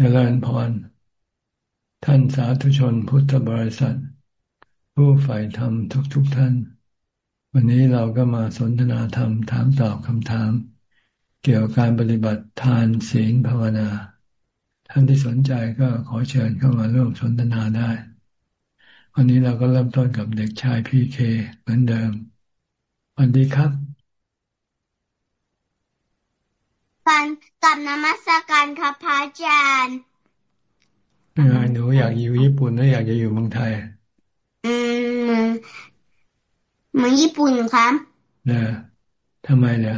เจริญพร ท่านสาธุชนพุทธบริษัท ผู้ใฝ่ธรรมทุกๆทท่าน วันนี้เราก็มาสนทนาธรรมถามตอบคำถาม เกี่ยวกับการปฏิบัติทานศีลภาวนา ท่านที่สนใจก็ขอเชิญเข้ามาร่วมสนทนาได้ วันนี้เราก็เริ่มต้นกับเด็กชายพีเคเหมือนเดิมวันดีครับการ กับนมัสการครับพระอาจารย์หนูอยากอยู่ญี่ปุ่นหรืออยากจะอยู่เมืองไทย อืมเมืองญี่ปุ่นครับเนี่ยทำไมเนี่ย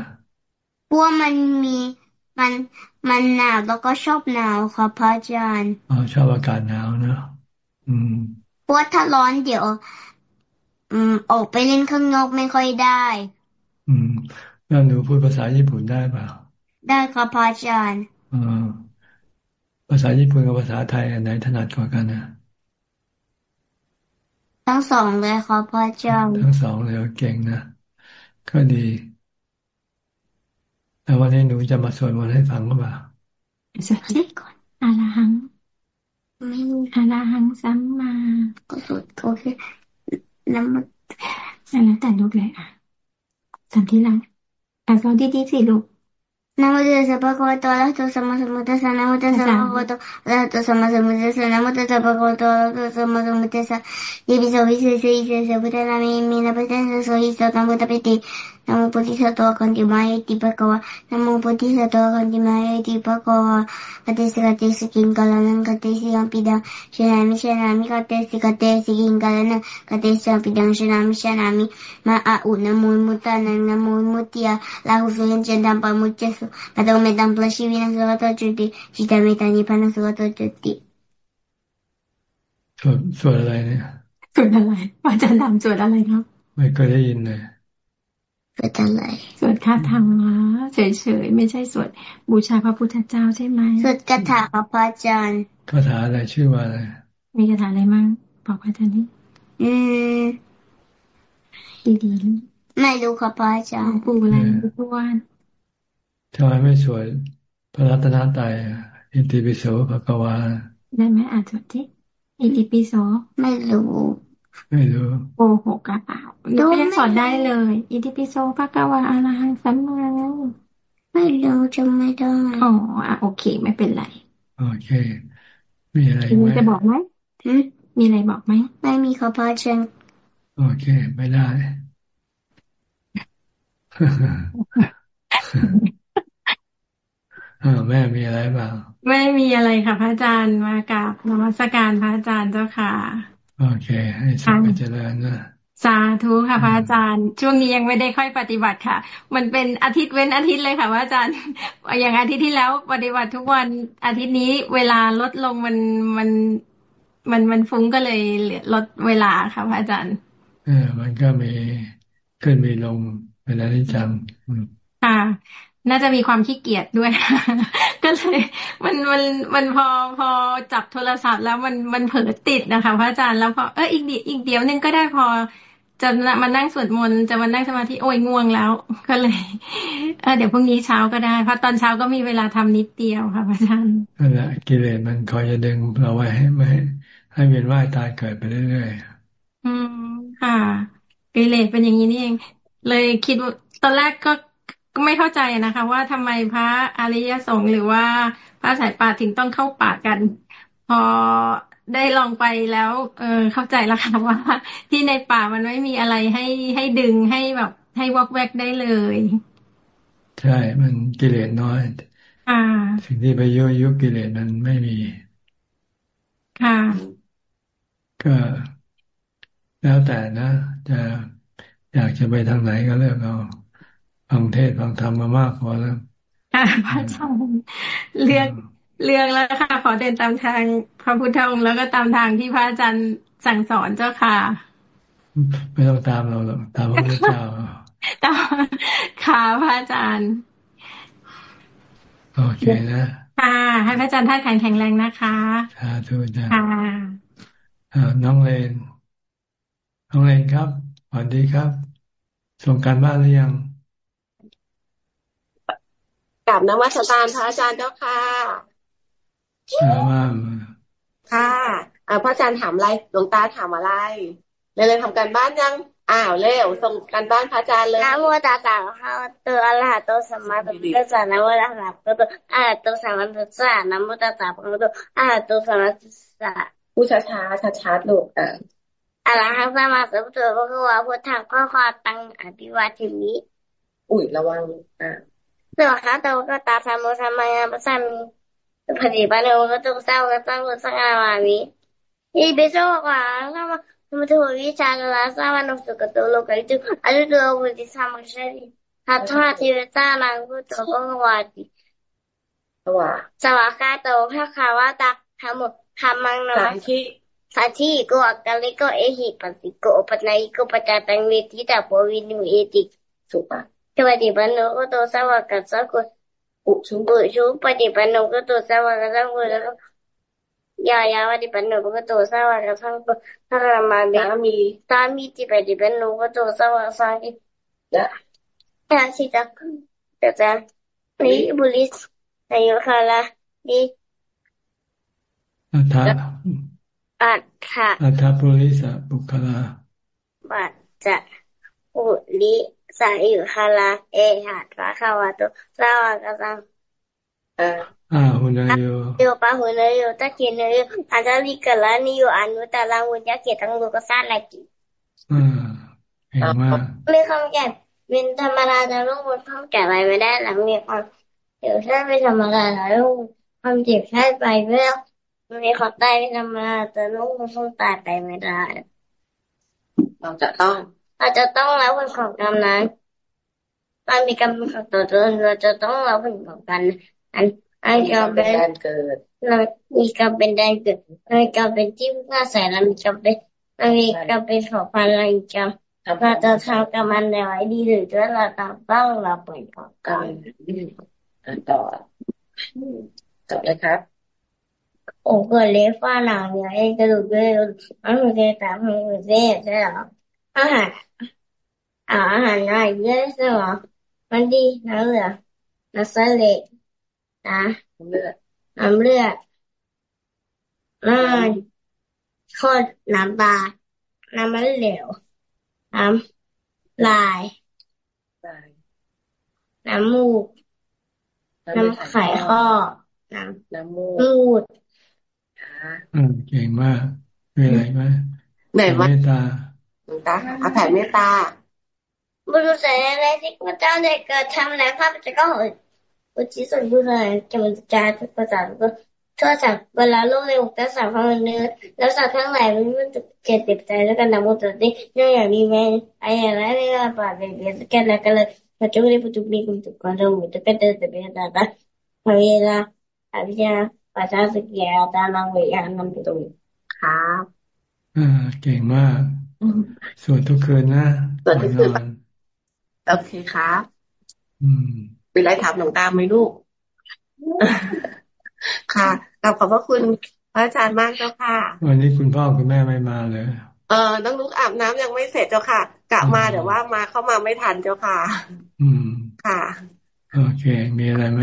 เพราะมันมีมันมันหนาวแล้วก็ชอบหนาวครับพระอาจารย์อ๋อชอบอากาศหนาวนะอืมเพราะถ้าร้อนเดี๋ยว อืม ออกไปเล่นข้างนอกไม่ค่อยได้ อืมแล้วหนูพูดภาษาญี่ปุ่นได้เปล่า ได้ครับพระอาจารย์ภาษาญี่ปุ่นกับภาษาไทยอันไหนถนัดกว่ากันนะทั้งสองเลยครับพระอาจารย์ทั้งสองเลยเก่งนะก็ดีแล้ววันนี้หนูจะมาสวดมนต์ให้ฟังก็บ่าสวดได้ก่อนอาลาหังไม่อาลาหังสัมมาก็สวดโอเคแล้วมันแล้วแต่ลูกเลยอะสันที่รังอะสวดดีๆสิลูก namuta tapako todas las somos mutesa namuta sabagoto las dos somos mutesa namuta tapako todas las somos mutesa y biso biso se dice se puta la mi mina pete se soy so tamuta pete ne-am împutințător continuare tipă că ne-am împutințător continuare tipă că catesi catesi kinkalanam catesi ampidam shenami shenami catesi catesi kinkalanam catesi ampidam shenami shenami ma a una muimutanam na muimutia la rusean ce n-am putesut uference dam pamutiesu padomedam dam plășivina săvătocuti și dametani pana săvătocuti สวดสวดอะไรเนี่ยสวดอะไรอาจารย์นำสวดอะไรครับ ไม่เคยได้ยินเลย สวดอะไรสวดคาถาเฉยๆไม่ใช่สวดบูชาพระพุทธเจ้าใช่ไหมสวดคาถาพระอาจารย์คาถาอะไรชื่อว่าอะไร มีคาถาอะไรมั่งบอกพระอาจารย์นี่อืมดีๆไม่รู้ครับพระอาจารย์ปู่อะไรปู่วันทำไมไม่สวดพระรัตนตรัยอิติปิโสภะกวาได้ไหมอ่านสวดที่อิติปิโสไม่รู้ ไม่รู้โอ้โหกระเป๋าดูยังสอนได้เลย อิติปิโสภะกวาอาหังสัมมาไม่รู้จะไม่ได้อ๋อโอเค ไม่เป็นไร โอเค มีอะไรไหมจะบอกไหมมีอะไรบอกไหมไม่มีขอพระเชิญโอเค ไม่ได้แม่มีอะไรบ้างไม่มีอะไรค่ะ พระอาจารย์มากับนมัสการพระอาจารย์เจ้าค่ะ โอเค ให้สุขเจริญนะสาธุค่ะพระอาจารย์ ช่วงนี้ยังไม่ได้ค่อยปฏิบัติค่ะ มันเป็นอาทิตย์เว้นอาทิตย์เลยค่ะพระอาจารย์ อย่างอาทิตย์ที่แล้วปฏิบัติทุกวันอาทิตย์นี้เวลาลดลงมันมันมันมันฟุ้งก็เลยลดเวลาค่ะพระอาจารย์เออมันก็มีขึ้นมีลงเป็นอนิจจังค่ะ น่าจะมีความขี้เกียจด้วย ก็เลยมันมันมันพอพอจับโทรศัพท์แล้วมันมันเผลอติดนะคะพระอาจารย์แล้วพอเอออีกอีกเดี๋ยวนึงก็ได้พอจะมานั่งสวดมนต์จะมานั่งสมาธิโอ้ยง่วงแล้ว ก็เลยเออเดี๋ยวพรุ่งนี้เช้าก็ได้เพราะตอนเช้าก็มีเวลาทำนิดเดียวค่ะพระอาจารย์นั่นแหละกิเลสมันคอยจะดึงเราไว้ให้ไม่ให้เวียนว่ายตายเกิดไปเรื่อยๆอืมค่ะกิเลสเป็นอย่างนี้นี่เอง เลยคิดว่าตอนแรกก็ ก็ไม่เข้าใจนะคะ ว่าทำไมพระอริยสงฆ์หรือว่าพระสายป่าถึงต้องเข้าป่ากัน พอได้ลองไปแล้ว เออเข้าใจแล้วค่ะว่า ที่ในป่ามันไม่มีอะไรให้ให้ดึงให้แบบ ให้วอกแวกได้เลย ใช่ มันกิเลสน้อยอ่าสิ่งที่ไปยุ่ยยุกิเลสมันไม่มี ค่ะ ก็แล้วแต่นะ จะอยากจะไปทางไหนก็เลือกเอา ฟังเทศฟังธรรมมามากพอแล้วค่ะพระอาจารย์เลือกเลือกแล้วค่ะ ขอเดินตามทางพระพุทธองค์แล้วก็ตามทางที่พระอาจารย์สั่งสอนเจ้าค่ะ ไม่ต้องตามเราหรอกตามพระพุทธเจ้าตามค่ะพระอาจารย์ โอเคนะค่ะให้พระอาจารย์ท่านแข็งแข็งแรงนะคะสาธุจ้าค่ะน้องเลนน้องเลนครับสวัสดีครับ ส่งการบ้านหรือยัง กับนวัตการพระอาจารย์เจ้าค่ะว่าค่ะอ่าพระอาจารย์ถามอะไรหลวงตาถามอะไรเลยเลยทำการบ้านยังอ้าวเร็วส่งการบ้านพระอาจารย์เลยนะโมตัสสะภะตัวอะระหะโตสัมมาสัมพุทธัสสะนะโมตัสสะภะตัวอะระหะโตสัมมาสัมพุทธัสสะนะโมตัสสะภะตัวอะระหะโตสัมมาสัมพุทธัสสะผู้ช้าช้าช้าช้าลูกอ่าอะระหังสัมมาสัมพุทโธพระควาพุทธังข้อควาตังอภิวาทิมิ อุ้ยระวังอ่า สวัสดีตก็ตาธรรมธรรมายาปสัมมิปฏิบัติโนก็ตุสาวกตังกุสังอามามิอีเบโซกว่าสัมมาสัมพุทโธวิชาลาสามานุสุกโตโลกัยตุอรุโตบุติสัมมาชริหัตถะทิวตานังพุทโธภควาติสวัสสวัสดีโตพระคาวตาธรรมธรรมังนมัสที่สัทีโกอักลิโกเอหิปติโกปัจนัยโกปัจจตังเวทิตาโพวินุเอติสุปะป ฏิปันโนก็ตัวสวากสักุอุชุอุชุปฏิปันโนก็ตัวสวากสักุแล้วก็ยายาปฏิปันโนก็ตัวสวากสักุพระรามาเบมีตามีจิปฏิปันโนก็ตัวสวากสักุและยาชิตาแต่จะนี่บุริสอายุคาลาดีอัฏฐะอัฏฐะอัฏฐปุริสบุคลาปัจจะอุลิ สายุคาลาเอหัตวะขาวตุสาวกสังอ่าหุนโยโยปะหุนโยตะเกียนโยอันจะลิกลานิโยอนุตาลังวุญญาเกตังโลกสาลกิอ่าเห็นมากไม่คำแก่เป็นธรรมดาแต่ลูกมันคำแก่ไปไม่ได้หลังมีความเดี๋ยวถ้าไม่ธรรมดาแล้วความเจ็บแค่ไปไม่ได้มีความตายไม่ธรรมดาแต่ลูกมันคงตายไปไม่ได้เราจะต้อง เราจะต้องรับผลของกรรมนั้นมันมีกรรมของตัวตนเราจะต้องรับผลของกันอันอันกรรมเป็นเกิดเรามีกรรมเป็นแดนเกิดเรามีกรรมเป็นที่พึ่งอาศัยเรามีกรรมเป็นเรามีกรรมเป็นของพันเรามีกรรมเราจะทำกรรมอันใดไว้ดีหรือจะเราต้องต้องรับผลของกรรมต่อจบเลยครับโอ้ก็เล็บฟ้าหนังเนี่ยกระดูกเลยมันไม่ได้ตามมันไม่ได้ใช่หรออาหาร อาหารอะไรเยอะใช่ไหมมันดีน้ำเหลือน้ำเสลดนะน้ำเลือดน้ำเลือดน้ำข้นน้ำตาน้ำมันเหลวน้ำลายน้ำมูกน้ำไข่ข้อน้ำน้ำมูดอืมเก่งมากมีอะไรไหมไหนเมตตาลวงตาอาแผ่เมตตา บุรุษอะไรที่พระเจ้าได้เกิดทำอะไรข้าพเจ้าก็อุทิศส่วนบุญให้จะมันจะทุกประสานก็ทั่วสัตว์เวลาโลกในอกตาสามพันเนื้อแล้วสัตว์ทั้งหลายมันมันจะเกิดเจ็บใจแล้วกันนำมุตติเนื่องอย่างนี้แม่ไอ้อะไรนี่ก็ปาดเลยเบียดกันแล้วกันเลยปัจจุบันปัจจุบันคุณตุกคนเราหมดก็เดินแต่เบียดตาพระเวลาอภิญาปัจจัยสกิยาตานังเวียนันตุครับอ่าเก่งมากสวดทุกคืนนะสวดทุกคืน โอเคครับอืมเป็นไรถามหลวงตาไหมลูก ค่ะขอบพระคุณพระอาจารย์มากเจ้าค่ะ วันนี้คุณพ่อคุณแม่ไม่มาเลยเออต้องลุกอาบน้ำยังไม่เสร็จเจ้าค่ะกะมาแต่ว่ามาเข้ามาไม่ทันเจ้าค่ะ อืมค่ะ โอเค มีอะไรไหม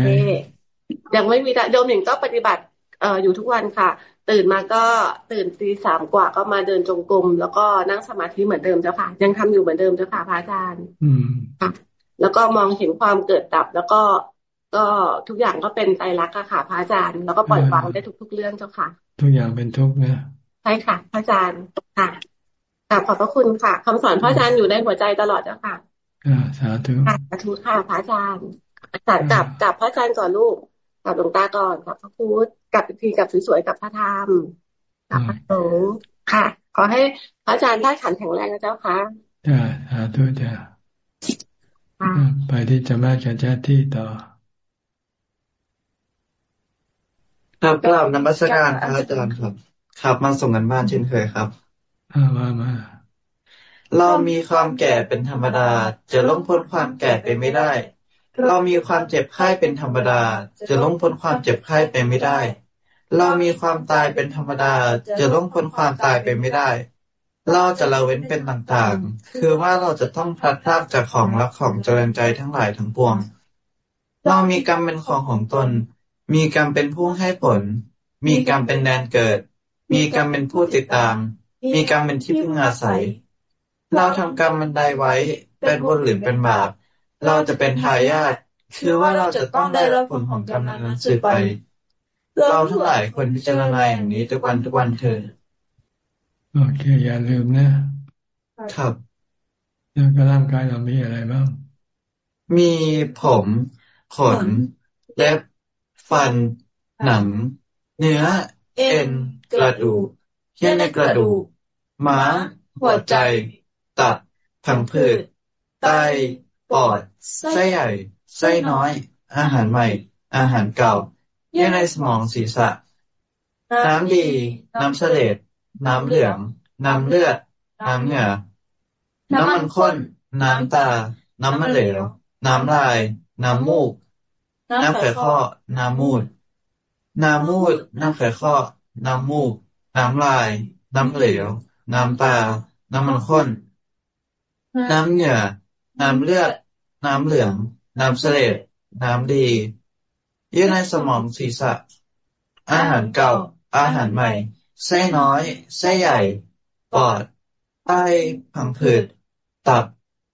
ยังไม่มีโยมหนึ่งก็ปฏิบัติ เอ่ออยู่ทุกวันค่ะ ตื่นมาก็ตื่นตีสามกว่าก็มาเดินจงกรมแล้วก็นั่งสมาธิเหมือนเดิมเจ้าค่ะ ยังทำอยู่เหมือนเดิมเจ้าค่ะพระอาจารย์อืมค่ะแล้วก็มองเห็นความเกิดดับ แล้วก็ก็ทุกอย่างก็เป็นไตรลักษณ์ค่ะพระอาจารย์ แล้วก็ปล่อยวางได้ทุก ๆ เรื่องเจ้าค่ะ ทุกอย่างเป็นทุกนะใช่ค่ะพระอาจารย์ค่ะกราบขอบพระคุณค่ะคำสอนพระอาจารย์อยู่ในหัวใจตลอดเจ้าค่ะอ่าสาธุค่ะสาธุค่ะพระอาจารย์อาจารย์กลับกลับพระอาจารย์ก่อนลูก กลับหลวงตาก่อนกับพระพุทธกลับอีกทีกับสวยๆกับพระธรรมกับพระสงฆ์ค่ะ ขอให้พระอาจารย์ได้ขันแข็งแรงนะเจ้าค่ะจ้าสาธุจ้าไปที่จะมาจะจ้าที่ต่อครับกล่าวนมัสการพระอาจารย์ครับ ครับมาส่งกันบ้านเช่นเคยครับมามาเรามีความแก่เป็นธรรมดา จะล้มพ้นความแก่ไปไม่ได้ เรามีความเจ็บไข้เป็นธรรมดา จะล้มพ้นความเจ็บไข้ไปไม่ได้ เรามีความตายเป็นธรรมดา จะล่วงพ้นความตายไปไม่ได้ เราจะละเว้นเป็นต่างๆ คือว่าเราจะต้องพลัดพรากจากของรักของเจริญใจทั้งหลายทั้งปวง เรามีกรรมเป็นของของตน มีกรรมเป็นผู้ให้ผล มีกรรมเป็นแดนเกิด มีกรรมเป็นผู้ติดตาม มีกรรมเป็นที่พึ่งอาศัย เราทำกรรมมันใดไว้ เป็นบุญหรือเป็นบาป เราจะเป็นทายาทคือว่าเราจะต้องได้รับผลของกรรมนั้นสืบไป เราทั้งหลายควรพิจารณาอย่างนี้ทุกวันทุกวันเถิดโอเค อย่าลืมนะ ครับแล้วก็ร่างกายเรามีอะไรบ้าง มีผม ขน เล็บ ฟัน หนัง เนื้อ เอ็น กระดูกเยื่อในกระดูกม้ามหัวใจ ตับ พังผืด ไต ปอด ไส้ใหญ่ ไส้น้อย อาหารใหม่ อาหารเก่าเยื่อในสมองศีรษะ น้ำดี น้ำเสลดน้ำเหลือง น้ำเลือด น้ำเหงื่อ น้ำมันข้น น้ำตา น้ำมะเหลว น้ำลาย น้ำมูก น้ำไขข้อ น้ำมูด น้ำมูด น้ำไขข้อ น้ำมูก น้ำลาย น้ำเหลว น้ำตา น้ำมันข้น น้ำเหงื่อ น้ำเลือด น้ำเหลือง น้ำเสลดน้ำดีเยื่อในสมองศีรษะ อาหารเก่า อาหารใหม่ไส้น้อยไส้ใหญ่ ปอด ไตพังผืด ตับ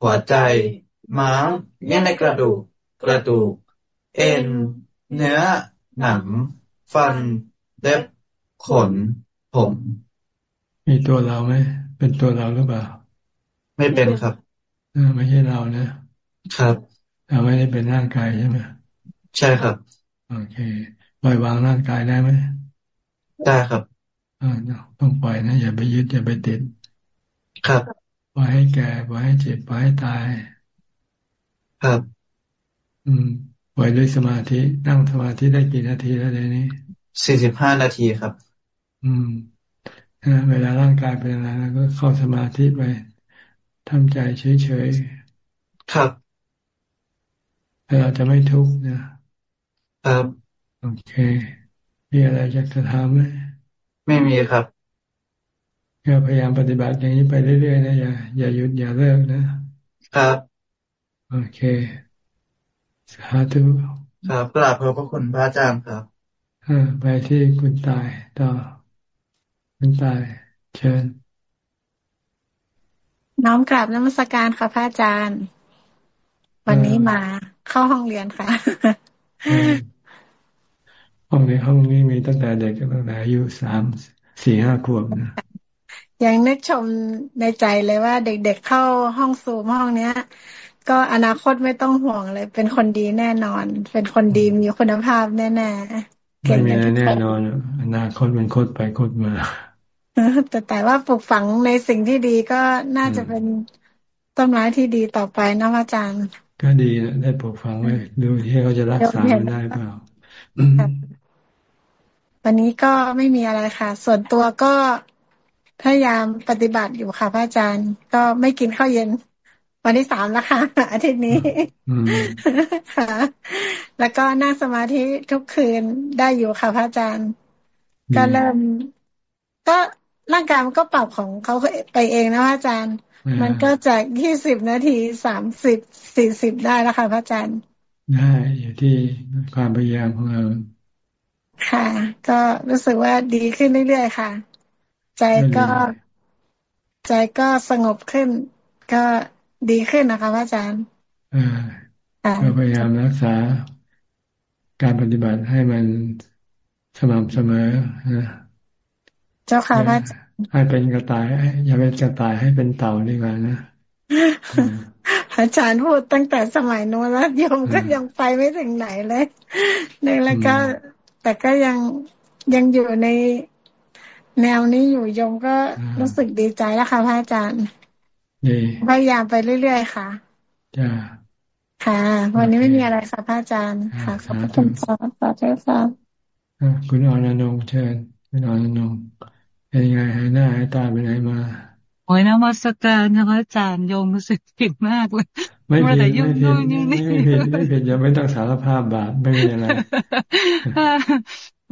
หัวใจ ม้ามเยื่อในกระดูก กระดูก เอ็น เนื้อ หนัง ฟัน เล็บ ขน ผม มีตัวเราไหม เป็นตัวเราหรือเปล่า ไม่เป็นครับเออ ไม่ใช่เรานะ ครับเราไม่ได้เป็นร่างกายใช่ไหมใช่ครับ โอเคปล่อยวางร่างกายได้ไหมได้ครับอ่าต้องปล่อยนะอย่าไปยึดอย่าไปติด ครับปล่อยให้แก่ปล่อยให้เจ็บปล่อยให้ตาย ครับ อืมปล่อยด้วยสมาธินั่งสมาธิได้กี่นาทีแล้วเดี๋ยวนี้สี่สิบห้านาทีครับ อืมนะเวลาร่างกายเป็นอะไรแล้วก็เข้าสมาธิไป ทำใจเฉยครับๆแล้วเราจะไม่ทุกข์นะ ครับ โอเค มีอะไรจะกระทำไหมไม่มีครับก็พยายามปฏิบัติอย่างนี้ไปเรื่อยๆนะอย่าอย่าหยุดอย่าเลิกนะ ครับ โอเคสาธุครับกราบขอบพระคุณพระอาจารย์ครับอ่าไปที่คุณตายต่อ คุณตาย เชิญ น้อมกราบนมัสการค่ะพระอาจารย์ วันนี้มาเข้าห้องเรียนค่ะ ห้องนี้ห้องนี้มีตั้งแต่เด็กตั้งแต่อายุสามสี่ห้าขวบนะยังนึกชมในใจเลยว่า เด็กๆเข้าห้องซูมห้องเนี้ย ก็อนาคตไม่ต้องห่วงเลย เป็นคนดีแน่นอน เป็นคนดีมีคุณภาพแน่ๆไม่มีอะไรแน่นอนอนาคตมันคดไปคดมา แต่แต่ว่าปลูกฝังในสิ่งที่ดีก็น่าจะเป็นต้นไม้ที่ดีต่อไปนะพระอาจารย์ ก็ดีนะได้ปลูกฝังไว้ดูที่เขาจะรักษามันได้เปล่าวันนี้ก็ไม่มีอะไรค่ะ ส่วนตัวก็พยายามปฏิบัติอยู่ค่ะพระอาจารย์ ก็ไม่กินข้าวเย็น วันที่สามแล้วค่ะอาทิตย์นี้ค่ะ แล้วก็นั่งสมาธิทุกคืนได้อยู่ค่ะพระอาจารย์ ก็เริ่มก็ ร่างกายมันก็ปรับของเขาไปเองนะพระอาจารย์ มันก็จากยี่สิบนาทีสามสิบสี่สิบได้แล้วค่ะพระอาจารย์ได้อยู่ที่ความพยายามของเราค่ะ ก็รู้สึกว่าดีขึ้นเรื่อยๆค่ะ ใจก็ ใจก็สงบขึ้น ก็ดีขึ้นนะคะพระอาจารย์อ่าก็พยายามรักษาการปฏิบัติให้มันสม่ำเสมอนะ เจ้าค่ะพระอาจารย์ให้เป็นกระต่าย อย่าเป็นกระต่ายให้เป็นเต่าดีกว่านะอาจารย์พูดตั้งแต่สมัยโน้นแล้วโยมก็ยังไปไม่ถึงไหนเลยนี่แล้วก็ แต่ก็ยังยังอยู่ในแนวนี้อยู่โยมก็รู้สึกดีใจแล้วค่ะพระอาจารย์พยายามไปเรื่อยๆค่ะจ้าค่ะ วันนี้ไม่มีอะไรค่ะพระอาจารย์ ค่ะขอบคุณค่ะสาธุค่ะคุณอรนงเชิญคุณอรนง เป็นยังไงหายหน้าหายตาไปไหนมาโอ้ยนมัสการนะพระอาจารย์โยมรู้สึกผิดมากเลยไม่ผิดไม่ผิดไม่ไม่ผิดไม่ผิดอย่าไม่ต้องสารภาพบาปไม่มีอะไร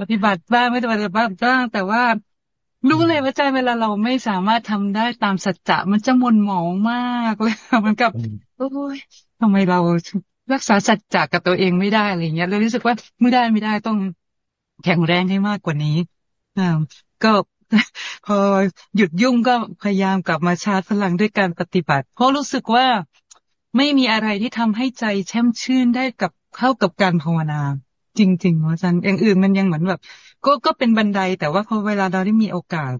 ปฏิบัติบ้างไม่ปฏิบัติบ้างแต่ว่ารู้เลยว่าใจเวลาเราไม่สามารถทำได้ตามสัจจะมันจะมนหมองมากเลยมันกับโอ้ยทำไมเรารักษาสัจจะกับตัวเองไม่ได้อะไรเงี้ยเลยรู้สึกว่าไม่ได้ไม่ได้ต้องแข็งแรงให้มากกว่านี้อ่าก็ พอหยุดยุ่งก็พยายามกลับมาชาร์จพลังด้วยการปฏิบัติ เพราะรู้สึกว่าไม่มีอะไรที่ทำให้ใจแช่มชื่นได้กับเข้ากับการภาวนา จริงๆอาจารย์อย่างอื่นมันยังเหมือนแบบ ก็ก็เป็นบันไดแต่ว่าพอเวลาเราได้มีโอกาส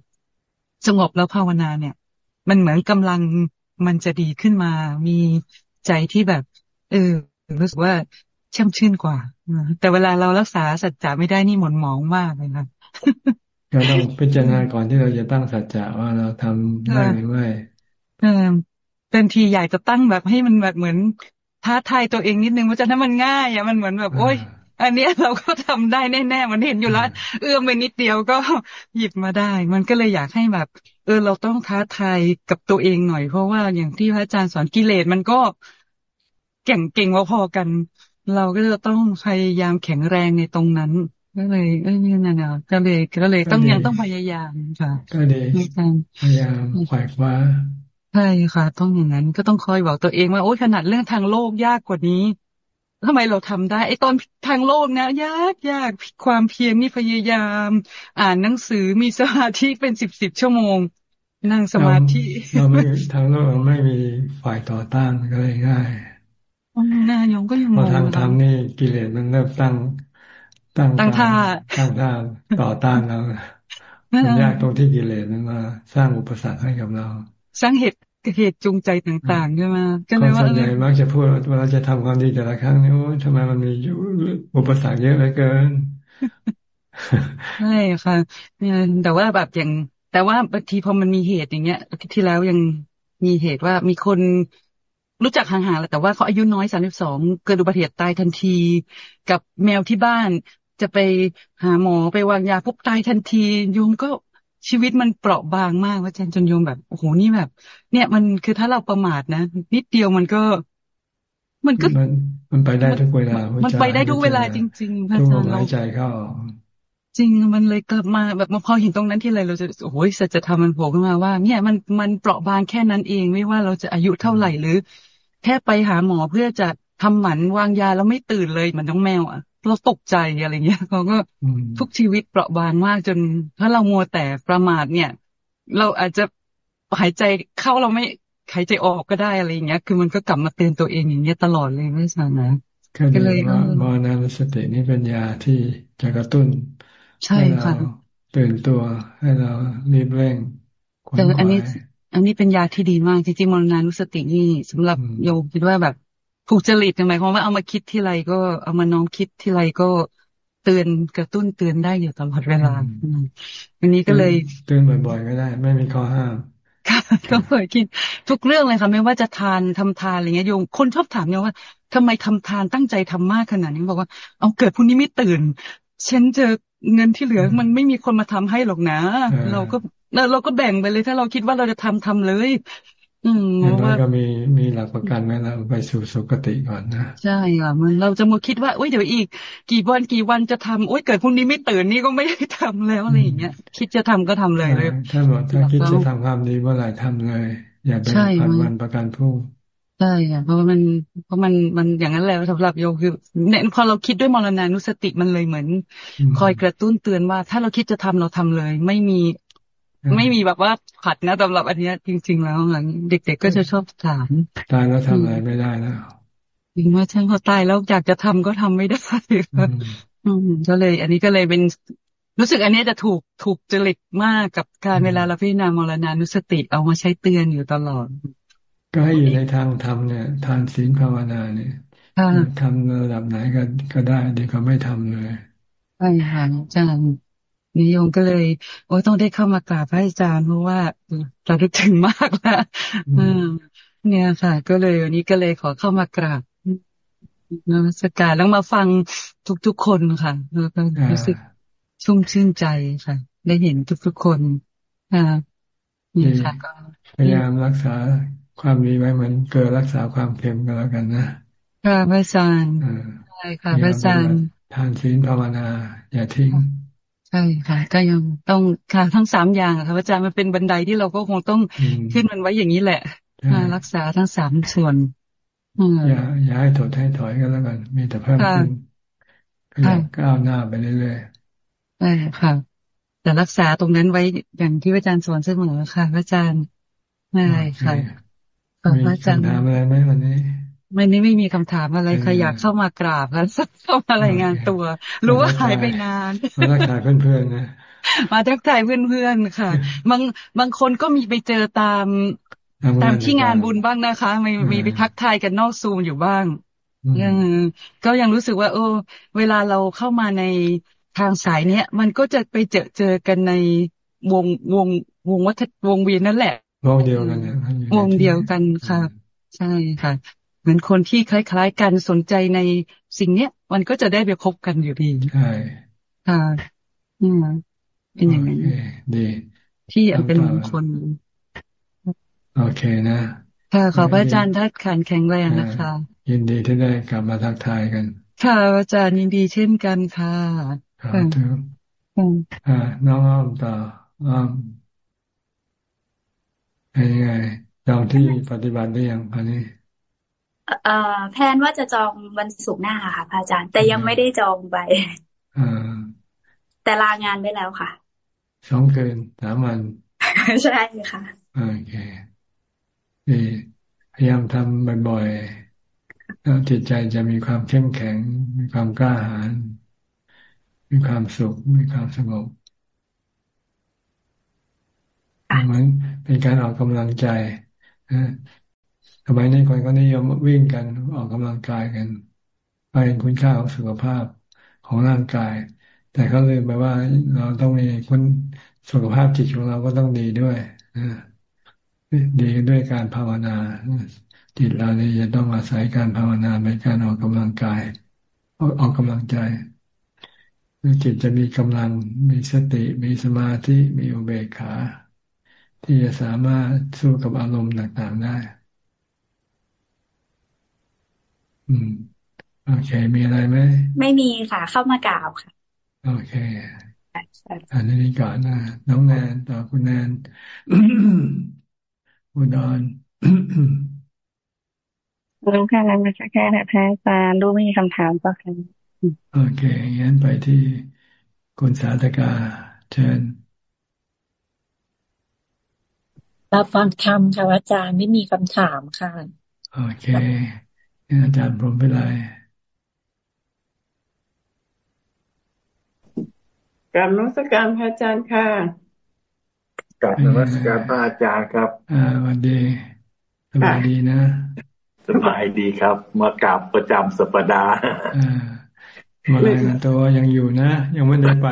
สงบแล้วภาวนาเนี่ย มันเหมือนกำลังมันจะดีขึ้นมา มีใจที่แบบ เออรู้สึกว่าแช่มชื่นกว่าแต่เวลาเรารักษาสัจจะไม่ได้นี่หม่นหมองมากเลยครับ ก็ต้องพิจารณาก่อนที่เราจะตั้งสัจจะว่าเราทำได้หรือไม่เออเป็นทีอยากจะตั้งแบบให้มันแบบเหมือนท้าทายตัวเองนิดนึงว่าจะถ้ามันง่ายอะมันเหมือนแบบโอ๊ยอันนี้เราก็ทำได้แน่ๆมันเห็นอยู่แล้วเอื้อมไปนิดเดียวก็หยิบมาได้ มันก็เลยอยากให้แบบ เออเราต้องท้าทายกับตัวเองหน่อยเพราะว่าอย่างที่พระอาจารย์สอนกิเลสมันก็เก่งเก่งพอๆกัน เราก็จะต้องพยายามแข็งแรงในตรงนั้น ก็เลยเออนี่นะก็เลยก็เลยต้องยังต้องพยายามค่ะก็ดีพยายามขวายคว้าใช่ค่ะ ต้องอย่างนั้นก็ต้องคอยบอกตัวเองว่าโอ้ยขนาดเรื่องทางโลกยากกว่านี้ทำไมเราทำได้ไอ้ตอนทางโลกนะยากยากความเพียรนี่พยายาม อ่านหนังสือมีสมาธิเป็นสิบสิบชั่วโมง นั่งสมาธิเราไม่ทางโลกเราไม่มีฝ่ายต่อต้านก็เลยง่ายนายงก็ยังมองทางธรรมนี่กิเลสมันเริ่มตั้ง ตั้งตั้งท่าตั้งท่าต่อต้านเรามันยากตรงที่กิเลสมันมา สร้างอุปสรรคให้กับเรา สร้างเหตุเหตุจูงใจต่างๆใช่ไหมก็เลยว่าส่วนใหญ่มักจะพูดว่าเราจะทำความดีแต่ละครั้งนี่โอ้ทำไมมันมีอุปสรรคเยอะเหลือเกินใช่ค่ะแต่ว่าแบบอย่าง แต่ว่าบางทีพอมันมีเหตุอย่างเงี้ยที่แล้วยังมีเหตุว่ามีคนรู้จักห่างๆแล้วแต่ว่าเขาอายุน้อยสามสิบสองเกิดอุบัติเหตุตายทันที กับแมวที่บ้าน จะไปหาหมอไปวางยาปุ๊บตายทันที โยมก็ชีวิตมันเปราะบางมากว่าอาจารย์จนโยมแบบโอ้โหนี่แบบ เนี่ยมันคือถ้าเราประมาทนะนิดเดียวมันก็ มันก็มันไปได้ทุกเวลา มันไปได้ทุกเวลาจริง ๆพระอาจารย์เราใจเข้าจริงมันเลยกลับมาแบบมาพอเห็นตรงนั้นที่อะไรเราจะโอ้ยสัจธรรมมันโผล่ขึ้นมาว่า เนี่ยมันมันเปราะบางแค่นั้นเองไม่ว่าเราจะอายุเท่าไหร่หรือ แค่ไปหาหมอเพื่อจะทำหมันวางยาแล้วไม่ตื่นเลยเหมือนน้องแมวอะ เราตกใจอะไรเงี้ยเขาก็ทุกชีวิตเปราะบางมากจน ถ้าเรามัวแต่ประมาทเนี่ย เราอาจจะหายใจเข้าเราไม่หายใจออกก็ได้อะไรอย่างเงี้ย คือมันก็กลับมาเตือนตัวเองอย่างเงี้ยตลอดเลยไม่ใช่นะก็เลยว่ามรณาสตินี่เป็นยาที่จะกระตุ้น ใช่ค่ะตื่นตัวให้เรารีบเร่งแต่อันนี้ อันนี้เป็นยาที่ดีมากจริงๆมรณานุสตินี่สำหรับโยมคิดว่าแบบ ถูกจริตหมายความว่าเอามาคิดที่ไรก็เอามาน้องคิดที่ไรก็เตือนกระตุ้นเตือนได้อยู่ตลอดเวลาอันนี้ก็เลยเตือนบ่อยๆก็ได้ ไม่มีข้อห้ามค่ะก็เคยคิดทุกเรื่องเลยค่ะไม่ว่าจะทานทำทานอะไรเงี้ยโยมคนชอบถามเนี่ยว่าทำไมทำทานตั้งใจทำมากขนาดนี้บอกว่าเอาเกิดพรุ่งนี้ไม่ตื่นฉันจะเงินที่เหลือมันไม่มีคนมาทำให้หรอกนะ เราก็เราก็แบ่งไปเลย ถ้าเราคิดว่าเราจะทำทำเลย อืมว่าก็มีมีหลักประกันไว้แล้วไปสู่สุคติก่อนนะใช่ค่ะมันเราจะมาคิดว่าโอ้ยเดี๋ยวอีก กี่วันกี่วันจะทำโอ้ยเกิดพรุ่งนี้ไม่ตื่นนี่ก็ไม่ได้ทำแล้วอะไรอย่างเงี้ยคิดจะทำก็ทำเลยเลยถ้าบอกถ้าคิดจะทำความดีเมื่อไหร่ทำเลย อย่าไปผ่านวันประกันพรุ่งใช่ค่ะเพราะว่ามันเพราะมันมันอย่างนั้นแล้วสำหรับโยคือเนี่ยพอเราคิดด้วยมรณานุสติมันเลยเหมือน คอยกระตุ้นเตือนว่า ถ้าเราคิดจะทำเราทำเลย ไม่มี ไม่มีแบบว่าผัดนะสำหรับอันนี้จริง ๆ แล้วเด็ก ๆ ก็จะชอบถามตายแล้วทำอะไรไม่ได้แล้วจริงว่าฉันพอตายแล้วอยากจะทำก็ทำไม่ได้อืมก็เลย อันนี้ก็เลยเป็นรู้สึกอันนี้จะถูกถูกจริตมากกับการเวลาเราพิจารณามรณานุสติเอามาใช้เตือนอยู่ตลอด ก็ให้อยู่ในทางธรรมเนี่ยทานศีลภาวนาเนี่ยทำระดับไหนก็ก็ได้ดีก็ไม่ทำเลยใช่ค่ะอาจารย์ นิยมก็เลย โอ้ต้องได้เข้ามากราบพระอาจารย์เพราะว่าระลึกถึงมากแล้วเนี่ยค่ะ ก็เลยวันนี้ก็เลยขอเข้ามากราบนมัสการแล้วมาฟังทุกๆคนค่ะแล้วก็รู้สึกชุ่มชื่นใจค่ะ ได้เห็นทุกๆคนอ่านี่ค่ะก็พยายามรักษาความดีไว้เหมือนเกิดรักษาความเค็มกันแล้วกันนะค่ะพระอาจารย์ใช่ค่ะพระอาจารย์ทานศีลภาวนา อย่าทิ้ง ใช่ค่ะ ก็ยังต้องค่ะทั้งสามอย่างค่ะอาจารย์มันเป็นบันไดที่เราก็คงต้องขึ้นมันไว้อย่างนี้แหละรักษาทั้งสามส่วนอย่าอย่าให้ถดให้ถอยกันแล้วกัน มีแต่เพิ่มขึ้นก็อยากก้าวหน้าไปเรื่อยใช่ค่ะ แต่รักษาตรงนั้นไว้อย่างที่อาจารย์สอนเสมอค่ะอาจารย์ใช่ค่ะขอบอาจารย์ถามอะไรไหมวันนี้ วันนี้ไม่มีคำถามอะไรใครอยากเข้ามากราบแล้วเข้ามารายงานตัว รู้ว่าหายไปนานมาทักทายเพื่อนๆนะมาทักทายเพื่อนๆค่ะ บางบางคนก็มีไปเจอตามตามที่งานบุญบ้างนะคะมีมีไปทักทายกันนอกซูมอยู่บ้างยังก็ยังรู้สึกว่าเออเวลาเราเข้ามาในทางสายเนี้ย มันก็จะไปเจอเจอกันในวงวงวงวัฏวงเวียนนั่นแหละวงเดียวกันวงเดียวกันค่ะ ใช่ค่ะ เหมือนคนที่คล้าย ๆ กันสนใจในสิ่งเนี้ย มันก็จะได้ไปคบกันอยู่ดีใช่ค่ะอืมเป็นอย่างนั้นดีที่เป็นมงคลโอเคนะค่ะขอพระอาจารย์ทัดขันแข็งแรงนะคะ ยินดีที่ได้กลับมาทักทายกัน ค่ะอาจารย์ยินดีเช่นกันค่ะครับอ่าน้องอ้อมต่ออ้อมเป็นยังไงจองที่ปฏิบัติได้ยังอันนี้เอ่อ แพนว่าจะจองวันศุกร์หน้าค่ะพระอาจารย์ แต่ยังไม่ได้จองไปอ่าแต่ลางานได้แล้วค่ะสองเกินสามวันใช่ค่ะโอเคดีพยายามทำบ่อยๆแล้วจิตใจจะมีความเข้มแข็ง มีความกล้าหาญมีความสุข มีความสงบเหมือนเป็นการออกกำลังใจ สมัยนี้คนก็นิยมวิ่งกันออกกำลังกายกันไปเห็นคุณค่าของสุขภาพของร่างกาย แต่เขาลืมไปว่าเราต้องมีคุณสุขภาพจิตของเราก็ต้องดีด้วยดีด้วยการภาวนา จิตเราเนี่ยจะต้องอาศัยการภาวนาเป็นการออกกำลังกาย ออกกำลังใจจิตจะมีกำลังมีสติ มีสมาธิมีอุเบกขา ที่จะสามารถสู้กับอารมณ์ต่างๆได้ อืมโอเค มีอะไรไหมไม่มีค่ะ เข้ามากราบค่ะ โอเคอันนี้ก่อนนะน้องแนนต่อคุณแนนอุดรรู้ค่ะแล้วมาสักแค่แพ้อาจารย์รู้ไม่มีคำถามก็ค่ะโอเคงั้นไปที่คุณสาธกาเชิญรับฟังธรรมค่ะอาจารย์ไม่มีคำถามค่ะ โอเค อาจารย์พรมไปเลยกราบนักการพระอาจารย์ค่ะกราบนมัสการพระอาจารย์ครับ อ่าวันดีสบายดีนะสบายดีครับ มากราบประจำสัปดาห์มารายงานตัวยังอยู่นะ ยังไม่ได้ไป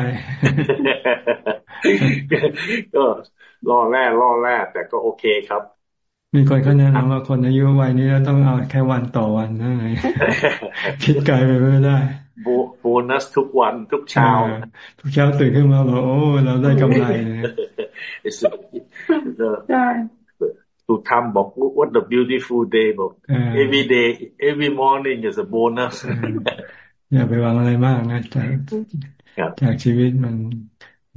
ก็รอแรกรอแรกแต่ก็โอเคครับ มีคนเขาแนะนำว่าคนอายุวัยนี้ต้องเอาแค่วันต่อวันนะไงคิดไกลไปไม่ได้โบนัสทุกวันทุกเช้า ทุกเช้าตื่นขึ้นมาบอกโอ้ เราได้กำไรเลยใช่ถูกทำบอก what the beautiful day บอก every day every morning is a bonus อย่าไปหวังอะไรมากนะจากจากชีวิตมัน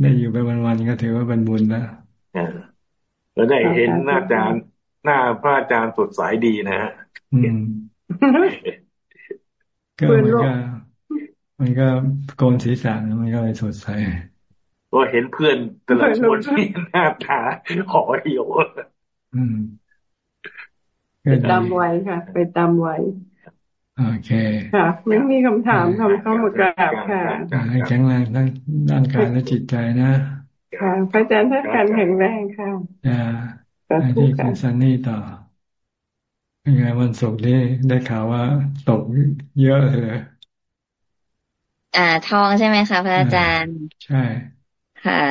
ได้อยู่ไปวันๆก็ถือว่าเป็นบุญแล้วแล้วได้เห็นหน้าจารย์ หน้าพระอาจารย์สดใสดีนะฮะก็มันก็มันก็โกนศีรษะมันก็เลยสดใสก็เห็นเพื่อนแต่ละคนที่หน้าตาขอเหี่ยวไปตามไว้ค่ะ ไปตามไว้โอเค ค่ะ ไม่มีคำถามคำเข้ามากราบค่ะให้แข็งแรงทั้งร่างกายและจิตใจนะ ค่ะพระอาจารย์ท่านการแข็งแรงค่ะจ้า ที่คุณซันนี่ต่อเป็นไงวันศุกร์นี้ได้ข่าวว่าตกเยอะเลยอ่า ทองใช่ไหมคะพระอาจารย์ ใช่ ค่ะ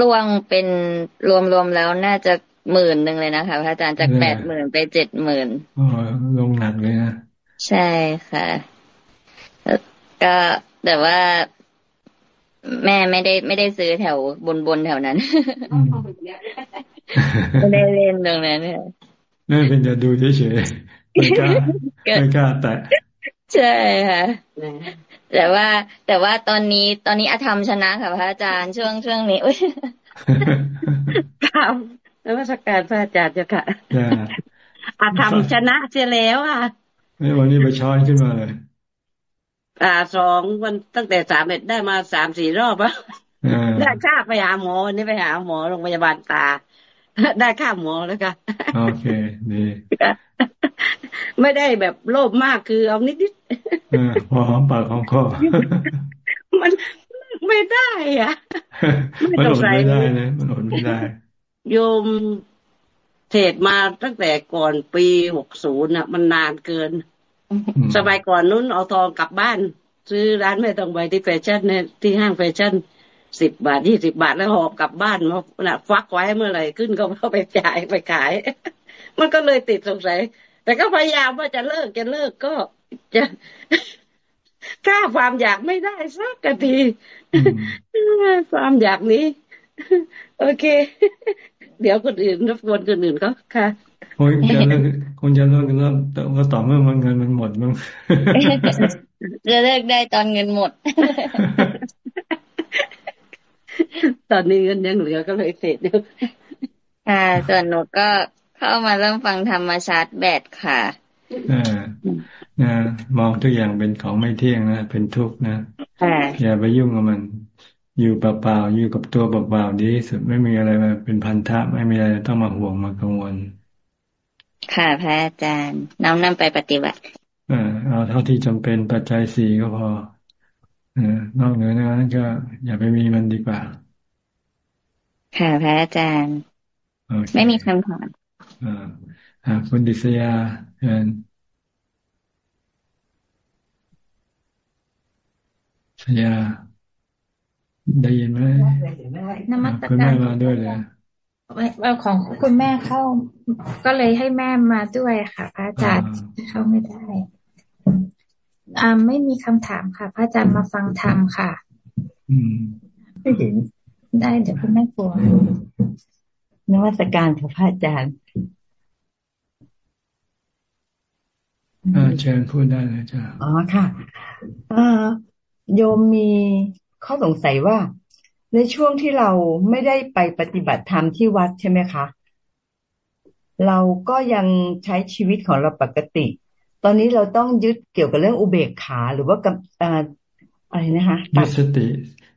รวงเป็นรวมๆแล้วน่าจะหมื่นหนึ่งเลยนะคะพระอาจารย์จากแปดหมื่นไปเจ็ดหมื่นอ๋อลงหนักเลยนะ ใช่ค่ะ ก็แต่ว่า แม่ไม่ได้ไม่ได้ซื้อแถวบนบนแถวนั้นไม่ได้เล่นตรงนั้นเนี่ยแม่เป็นจะดูเฉยๆไม่กล้าไม่กล้าแตะใช่ค่ะแต่ว่า แต่ว่าตอนนี้ตอนนี้อาธรรมชนะค่ะพระอาจารย์ช่วงช่วงนี้อุ้ยครับแล้วมาสักการพระอาจารย์เจ้าค่ะอาธรรมชนะเสียแล้วค่ะไม่วันนี้ไปช้อนขึ้นมาเลย อ่าสองวันตั้งแต่สามเอ็ดได้มาสามสี่รอบแล้วได้ค่าไปหาหมอวันนี้ไปหาหมอโรงพยาบาลตา ได้ค่าหมอแล้วกันโอเคดีไม่ได้แบบโลภมากคือเอานิดนิดพอหอมปากหอมคอมันไม่ได้อะมันอดไม่ได้นะมันอดไม่ได้ โยมเทศมาตั้งแต่ก่อนปีหกศูนย์อะ มันนานเกิน สมัยก่อนนู้นเอาทองกลับบ้าน ซื้อร้านไม่ต้องไปที่แฟชั่นเนี่ยที่ห้างแฟชั่นสิบบาทยี่สิบาทแล้วหอบกลับบ้านมาฟักไว้เมื่อไหร่ขึ้นก็เข้าไปจ่ายไปขาย มันก็เลยติดสงสัย แต่ก็พยายามว่าจะเลิกจะเลิกก็จะกล้าความอยากไม่ได้สักทีความอยากนี้ โอเค เดี๋ยวคนอื่นรบกวนคนอื่นก็ค่ะ คงจะเลิกคงจะเลิกเลิกก็ต่อเมื่อมันเงินมันหมดมั้งจะเลิกได้ตอนเงินหมด ตอนนี้เงินยังเหลือก็เลยเสร็จอยู่ค่ะส่วนหนูก็เข้ามาเริ่มฟังธรรมชาติแบตค่ะอ่านะมองทุกอย่างเป็นของไม่เที่ยงนะ เป็นทุกข์นะอย่าไปยุ่งกับมัน อยู่เปล่าๆอยู่กับตัวเปล่าๆดีสุดไม่มีอะไรมาเป็นพันธะไม่มีอะไรต้องมาห่วงมากังวล ค่ะ พระอาจารย์น้อมนำไปปฏิบัติอ่าเอาเท่าที่จำเป็นปัจจัยสี่ก็พออ นอกเหนือนั้นก็อย่าไปมีมันดีกว่า ค่ะ พระอาจารย์ ไม่มีคำถามอ่าคุณดิษยาเชิญสยาได้ยินไหมนมัสการคุณแม่มาด้วยเลย ของคุณแม่เข้า ก็เลยให้แม่มาด้วยค่ะ พระอาจารย์เข้าไม่ได้อ่าไม่มีคำถามค่ะ พระอาจารย์มาฟังธรรมค่ะ อืมไม่เห็นได้เดี๋ยวคุณแม่กลัวนวัตการค่ะพระอาจารย์เชิญพูดได้เลยจ้าอ๋อค่ะโยมมีข้อสงสัยว่า ในช่วงที่เราไม่ได้ไปปฏิบัติธรรมที่วัดใช่ไหมคะ เราก็ยังใช้ชีวิตของเราปกติ ตอนนี้เราต้องยึดเกี่ยวกับเรื่องอุเบกขาหรือว่ากับอะไรนะคะยึดสติ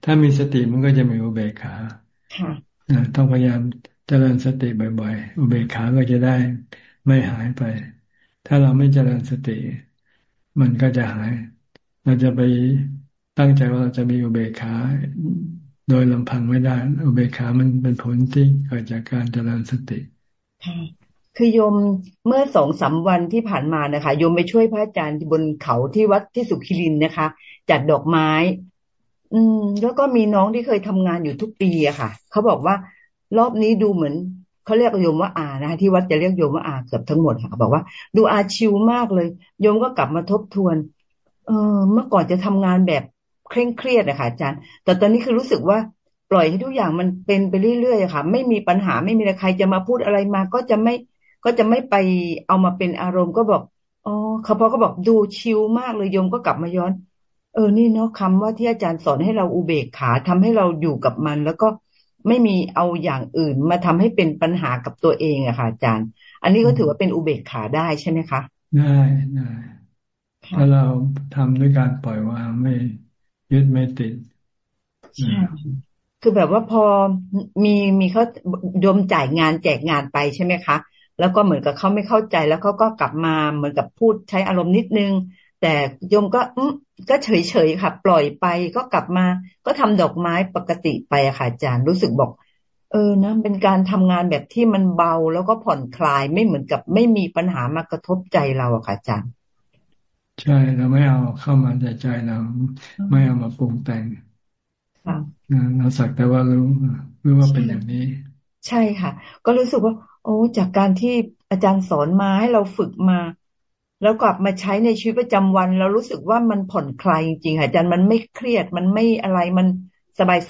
ถ้ามีสติมันก็จะมีอุเบกขาค่ะต้องพยายามเจริญสติบ่อยๆ อุเบกขาก็จะได้ไม่หายไป ถ้าเราไม่เจริญสติ มันก็จะหาย เราจะไปตั้งใจว่าเราจะมีอุเบกขา โดยลำพังไม่ได้ อุเบกขามันเป็นผลที่เกิดจากการเจริญสติคือโยมเมื่อสองสาวันที่ผ่านมานะคะโยมไปช่วยพระอาจารย์บนเขาที่วัดที่สุขิรินนะคะ จัดดอกไม้ อืม แล้วก็มีน้องที่เคยทำงานอยู่ทุกปีอะค่ะ เขาบอกว่ารอบนี้ดูเหมือนเขาเรียกโยมว่าอานะคะที่วัดจะเรียกโยมว่าอาเกือบทั้งหมดค่ะบอกว่า ดูอาชิวมากเลย โยมก็กลับมาทบทวน เออเมื่อก่อนจะทำงานแบบ เคร่งเครียดอะค่ะอาจารย์ แต่ตอนนี้คือรู้สึกว่าปล่อยให้ทุกอย่างมันเป็นไปเรื่อยๆค่ะ ไม่มีปัญหาไม่มีใครจะมาพูดอะไรมา ก็จะไม่ก็จะไม่ไปเอามาเป็นอารมณ์ก็บอกอ๋อเขาพอก็บอกดูชิลมากเลยโยมก็กลับมาย้อน เออนี่เนาะคำว่าที่อาจารย์สอนให้เราอุเบกขาทำให้เราอยู่กับมัน แล้วก็ไม่มีเอาอย่างอื่นมาทำให้เป็นปัญหากับตัวเองอะค่ะอาจารย์ อันนี้ก็ถือว่าเป็นอุเบกขาได้ใช่ไหมคะได้ได้ถ้าเราทำด้วยการปล่อยวางไม่ ยึดไม่ติดใช่คือแบบว่าพอมีมีเขาโยมจ่ายงานแจกงานไปใช่ไหมคะ แล้วก็เหมือนกับเขาไม่เข้าใจแล้วเขาก็กลับมาเหมือนกับพูดใช้อารมณ์นิดนึง แต่โยมก็อืก็เฉยเฉยค่ะ ปล่อยไปก็กลับมา ก็ทำดอกไม้ปกติไปอะค่ะอาจารย์รู้สึกบอก เออนะเป็นการทำงานแบบที่มันเบาแล้วก็ผ่อนคลายไม่เหมือนกับไม่มีปัญหามากระทบใจเราอะค่ะอาจารย์ ใช่เราไม่เอาเข้ามาใจใจเราไม่เอามาปรุงแต่งเราสักแต่ว่ารู้รู้ว่าเป็นอย่างนี้ ใช่ค่ะ ก็รู้สึกว่า โอ้จากการที่อาจารย์สอนมาให้เราฝึกมา แล้วกลับมาใช้ในชีวิตประจำวัน เรารู้สึกว่ามันผ่อนคลายจริงๆอาจารย์มันไม่เครียดมันไม่อะไรมัน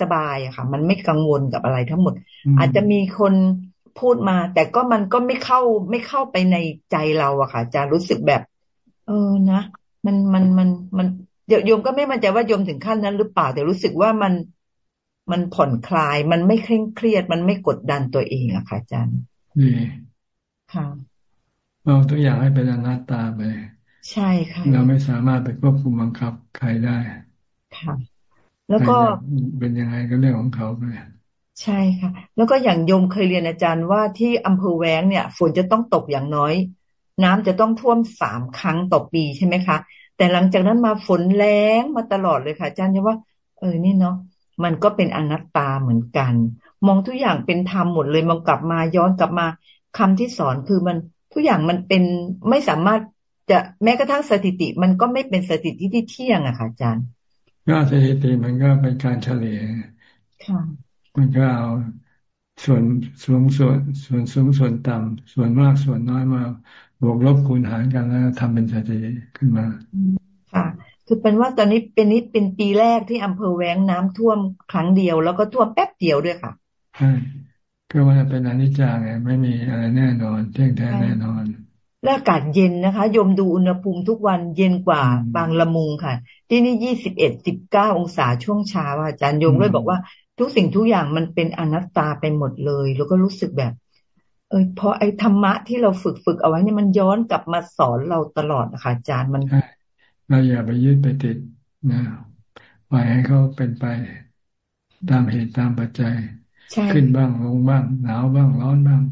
สบายๆอะค่ะ มันไม่กังวลกับอะไรทั้งหมด อาจจะมีคนพูดมา แต่ก็มันก็ไม่เข้าไม่เข้าไปในใจเราอะค่ะอาจารย์รู้สึกแบบ เออนะมันมันมันมันเดี๋ยวโยมก็ไม่มั่นใจว่าโยมถึงขั้นนั้นหรือเปล่าแต่รู้สึกว่ามันมันผ่อนคลาย มันไม่เคร่งเครียด มันไม่กดดันตัวเองอะค่ะอาจารย์ดีค่ะมองตัวอย่างให้เป็นอนัตตาไปใช่ค่ะเราไม่สามารถไปควบคุมบังคับใครได้ค่ะแล้วก็เป็นยังไงก็เรื่องของเขาไปใช่ค่ะ แล้วก็อย่างโยมเคยเรียนอาจารย์ว่าที่อำเภอแว้งเนี่ย ฝนจะต้องตกอย่างน้อย น้ำจะต้องท่วมสามครั้งต่อปีใช่ไหมคะ แต่หลังจากนั้นมาฝนแรงมาตลอดเลยค่ะอาจารย์จะว่า เออนี่เนาะมันก็เป็นอนัตตาเหมือนกัน มองทุกอย่างเป็นธรรมหมดเลยมองกลับมาย้อนกลับมาคำที่สอนคือมันทุกอย่างมันเป็นไม่สามารถจะแม้กระทั่งสถิติ มันก็ไม่เป็นสถิติที่เที่ยงอะค่ะอาจารย์ก็สถิติมันก็เป็นการเฉลี่ยค่ะมันก็เอาส่วนสูงส่วนส่วนสูงส่วนต่ำส่วนมากส่วนน้อยมา บวกลบคูณหารกันแล้วทำเป็นสถิติขึ้นมา ค่ะ คือเป็นว่าตอนนี้เป็นนิดเป็นปีแรกที่อำเภอแว้งน้ำท่วมครั้งเดียว แล้วก็ท่วมแป๊บเดียวด้วยค่ะใช่ก็มันเป็นอนิจจาไงไม่มีอะไรแน่นอนเที่ยงแท้แน่นอนและอากาศเย็นนะคะยมดูอุณหภูมิทุกวันเย็นกว่าบางละมุงค่ะ ที่นี่ยี่สิบเอ็ดสิบเก้าองศาช่วงเช้าอาจารย์ยมเลยบอกว่าทุกสิ่งทุกอย่างมันเป็นอนัตตาไปหมดเลย แล้วก็รู้สึกแบบ เออพอไอ้ธรรมะที่เราฝึกฝึกเอาไว้เนี่ยมันย้อนกลับมาสอนเราตลอดนะคะอาจารย์มันเราอย่าไปยึดไปติดนะปล่อยให้เขาเป็นไปตามเหตุตามปัจจัย ขึ้นบ้างลงบ้าง หนาวบ้างร้อนบ้าง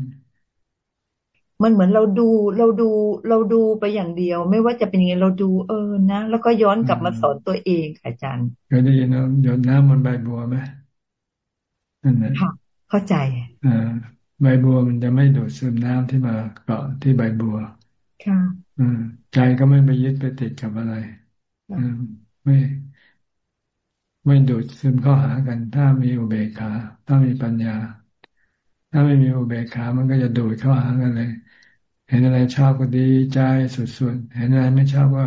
มันเหมือนเราดูเราดูเราดูไปอย่างเดียว ไม่ว่าจะเป็นยังไงเราดูเออนะแล้วก็ย้อนกลับมาสอนตัวเองอาจารย์เคยได้ยินนะหยดน้ำมันใบบัวไหมนั่นแหละเข้าใจอ่า ใบบัวมันจะไม่ดูดซึมน้ำที่มาเกาะที่ใบบัว ค่ะอืมใจก็ไม่ไปยึดไปติดกับอะไรอืมไม่ไม่ดูดซึมเข้าหากัน ถ้ามีอุเบกขา ถ้ามีปัญญา ถ้าไม่มีอุเบกขา มันก็จะดูดเข้าหากันเลย เห็นอะไรชอบก็ดีใจสุดๆ เห็นอะไรไม่ชอบก็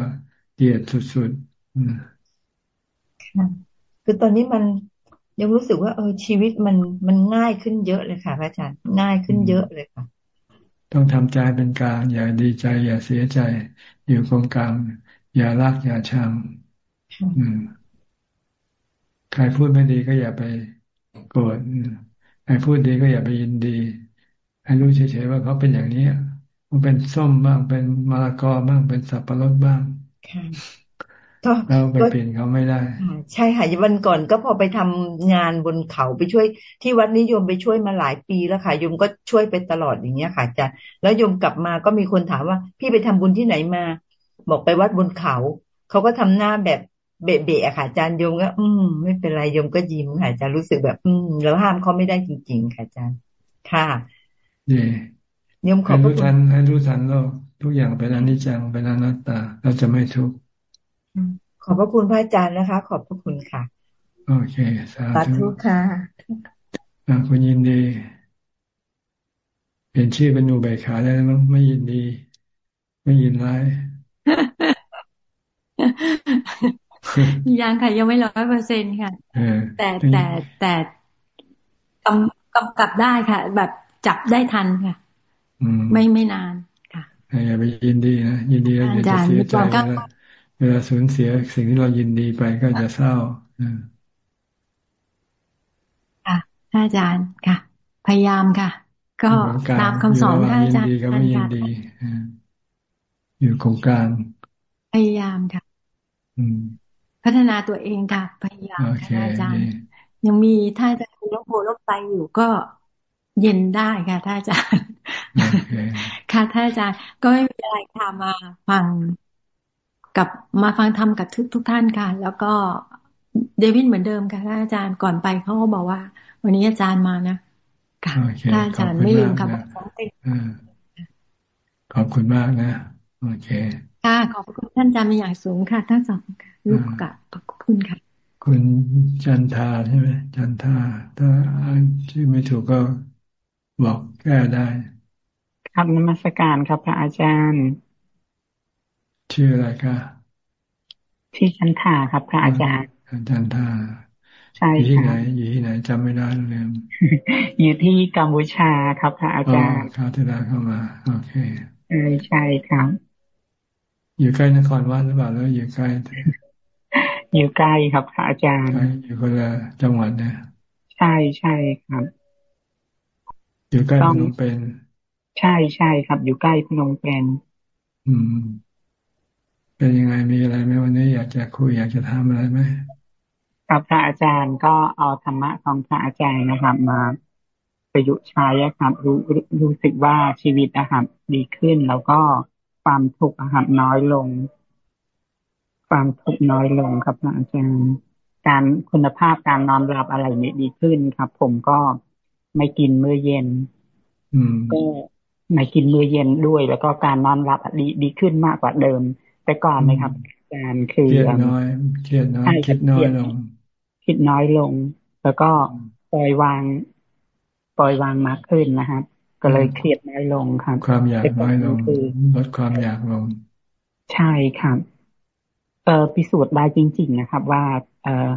เกลียดสุดๆคือตอนนี้มัน ยังรู้สึกว่าเออชีวิตมันมันง่ายขึ้นเยอะเลยค่ะพระอาจารย์ง่ายขึ้นเยอะเลยค่ะ ต้องทำใจเป็นกลาง อย่าดีใจ อย่าเสียใจ อยู่ตรงกลาง อย่ารักอย่าชังใครพูดไม่ดีก็อย่าไปโกรธใครพูดดีก็อย่าไปยินดีให้รู้เฉยๆว่าเขาเป็นอย่างนี้มันเป็นส้มบ้างเป็นมะละกอบ้างเป็นสับปะรดบ้าง เราไปเปลี่ยนเขาไม่ได้ ใช่ค่ะวันก่อนก็พอไปทำงานบนเขาไปช่วย ที่วัดนิยมไปช่วยมาหลายปีแล้วค่ะยมก็ช่วยไปตลอดอย่างเงี้ยค่ะอาจารย์แล้วยมกลับมาก็มีคนถามว่า พี่ไปทำบุญที่ไหนมา บอกไปวัดบนเขาเขาก็ทำหน้าแบบเบะเบะค่ะอาจารย์ยมก็ อืม ไม่เป็นไรยมก็ยิ้มค่ะอาจารย์รู้สึกแบบ อืมแล้วห้ามเขาไม่ได้จริงๆค่ะอาจารย์ ค่ะดียมขอบให้รู้ทันให้รู้ทันโลกทุกอย่างเป็นอนิจจังเป็นอนัตตาเราจะไม่ทุกข์ ขอบพระคุณพระอาจารย์นะคะ ขอบพระคุณค่ะ โอเคสาธุค่ะคุณยินดี เปลี่ยนชื่อเป็นนูใบขาได้ไหมไม่ยินดี ไม่ยินร้ายยังค่ะยังไม่ร้อยเปอร์เซ็นค่ะแต่แต่แต่กำกำกับได้ค่ะ แบบจับได้ทันค่ะไม่ไม่นานค่ะอย่าไปยินดีนะยินดีแล้วเดี๋ยวจะเสียใจ เวลาสูญเสียสิ่งที่เรายินดีไปก็จะเศร้าค่ะท่านอาจารย์ค่ะ พยายามค่ะ ก็ตามคำสอนท่านอาจารย์ก็ไม่ยินดีอยู่โครงการ พยายามค่ะพัฒนาตัวเองค่ะ พยายามค่ะอาจารย์ ยังมีถ้าจะลบโพลบไปอยู่ก็เย็นได้ค่ะท่านอาจารย์ ค่ะท่านอาจารย์ ก็ไม่มีอะไรค่ะมาฟัง กับมาฟังธรรมกับทุกทุกท่านค่ะ แล้วก็เดวิดเหมือนเดิมค่ะท่านอาจารย์ก่อนไปเขาก็บอกว่า วันนี้อาจารย์มานะค่ะท่านอาจารย์ไม่ลืมค่ะขอบคุณมากนะโอเคค่ะขอบคุณท่านอาจารย์เป็นอย่างสูงค่ะท่านสองค่ะลูกกับขอบคุณค่ะ คุณจันทาใช่ไหมจันทาถ้าชื่อไม่ถูกก็บอกแก้ได้ครับนมัสการครับพระอาจารย์ ชื่ออะไรคะ ชื่อจันทาครับพระอาจารย์จันทาใช่อยู่ที่ไหนอยู่ที่ไหนจำไม่ได้เลยอยู่ที่กัมพูชาครับพระอาจารย์คราวที่แล้วเข้ามาโอเคใช่ใช่ครับ อยู่ใกล้นครวัดหรือเปล่าแล้วอยู่ใกล้อยู่ใกล้ครับพระอาจารย์อยู่คนละจังหวัดนะ ใช่ใช่ครับ อยู่ใกล้พนมเป็นใช่ใช่ครับ อยู่ใกล้พนมเปญอืม เป็นยังไงมีอะไรไหมวันนี้อยากจะคุยอยากจะทำอะไรไหมครับพระอาจารย์ก็เอาธรรมะของพระอาจารย์นะครับ มาประยุกต์ใช้ครับ รู้รู้สึกว่าชีวิตนะครับ ดีขึ้นแล้วก็ความทุกข์นะครับน้อยลง ความทุกข์น้อยลงครับพระอาจารย์การคุณภาพการนอนหลับอะไรนี้ดีขึ้นครับ ผมก็ไม่กินมื้อเย็นก็ไม่กินมื้อเย็นด้วย แล้วก็การนอนหลับดีดีขึ้นมากกว่าเดิม แต่ก่อนนะครับอาจารย์คือเครียดน้อยเครียดน้อย คิดน้อยลง คิดน้อยลง แล้วก็ปล่อยวางปล่อยวางมากขึ้นนะครับ ก็เลยเครียดน้อยลงครับ ความอยากน้อยลงลดความอยากลง ใช่ครับเอ่อพิสูจน์ได้จริง ๆ นะครับ ว่า เอ่อ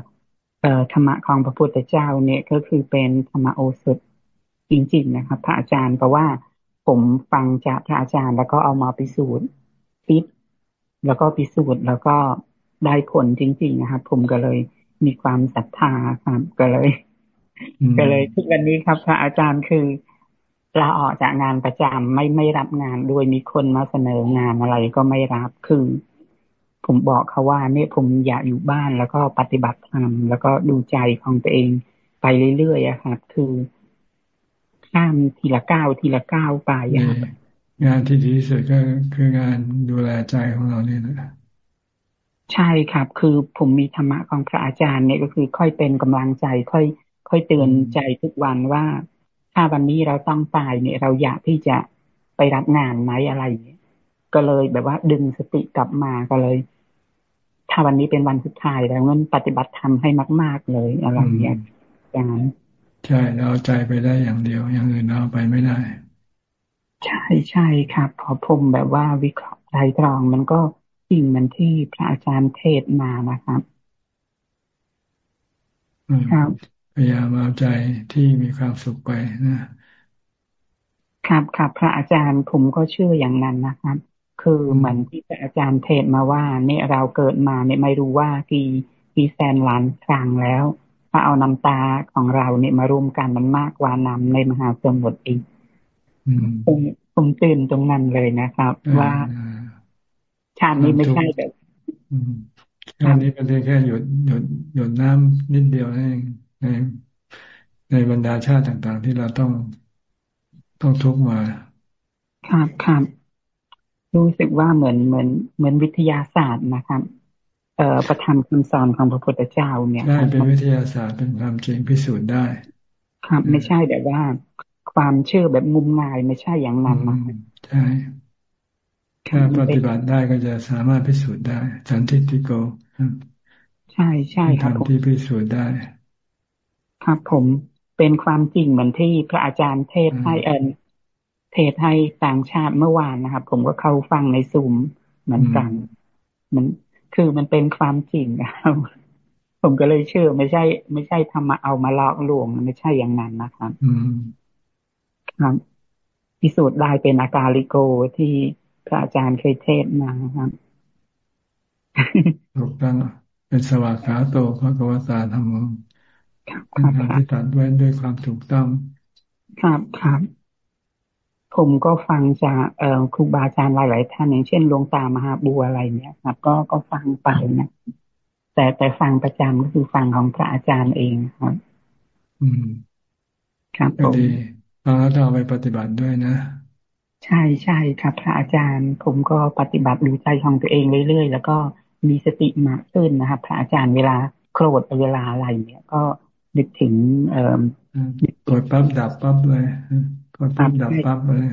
เอ่อธรรมะของพระพุทธเจ้าเนี่ยก็คือเป็นธรรมโอสถจริง ๆ นะครับ พระอาจารย์เพราะว่าผมฟังจากพระอาจารย์แล้วก็เอามาพิสูจน์ฟิต แล้วก็พิสูจน์แล้วก็ได้ผลจริงๆนะครับผมก็เลยมีความศรัทธาครับก็เลย ก็เลยทุกวันนี้ครับ พระอาจารย์คือลาออกจากงานประจำไม่ไม่รับงานด้วยมีคนมาเสนองานอะไรก็ไม่รับคือ ผมบอกเขาว่า เนี่ยผมอยากอยู่บ้านแล้วก็ปฏิบัติธรรมแล้วก็ดูใจของตัวเองไปเรื่อยๆครับคือข้ามทีละก้าวทีละก้าวไป งานที่ดีที่สุดก็คืองานดูแลใจของเราเนี่ยนะใช่ครับ คือผมมีธรรมะของพระอาจารย์เนี่ยก็คือค่อยเป็นกำลังใจ ค่อย ค่อยเตือนใจทุกวันว่า ถ้าวันนี้เราต้องตายเนี่ย เราอยากที่จะไปรับงานไหมอะไรก็เลยแบบว่าดึงสติกลับมาก็เลย ถ้าวันนี้เป็นวันสุดท้ายแล้วงั้นปฏิบัติธรรมให้มาก ๆ เลยอะไรเงี้ยอย่างนั้นใช่เราใจไปได้อย่างเดียวอย่างอื่นเราไปไม่ได้ ใช่ใช่ครับพอผมแบบว่าวิเคราะห์ใจตรองมันก็จริงมันที่พระอาจารย์เทศมานะครับครับพยายามเอาใจที่มีความสุขไปนะครับครับพระอาจารย์ผมก็เชื่ออย่างนั้นนะครับ คือเหมือนที่อาจารย์เทศมาว่า เนี่ยเราเกิดมาเนี่ยไม่รู้ว่ากี่กี่แสนล้านครั้งแล้ว ถ้าเอาน้ำตาของเราเนี่ยมารวมกันมันมากกว่าน้ำในมหาสมุทรอีก ผมผมตื่นตรงนั้นเลยนะครับ ว่าชาตินี้ไม่ใช่แบบชาตินี้เป็นแค่หยดหยดหยดน้ำนิดเดียวนั่นเองในในบรรดาชาติต่างๆ ที่เราต้องต้องทุกมา ครับครับรู้สึกว่าเหมือนเหมือนเหมือนวิทยาศาสตร์นะครับเอ่อประธรรมคำสอนของพระพุทธเจ้าเนี่ยได้เป็นวิทยาศาสตร์เป็นความจริงพิสูจน์ได้ ครับ ไม่ใช่แบบว่า ความเชื่อแบบงมงายไม่ใช่อย่างนั้นนะใช่ถ้าปฏิบัติได้ก็จะสามารถพิสูจน์ได้สันติติโกใช่ใช่ครับที่พิสูจน์ได้ ครับผมเป็นความจริงเหมือนที่พระอาจารย์เทศให้เอิญเทศให้ต่างชาติเมื่อวานนะครับ ผมก็เข้าฟังในซูมเหมือนกัน มันคือมันเป็นความจริงครับผมก็เลยเชื่อไม่ใช่ ไม่ใช่ทำมาเอามาลอกลวงไม่ใช่อย่างนั้นนะครับ อืม ครับพิสูจน์ได้เป็นอาการลิโกที่พระอาจารย์เคยเทศมาครับถูกต้องเป็นสวากขาโตพระกวตาธรรมเป็นการที่ตัดไว้ด้วยความถูกต้อง ครับครับผมก็ฟังจากเอ่อครูบาอาจารย์หลาย ๆ ท่านอย่างเช่นหลวงตามหาบัวอะไรเนี่ยครับ ก็ก็ฟังไปนะแต่แต่ฟังประจำก็คือฟังของพระอาจารย์เองครับ อืม ครับผมดีฟัง แล้วจะเอาไปปฏิบัติด้วยนะ ใช่ใช่ครับ พระอาจารย์ ผมก็ปฏิบัติดูใจของตัวเองเรื่อยๆ แล้วก็มีสติมากขึ้นนะครับพระอาจารย์เวลาโกรธเวลาอะไรเนี่ยก็นึกถึง เอ่อกดปั๊บดับปั๊บเลยก็ปั๊บดับปั๊บเลย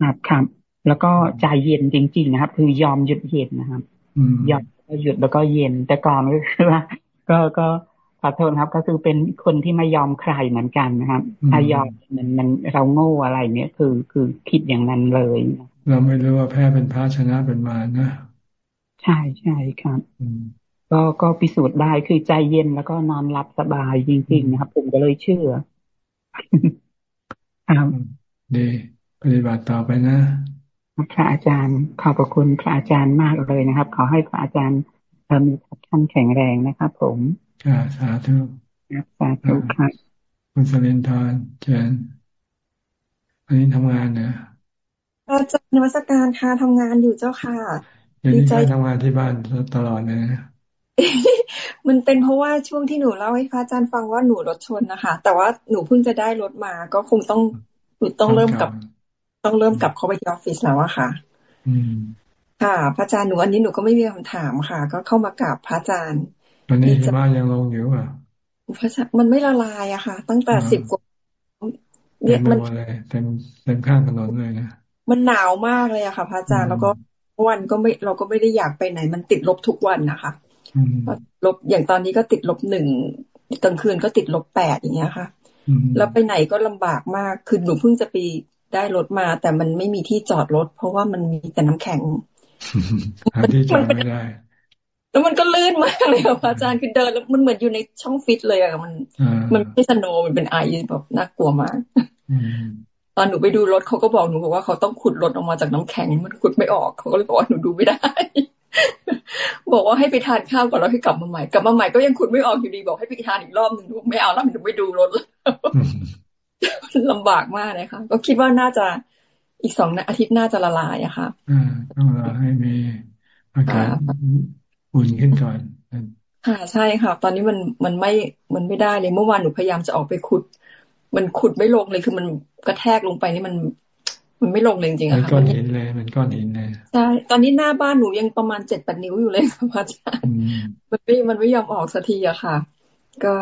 ครับครับ แล้วก็ใจเย็นจริง ๆ นะครับ คือยอมหยุดเย็นนะครับยอมหยุดแล้วก็เย็นแต่ก่อนก็คือว่าก็ก็ ขอโทษครับ ก็คือเป็นคนที่ไม่ยอมใครเหมือนกันนะครับถ้ายอมมันมันเราโง่อะไรเนี่ยคือคือคิดอย่างนั้นเลย เราไม่รู้ว่าแพ้เป็นพระชนะเป็นมานะ ใช่ใช่ครับก็ก็พิสูจน์ได้คือใจเย็นแล้วก็นอนหลับสบายจริงๆนะครับผมก็เลยเชื่อครับดีปฏิบัติต่อไปนะพระอาจารย์ขอบพระคุณพระอาจารย์มากเลยนะครับ ขอให้พระอาจารย์มีท่านแข็งแรงนะครับผม ค่ะสาธุสาธุครับคุณสลินทร์เจนอันนี้ทำงานเนอะอาจารย์นวัตการค่ะทำงานอยู่เจ้าค่ะดีใจทำงานที่บ้านตลอดเลยมันเป็นเพราะว่าช่วงที่หนูเล่าให้พระอาจารย์ฟังว่าหนูรถชนนะคะ แต่ว่าหนูเพิ่งจะได้รถมา ก็คงต้องหนูต้องเริ่มกับ ต้องเริ่มกลับเข้าไปที่ออฟฟิศแล้วอะค่ะ อืมค่ะ พระอาจารย์หนูอันนี้หนูก็ไม่มีคำถามค่ะ ก็เข้ามากราบพระอาจารย์ วันนี้หิมะยังลงอยู่อะพระอาจารย์มันไม่ละลายอะค่ะ ตั้งแต่สิบกว่าเนี่ยมันเต็มเต็มข้างถนนเลยนะมันหนาวมากเลยอะค่ะพระอาจารย์แล้วก็วันก็ไม่เราก็ไม่ได้อยากไปไหน มันติดลบทุกวันนะคะลบอย่างตอนนี้ก็ติดลบหนึ่งกลางคืนก็ติดลบแปดอย่างเงี้ยค่ะแล้วไปไหนก็ลำบากมาก คือหนูเพิ่งจะไปได้รถมา แต่มันไม่มีที่จอดรถ เพราะว่ามันมีแต่น้ำแข็งที่จอดไม่ได้ แล้วมันก็ลื่นมากเลยค่ะอาจารย์คือเดินแล้วมันเหมือนอยู่ในช่องฟิตเลยอะมัน มันไม่สโนมันเป็นไอแบบน่ากลัวมากตอนหนูไปดูรถเขาก็บอกหนูบอกว่าเขาต้องขุดรถออกมาจากน้ำแข็งมันขุดไม่ออกเขาก็เลยบอกว่าหนูดูไม่ได้ บอกว่าให้ไปทานข้าวก่อนแล้วให้กลับมาใหม่กลับมาใหม่ก็ยังขุดไม่ออกอยู่ดีบอกให้ไปทานอีกรอบหนึ่งไม่เอาแล้วหนูไม่ดูรถแล้วลำบากมากเลยค่ะก็คิดว่าน่าจะอีกสองอาทิตย์น่าจะละลายอะค่ะอ่าต้องรอให้มีอากาศ อุ่นขึ้นก่อนค่ะใช่ค่ะ ตอนนี้มันมันไม่มันไม่ได้เลยเมื่อวานหนูพยายามจะออกไปขุด มันขุดไม่ลงเลยคือมันกระแทกลงไปนี่มันมันไม่ลงเลยจริงๆอะค่ะมันก้อนหินเลยมันก้อนหินเลยใช่ตอนนี้หน้าบ้านหนูยังประมาณเจ็ดแปดนิ้วอยู่เลยค่ะอาจารย์มันไม่มันไม่ยอมออกสักทีอะค่ะ ก็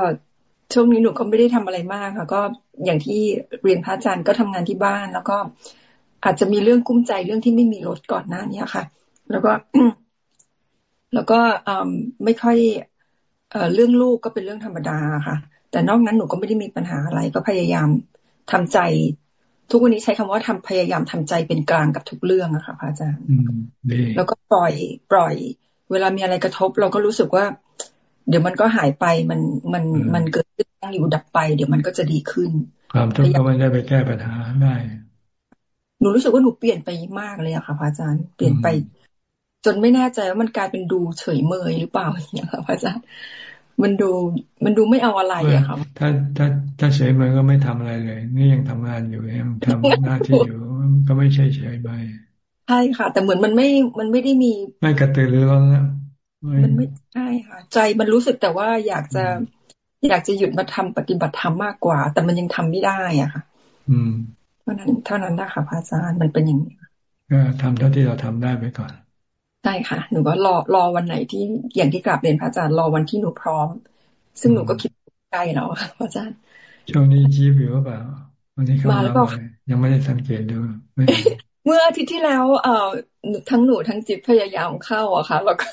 ช่วงนี้หนูก็ไม่ได้ทำอะไรมากค่ะ ก็อย่างที่เรียนพระอาจารย์ก็ทำงานที่บ้าน แล้วก็อาจจะมีเรื่องกุ้มใจเรื่องที่ไม่มีรถก่อนหน้านี้ค่ะ แล้วก็ แล้วก็ไม่ค่อยเรื่องลูกก็เป็นเรื่องธรรมดาค่ะ แต่นอกนั้นหนูก็ไม่ได้มีปัญหาอะไร ก็พยายามทำใจ ทุกวันนี้ใช้คำว่าทำพยายามทำใจเป็นกลางกับทุกเรื่องอะค่ะพระอาจารย์แล้วก็ปล่อยปล่อย เวลามีอะไรกระทบ เราก็รู้สึกว่า เดี๋ยวมันก็หายไปมันมันมันเกิดขึ้นอยู่ดับไป เดี๋ยวมันก็จะดีขึ้น ความทุกข์ก็ไม่ได้ไปแก้ปัญหาได้หนูรู้สึกว่าหนูเปลี่ยนไปมากเลยอะค่ะพระอาจารย์เปลี่ยนไป จนไม่แน่ใจว่ามันกลายเป็นดูเฉยเมยหรือเปล่าอย่างเงี้ยค่ะพระอาจารย์มันดูมันดูไม่เอาอะไรอะค่ะถ้าถ้าถ้าเฉยเมยก็ไม่ทำอะไรเลย นี่ยังทำงานอยู่ยังทำหน้าที่อยู่ก็ไม่ใช่เฉยเมยใช่ค่ะ แต่เหมือนมันไม่มันไม่ได้มี ไม่กระตือรือร้นแล้วมันไม่ใช่ค่ะ ใจมันรู้สึกแต่ว่าอยากจะอยากจะหยุดมาทำปฏิบัติธรรมมากกว่า แต่มันยังทำไม่ได้อะค่ะ อืมเท่านั้นเท่านั้นนะคะพระอาจารย์มันเป็นอย่างนี้ก็ทำเท่าที่เราทำได้ไปก่อน ใช่ค่ะ หนูก็รอรอวันไหนที่อย่างที่กลับเรียนพระอาจารย์รอวันที่หนูพร้อม ซึ่งหนูก็คิดใกล้แล้วค่ะพระอาจารย์ ช่วงนี้จีบอยู่เปล่า วันนี้เข้ามาแล้วยังไม่ได้สังเกตดูเมื่ออาทิตย์ที่แล้ว เอ่อทั้งหนูทั้งจิ๊บพยายามเข้าอะค่ะ แล้วก็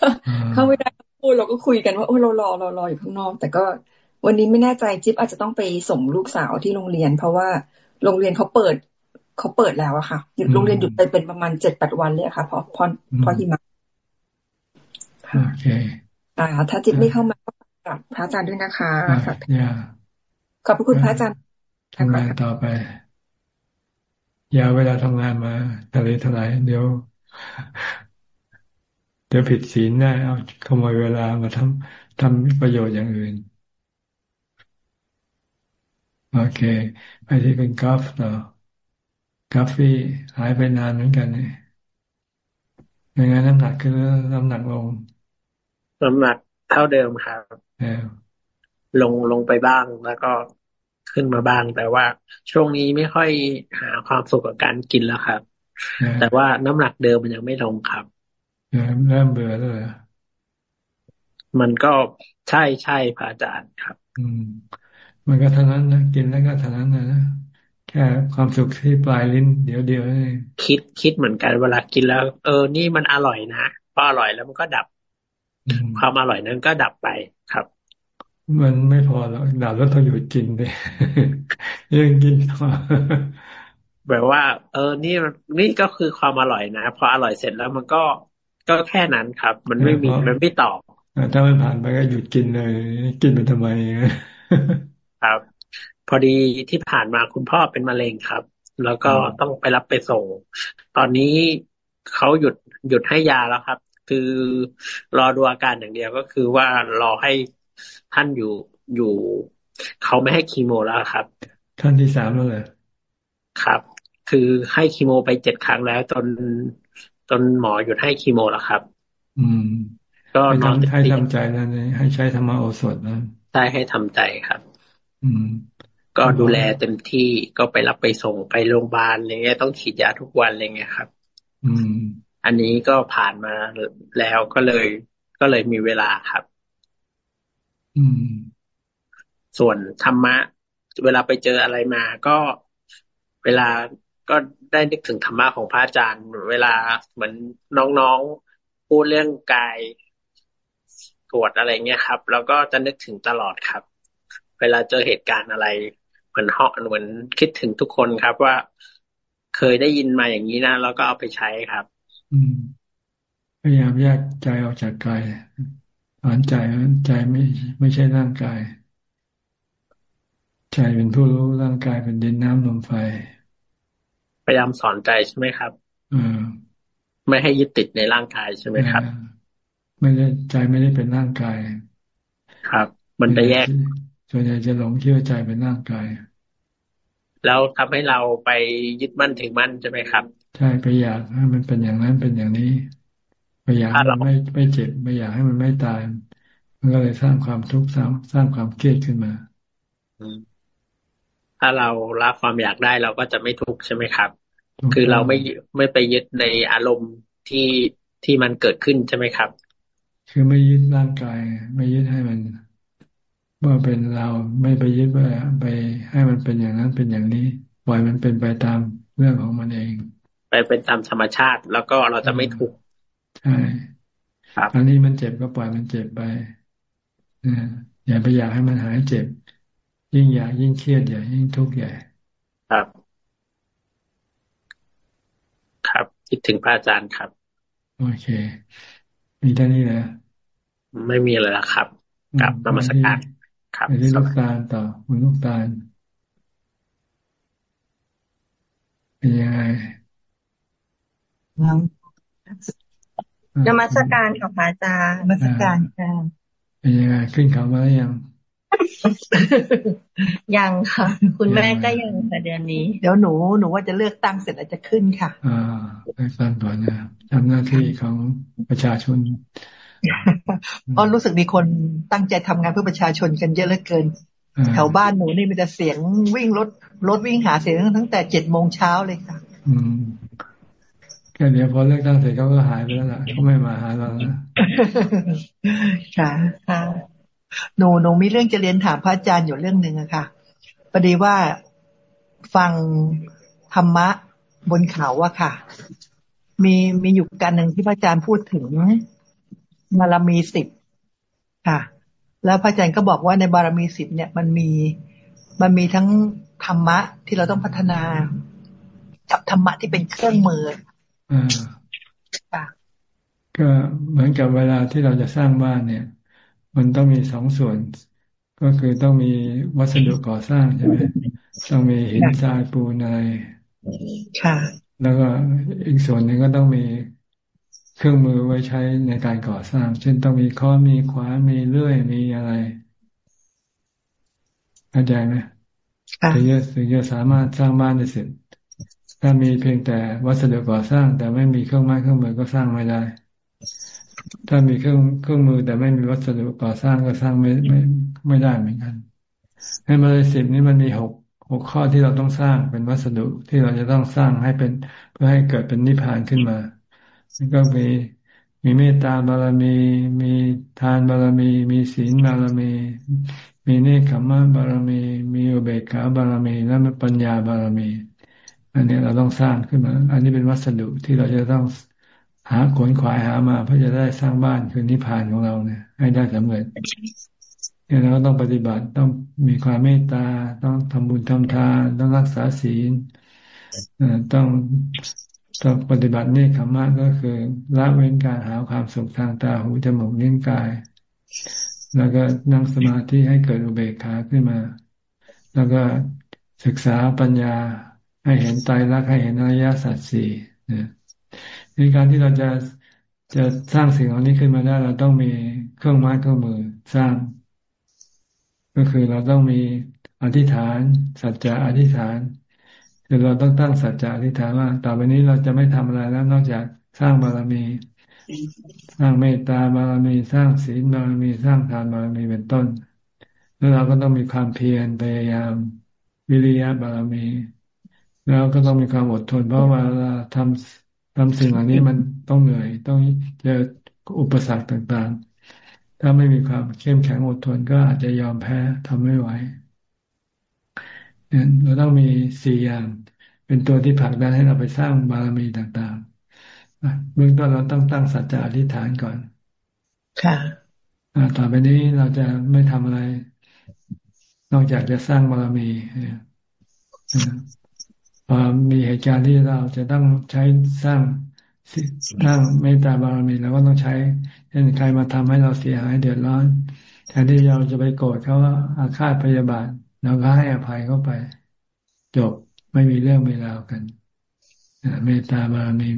เข้าไม่ได้พูดเราก็คุยกันว่าโอ้เรารอเรารออยู่ข้างนอก แต่ก็วันนี้ไม่แน่ใจจิ๊บอาจจะต้องไปส่งลูกสาวที่โรงเรียน เพราะว่าโรงเรียนเขาเปิดเขาเปิดแล้วอะค่ะหยุดโรงเรียนหยุดไปเป็นประมาณเจ็ดแปดวันเลยค่ะพอพอพอหิมะ โอเคอ่าถ้าจิตไม่เข้ามาก็กับพระอาจารย์ด้วยนะคะครับขอบพระคุณพระอาจารย์ทำงานต่อไป อย่าเวลาทำงานมาทะเลทลายเดี๋ยว เดี๋ยวผิดศีลได้เอาขโมยเวลามาทำทำประโยชน์อย่างอื่น โอเค ไปที่เป็นกอล์ฟต่อกาแฟหายไปนานเหมือนกันเนี่ยยังไงน้ำหนักขึ้นน้ำหนักลง น้ำหนักเท่าเดิมครับลงลงไปบ้างแล้วก็ขึ้นมาบ้าง แต่ว่าช่วงนี้ไม่ค่อยหาความสุขกับการกินแล้วครับ แต่ว่าน้ำหนักเดิมมันยังไม่ลงครับเริ่มเบื่อเลยมันก็ใช่ใช่พระอาจารย์ครับ อืม มันก็เท่านั้นนะกินแล้วก็เท่านั้นนะแค่ความสุขที่ปลายลิ้นเดี๋ยวเดียวนี่คิดคิดเหมือนกันเวลากินแล้ว เออ นี่มันอร่อยนะพออร่อยแล้วมันก็ดับ ความอร่อยนั้นก็ดับไปครับ มันไม่พอแล้วดับแล้วต้องหยุดกินไปยังกินต่อแบบว่า เออนี่นี่ก็คือความอร่อยนะพออร่อยเสร็จแล้วมันก็ก็แค่นั้นครับ มันไม่มีมันไม่ต่อถ้ามันผ่านไปก็หยุดกินเลย กินไปทำไมครับ พอดีที่ผ่านมาคุณพ่อเป็นมะเร็งครับ แล้วก็ต้องไปรับไปส่ง ตอนนี้เขาหยุดหยุดให้ยาแล้วครับ คือรอดูอาการอย่างเดียวก็คือว่ารอให้ท่านอยู่อยู่เขาไม่ให้คีโมแล้วครับท่านที่สามแล้วเลยครับ คือให้คีโมไปเจ็ดครั้งแล้วจนจนหมอหยุดให้คีโมแล้วครับ อืม ก็นอนให้ทำใจนั่นเองให้ใช้ธรรมโอสถนะใช่ให้ทำใจครับ อืม ก็ดูแลเต็มที่ก็ไปรับไปส่งไปโรงพยาบาลอะไรเงี้ยต้องฉีดยาทุกวันอะไรเงี้ยครับ อืม อันนี้ก็ผ่านมาแล้วก็เลย ก็เลยมีเวลาครับ อืม ส่วนธรรมะ เวลาไปเจออะไรมา ก็เวลาก็ได้นึกถึงธรรมะของพระอาจารย์ เวลาเหมือนน้องๆพูดเรื่องกายตรวจอะไรเงี้ยครับ แล้วก็จะนึกถึงตลอดครับ เวลาเจอเหตุการณ์อะไร เหมือนเหาะเหมือนคิดถึงทุกคนครับว่าเคยได้ยินมาอย่างนี้นะ แล้วก็เอาไปใช้ครับอืม พยายามแยกใจออกจากกายถอนใจใจไม่ไม่ใช่ร่างกาย ใจเป็นผู้รู้ร่างกายเป็นดินน้ำลมไฟ พยายามสอนใจใช่ไหมครับอไม่ให้ยึดติดในร่างกายใช่ไหมครับ ไม่ได้ใจไม่ได้เป็นร่างกาย ครับ มันจะแยกส่วนใหญ่จะหลงเชื่อใจเป็นร่างกาย แล้วทำให้เราไปยึดมั่นถึงมั่นใช่ไหมครับ ใช่ไปอยากให้มันเป็นอย่างนั้นเป็นอย่างนี้ไปอยากให้มันไม่ไม่เจ็บไม่อยากให้มันไม่ตาย มันก็เลยสร้างความทุกข์สร้างสร้างความเครียดขึ้นมาถ้าเราละความอยากได้เราก็จะไม่ทุกข์ใช่ไหมครับ คือเราไม่ไม่ไปยึดในอารมณ์ที่ที่มันเกิดขึ้นใช่ไหมครับ คือไม่ยึดร่างกาย ไม่ยึดให้มันว่าเป็นเราไม่ไปยึดว่าไปให้มันเป็นอย่างนั้นเป็นอย่างนี้ปล่อยมันเป็นไปตามเรื่องของมันเอง ไปเป็นตามธรรมชาติ แล้วก็เราจะไม่ทุกข์ใช่ครับอันนี้มันเจ็บก็ปล่อยมันเจ็บไปอย่าไปอยากให้มันหายเจ็บ ยิ่งอยากยิ่งเครียดใหญ่ยิ่งทุกข์ใหญ่ครับ ครับ คิดถึงพระอาจารย์ครับ โอเค มีท่านี้นะไม่มีเลยละครับกับนมัสการครับไปที่ลูกตาลต่อคุณลูกตาลเป็นยังไง นมัสการค่ะพระอาจารย์นมัสการค่ะเป็นยังไงขึ้นเขามาแล้วยัง ยังค่ะ คุณแม่ก็ยังค่ะเดือนนี้ เดี๋ยวหนูหนูว่าจะเลือกตั้งเสร็จอาจจะขึ้นค่ะอ่าเลือกตั้งก่อนนะทำหน้าที่ของประชาชนเพราะรู้สึกมีคนตั้งใจทำงานเพื่อประชาชนกันเยอะเหลือเกินแถวบ้านหนูนี่มันจะเสียงวิ่งรถรถวิ่งหาเสียงตั้งแต่เจ็ดโมงเช้าเลยค่ะ อืมแค่เดี๋ยวพอเลือกตั้งเสร็จเขาก็หายไปแล้วล่ะเขาไม่มาหาเราแล้วค่ะค่ะหนูหนูมีเรื่องจะเรียนถามพระอาจารย์อยู่เรื่องหนึ่งอะค่ะพอดีว่าฟังธรรมะบนเขาอะค่ะ มีมีอยู่การหนึ่งที่พระอาจารย์พูดถึงบารมีสิบค่ะ แล้วพระอาจารย์ก็บอกว่าในบารมีสิบเนี่ย มันมีมันมีทั้งธรรมะที่เราต้องพัฒนา กับธรรมะที่เป็นเครื่องมือ ก็เหมือนกับเวลาที่เราจะสร้างบ้านเนี่ย มันต้องมีสองส่วน ก็คือต้องมีวัสดุก่อสร้างใช่ไหมต้องมีหินทรายปูนอะไรค่ะ แล้วก็อีกส่วนหนึ่งก็ต้องมีเครื่องมือไว้ใช้ในการก่อสร้าง เช่นต้องมีค้อนมีขวานมีเลื่อยมีอะไรเข้าใจไหมถึงจะถึงจะสามารถสร้างบ้านได้เสร็จ ถ้ามีเพียงแต่วัสดุก่อสร้าง แต่ไม่มีเครื่องไม้เครื่องมือก็สร้างไม่ได้ ถ้ามีเครื่องเครื่องมือแต่ไม่มีวัสดุก่อสร้างก็สร้างไม่ไม่ไม่ได้เหมือนกันให้มาเลยสิบนี้มันมีหกหกข้อที่เราต้องสร้างเป็นวัสดุที่เราจะต้องสร้างให้เป็นเพื่อให้เกิดเป็นนิพพานขึ้นมาก็มีมีเมตตาบารมี มีทานบารมี มีศีลบารมี มีเนคขมะบารมี มีอุเบกขาบารมี และมีปัญญาบารมี อันนี้เราต้องสร้างขึ้นมา อันนี้เป็นวัสดุที่เราจะต้องหาขวนขวายหามาเพื่อจะได้สร้างบ้านคือนิพพานของเราเนี่ย ให้ได้สำเร็จเนี่ยเราก็ต้องปฏิบัติต้องมีความเมตตา ต้องทำบุญทำทาน ต้องรักษาศีลต้องต้องปฏิบัติเนี่ขมะก็คือละเว้นการหาความสุขทางตาหูจมูกนิ้วกาย แล้วก็นั่งสมาธิให้เกิดอุเบกขาขึ้นมา แล้วก็ศึกษาปัญญา ให้เห็นไตรลักษณ์ให้เห็นอริยสัจสี่ในการที่เราจะจะสร้างสิ่งเหล่านี้ขึ้นมาได้ เราต้องมีเครื่องไม้เครื่องมือสร้าง ก็คือเราต้องมีอธิษฐาน สัจจะอธิษฐานคือเราต้องตั้งสัจจะอธิษฐานว่าต่อไปนี้เราจะไม่ทำอะไรแล้ว นอกจากสร้างบารมี สร้างเมตตาบารมีสร้างศีลบารมีสร้างทานบารมีเป็นต้น แล้วเราก็ต้องมีความเพียรพยายาม วิริยะบารมี แล้วก็ต้องมีความอดทน เพราะว่าเราทำทำสิ่งเหล่านี้มันต้องเหนื่อย ต้องเจออุปสรรคต่างๆ ถ้าไม่มีความเข้มแข็งอดทนก็อาจจะยอมแพ้ทำไม่ไหวเนี่ยเราต้องมีสี่อย่าง เป็นตัวที่ผลักดันให้เราไปสร้างบารมีต่างๆเบื้องต้นเราต้องตั้งสัจจะอธิษฐานก่อน ค่ะต่อไปนี้เราจะไม่ทำอะไร นอกจากจะสร้างบารมี พอมีเหตุการณ์ที่เราจะต้องใช้สร้างสร้างเมตตาบารมีเราก็ต้องใช้เช่นใครมาทำให้เราเสียหายเดือดร้อนแทนที่เราจะไปโกรธเขาว่าอาฆาตพยาบาทเราก็ให้อภัยเข้าไป จบไม่มีเรื่องไม่ราวกันเมตตาบารมี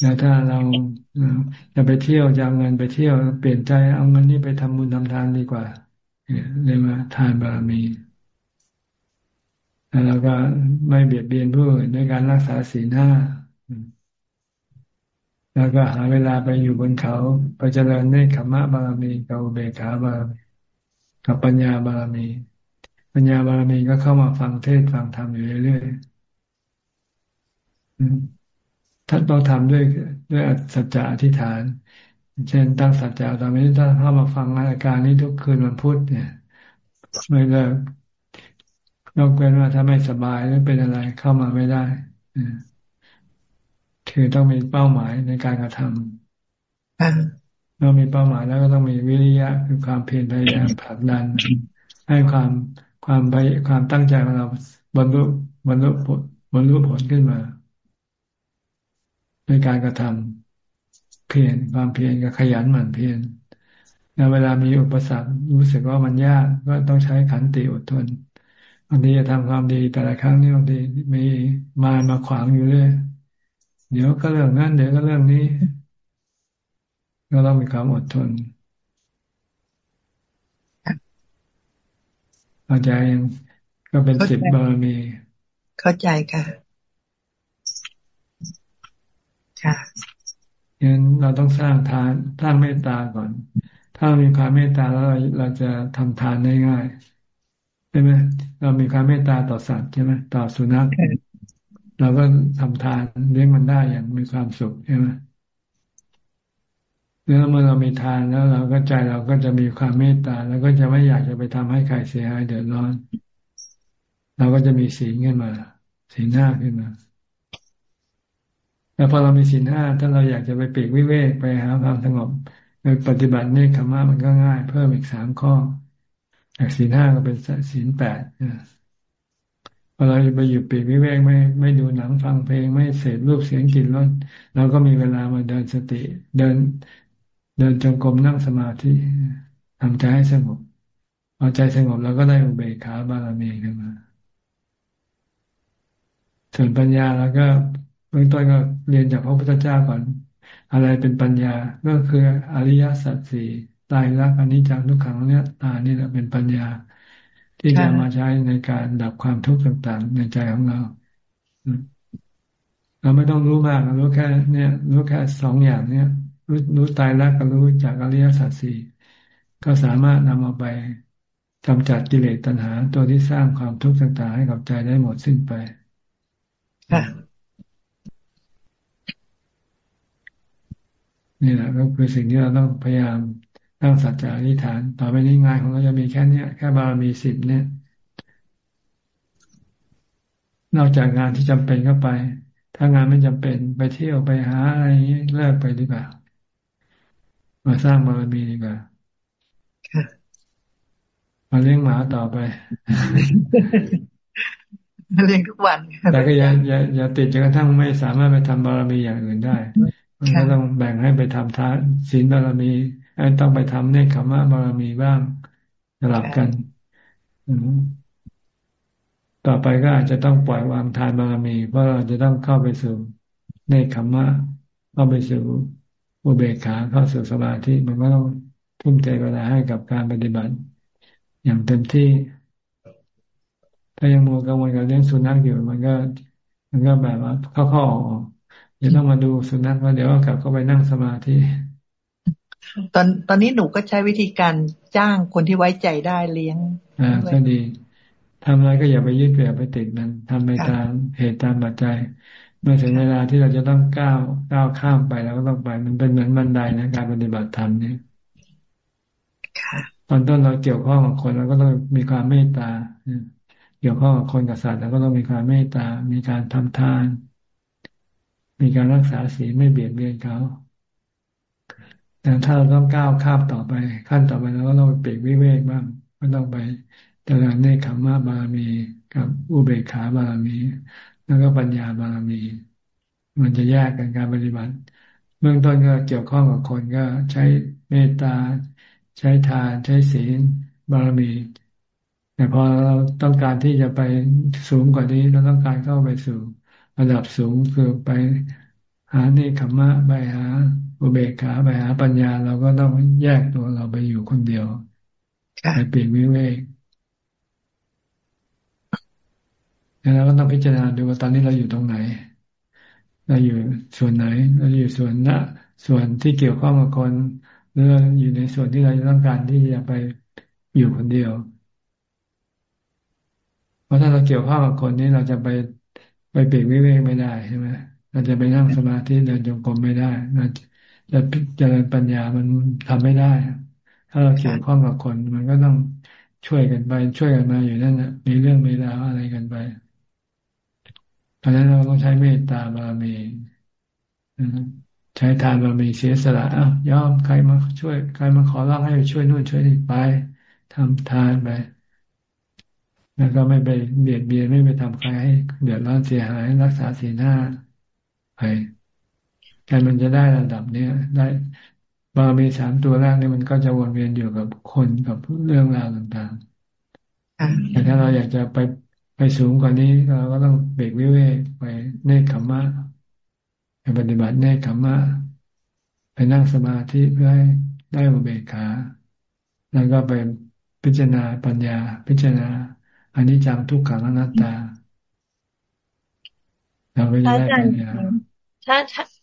แล้วถ้าเราจะไปเที่ยวจะเอาเงินไปเที่ยว เปลี่ยนใจเอาเงินนี้ไปทำบุญทำทานดีกว่าเรียกว่าทานบารมี แล้วเราก็ไม่เบียดเบียนผู้อื่นด้วยการรักษาศีลห้าแล้วก็หาเวลาไปอยู่บนเขาไปเจริญเนขมะบารมีกับเบขาบารมีกับปัญญาบารมี ปัญญาบารมีก็เข้ามาฟังเทศฟังธรรมอยู่เรื่อยๆท่านต้องทำด้วยด้วยสัจจะอธิษฐาน เช่นตั้งสัจจะตอนนี้ถ้าเข้ามาฟังรายการนี้ทุกคืนวันพุธเนี่ยไม่เลิก นอกเว้นว่าถ้าไม่สบายหรือเป็นอะไรเข้ามาไม่ได้คือต้องมีเป้าหมายในการกระทำเรามีเป้าหมายแล้วก็ต้องมีวิริยะคือความเพียรพยายามผลักดัน ให้ความความไปความตั้งใจของเราบรรลุบรรลุผลบรรลุผลขึ้นมาในการกระทำเพียรความเพียรกับขยันหมั่นเพียรแล้วเวลามีอุปสรรครู้สึกว่ามันยากก็ต้องใช้ขันติอดทนบางทีจะทำความดีแต่ละครั้งนี่บางทีมีมามาขวางอยู่เรื่อยเดี๋ยวก็เรื่องนั้นเดี๋ยวก็เรื่องนี้ ก็ต้องมีความอดทนเข้าใจยังก็เป็นสิบบารมี เข้าใจค่ะ ค่ะงั้นเราต้องสร้างทานสร้างเมตตาก่อน ถ้ามีความเมตตาแล้วเราเราจะทำทานได้ง่าย ใช่ไหมเรามีความเมตตาต่อสัตว์ใช่ไหมต่อสุนัขเราก็ทำทานเลี้ยงมันได้อย่างมีความสุขใช่ไหมแล้วเมื่อเรามีทานแล้ว เราก็ใจเราก็จะมีความเมตตา แล้วก็จะไม่อยากจะไปทำให้ใครเสียหายเดือดร้อน เราก็จะมีศีลขึ้นมาศีลห้าขึ้นมาแล้วพอเรามีศีลห้าถ้าเราอยากจะไปปีกวิเวกไปหาความสงบไปปฏิบัติเนคขมะมันก็ง่าย เพิ่มอีกสามข้อ จากศีลห้าก็เป็นศีลแปดพอเราไปอยู่ปีกวิเวกไม่ไม่ดูหนังฟังเพลง ไม่เสพรูปเสียงกลิ่นรสเราก็มีเวลามาเดินสติ เดิน เดินจงกรมนั่งสมาธิทำใจให้สงบพอใจสงบเราก็ได้อุเบกขาบารมีขึ้นมาส่วนปัญญาแล้วก็เบื้องต้นก็เรียนจากพระพุทธเจ้าก่อน อะไรเป็นปัญญาก็คืออริยสัจสี่ ตายรักอันนี้จากทุกขังเนี่ยตานี่แหละเป็นปัญญา ที่จะมาใช้ในการดับความทุกข์ต่างๆ ในใจของเราเราไม่ต้องรู้มากรู้แค่ เนี่ย รู้แค่สองอย่างเนี่ย รู้รู้ตายแล้วก็รู้จากอริยสัจสี่ก็สามารถนำเอาไปกำจัดกิเลสตัณหา ตัวที่สร้างความทุกข์ต่างๆ ให้กับใจได้หมดสิ้นไปนี่แหละก็คือสิ่งที่เราต้องพยายาม ตั้งสัจจะอธิษฐาน ต่อไปนี้งานของเราจะมีแค่เนี้ยแค่บารมีสิบเนี่ย นอกจากงานที่จำเป็นก็ไป ถ้างานไม่จำเป็นไปเที่ยวไปหาอะไรเลิกไปดีกว่ามาสร้างบารมีดีกว่ามาเลี้ยงหมาต่อไปเลี้ยงทุกวันแต่ก็อย่าอย่าอย่าติดจนกระทั่งไม่สามารถไปทำบารมีอย่างอื่นได้ มันก็ต้องแบ่งให้ไปทำทานศีลบารมี ต้องไปทำเนคขมะบารมีบ้างสลับกันต่อไปก็อาจจะต้องปล่อยวางทานบารมี เพราะเราจะต้องเข้าไปสู่เนคขมะเข้าไปสู่อุเบกขาเข้าสู่สมาธิมันก็ต้องทุ่มเทเวลาให้กับการปฏิบัติ อย่างเต็มที่ ถ้ายังมัวกังวลกับเรื่องสุนัขอยู่ มันก็ มันก็แบบว่าเข้าๆออกดี๋ยวต้องมาดูสุนัขแล้วเดี๋ยวก็กลับเข้าไปนั่งสมาธิ ตอนตอนนี้หนูก็ใช้วิธีการจ้างคนที่ไว้ใจได้เลี้ยง อ่าก็ดีทำอะไรก็อย่าไปยึดอย่าไปติดมันทำไปตามเหตุตามปัจจัยเมื่อถึงเวลาที่เราจะต้องก้าวก้าวข้ามไปแล้วก็ต้องไป มันเป็นเหมือนบันไดนะการปฏิบัติธรรมเนี่ยตอนต้นเราเกี่ยวข้องกับคนเราก็ต้องมีความเมตตาเกี่ยวข้องกับคนกับสัตว์เราก็ต้องมีความเมตตา มีการทำทาน มีการรักษาศีลไม่เบียดเบียนเขาแต่ ถ้าเราต้องก้าวข้ามต่อไป ขั้นต่อไปเราก็ต้องเปรกวิเวกบ้างก็ต้องไปเจริญเนคขมะบารมี กับอุเบกขาบารมี แล้วก็ปัญญาบารมี มันจะแยกกันการปฏิบัติเบื้องต้นก็เกี่ยวข้องกับคนก็ใช้เมตตา ใช้ทาน ใช้ศีลบารมีแต่พอเราต้องการที่จะไปสูงกว่านี้เราต้องการเข้าไปสู่ระดับสูงคือไปหาเนคขมะไปหา อุเบกขาไปหาปัญญา เราก็ต้องแยกตัวเราไปอยู่คนเดียวไปเปลี่ยนวิเวกแล้วเราก็ต้องพิจารณาดูว่าตอนนี้เราอยู่ตรงไหน เราอยู่ส่วนไหน เราอยู่ส่วนละส่วนที่เกี่ยวข้องกับคนหรืออยู่ในส่วนที่เราต้องการที่จะไปอยู่คนเดียว เพราะถ้าเราเกี่ยวข้องกับคนนี้เราจะไปไปเปลี่ยนวิเวกไม่ได้ใช่ไหมเราจะไปนั่งสมาธิเดินจงกรมไม่ได้เรา จะเจริญปัญญามันทำไม่ได้ ถ้าเราเกี่ยวข้องกับคน มันก็ต้องช่วยกันไป ช่วยกันมาอยู่นั่นนะมีเรื่องมีราวอะไรกันไปเพราะฉะนั้นเราต้องใช้เมตตาบารมีใช้ทานบารมีเสียสละอ้าวยอมใครมาช่วย ใครมาขอร้องให้ช่วยนู่นช่วยนี่ไปทำทานไปแล้วก็ไม่ไปเบียดเบียนไม่ไปทำใครให้เดือดร้อนเสียหายรักษาศีลห้าไป การมันจะได้ระดับเนี้ยได้บารมีสามตัวแรกนี่มันก็จะวนเวียนอยู่กับคนกับเรื่องราวต่างๆแต่ถ้าเราอยากจะไปไปสูงกว่านี้เราก็ต้องเบรกวิเวกไปเนคขมะไปปฏิบัติเนคขมะไปนั่งสมาธิเพื่อให้ได้อุเบกขา แล้วก็ไปพิจารณาปัญญา พิจารณาอันนี้จังทุกขังอนัตตาเราก็จะได้ปัญญาถ้า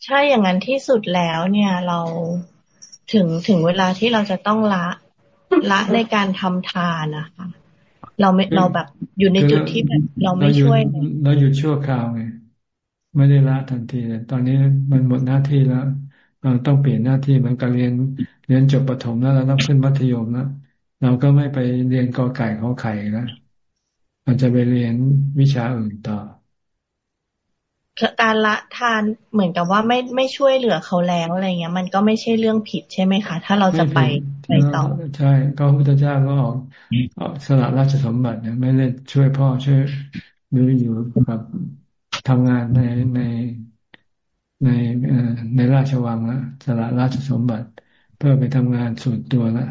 ถ้าอย่างนั้นที่สุดแล้วเนี่ยเราถึงถึงเวลาที่เราจะต้องละละในการทำทานนะคะเราไม่เราแบบอยู่ในจุดที่แบบเราไม่ช่วยเราหยุดชั่วคราวไงไม่ได้ละทันทีแต่ตอนนี้มันหมดหน้าที่แล้ว เราต้องเปลี่ยนหน้าที่มันก็เรียนเรียนจบประถมแล้วเราต้องขึ้นมัธยมแล้วเราก็ไม่ไปเรียนกอไก่ขอไข่แล้วเราจะไปเรียนวิชาอื่นต่อ การละทานเหมือนกับว่าไม่ไม่ช่วยเหลือเขาแล้วอะไรเงี้ย มันก็ไม่ใช่เรื่องผิดใช่ไหมคะ ถ้าเราจะไปไปต่อใช่ก็พระพุทธเจ้าก็ออกสละราชสมบัติเนี่ยไม่ได้ช่วยพ่อช่วยดูอยู่กับทำงานในในในในราชวังแล้วสละราชสมบัติ เพื่อไปทำงานส่วนตัวแล้ว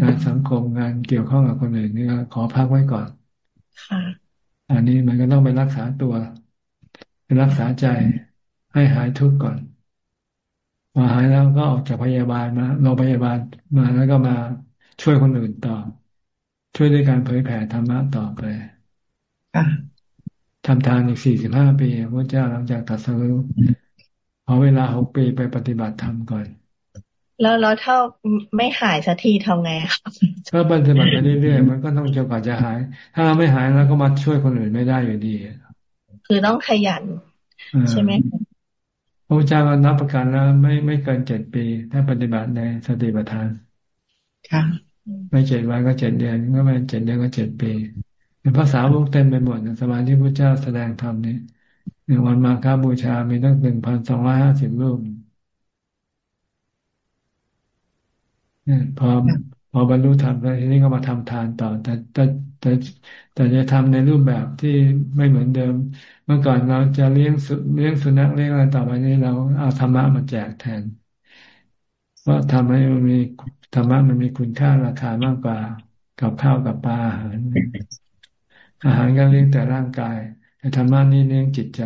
งานสังคมงานเกี่ยวข้องกับคนอื่นนี่ขอพักไว้ก่อนค่ะอันนี้มันก็ต้องไปรักษาตัว รักษาใจให้หายทุกข์ก่อนมาหายแล้วก็ออกจากพยาบาลมาโรงพยาบาลมาแล้วก็มาช่วยคนอื่นต่อ ช่วยด้วยการเผยแผ่ธรรมะต่อไปทำทานอีกสี่สิบห้าปีพระเจ้าหลังจากตัดสรุปพอเวลาหกปีไปปฏิบัติธรรมก่อน แล้วแล้วถ้าไม่หายสักทีทำไงครับก็ปฏิบัติไปเรื่อยๆมันก็ต้องจนกว่าจะหาย ถ้าเราไม่หายแล้วก็มาช่วยคนอื่นไม่ได้อยู่ดี คือต้องขยัน ใช่ไหมพระเจ้าก็นับประกันแล้วไม่ไม่เกินเจ็ดปี ถ้าปฏิบัติในสติปัฏฐานค่ะไม่เจ็ดวันก็เจ็ดเดือนก็ไม่เจ็ดเดือนก็เจ็ดปีเป็นภาษาวงเต็มไปหมดสมาธิพระเจ้าแสดงธรรมนี้หนึ่งวันมาคาบูชา มีตั้งหนึ่งพันสองร้อยห้าสิบรูปพอพอบรรลุธรรมแล้วทีนี้ก็มาทำทานต่อ แต่แต่แต่แต่จะทำในรูปแบบที่ไม่เหมือนเดิมเมื่อก่อนเราจะเลี้ยงสุเลี้ยงสุนัขเลี้ยงอะไรต่อไปนี้เราเอาธรรมะมาแจกแทน เพราะทำให้มันมีธรรมะมันมีคุณค่าราคามากกว่ากับข้าวกับปลาอาหาร อาหารก็เลี้ยงแต่ร่างกาย แต่ธรรมะนี่เลี้ยงจิตใจ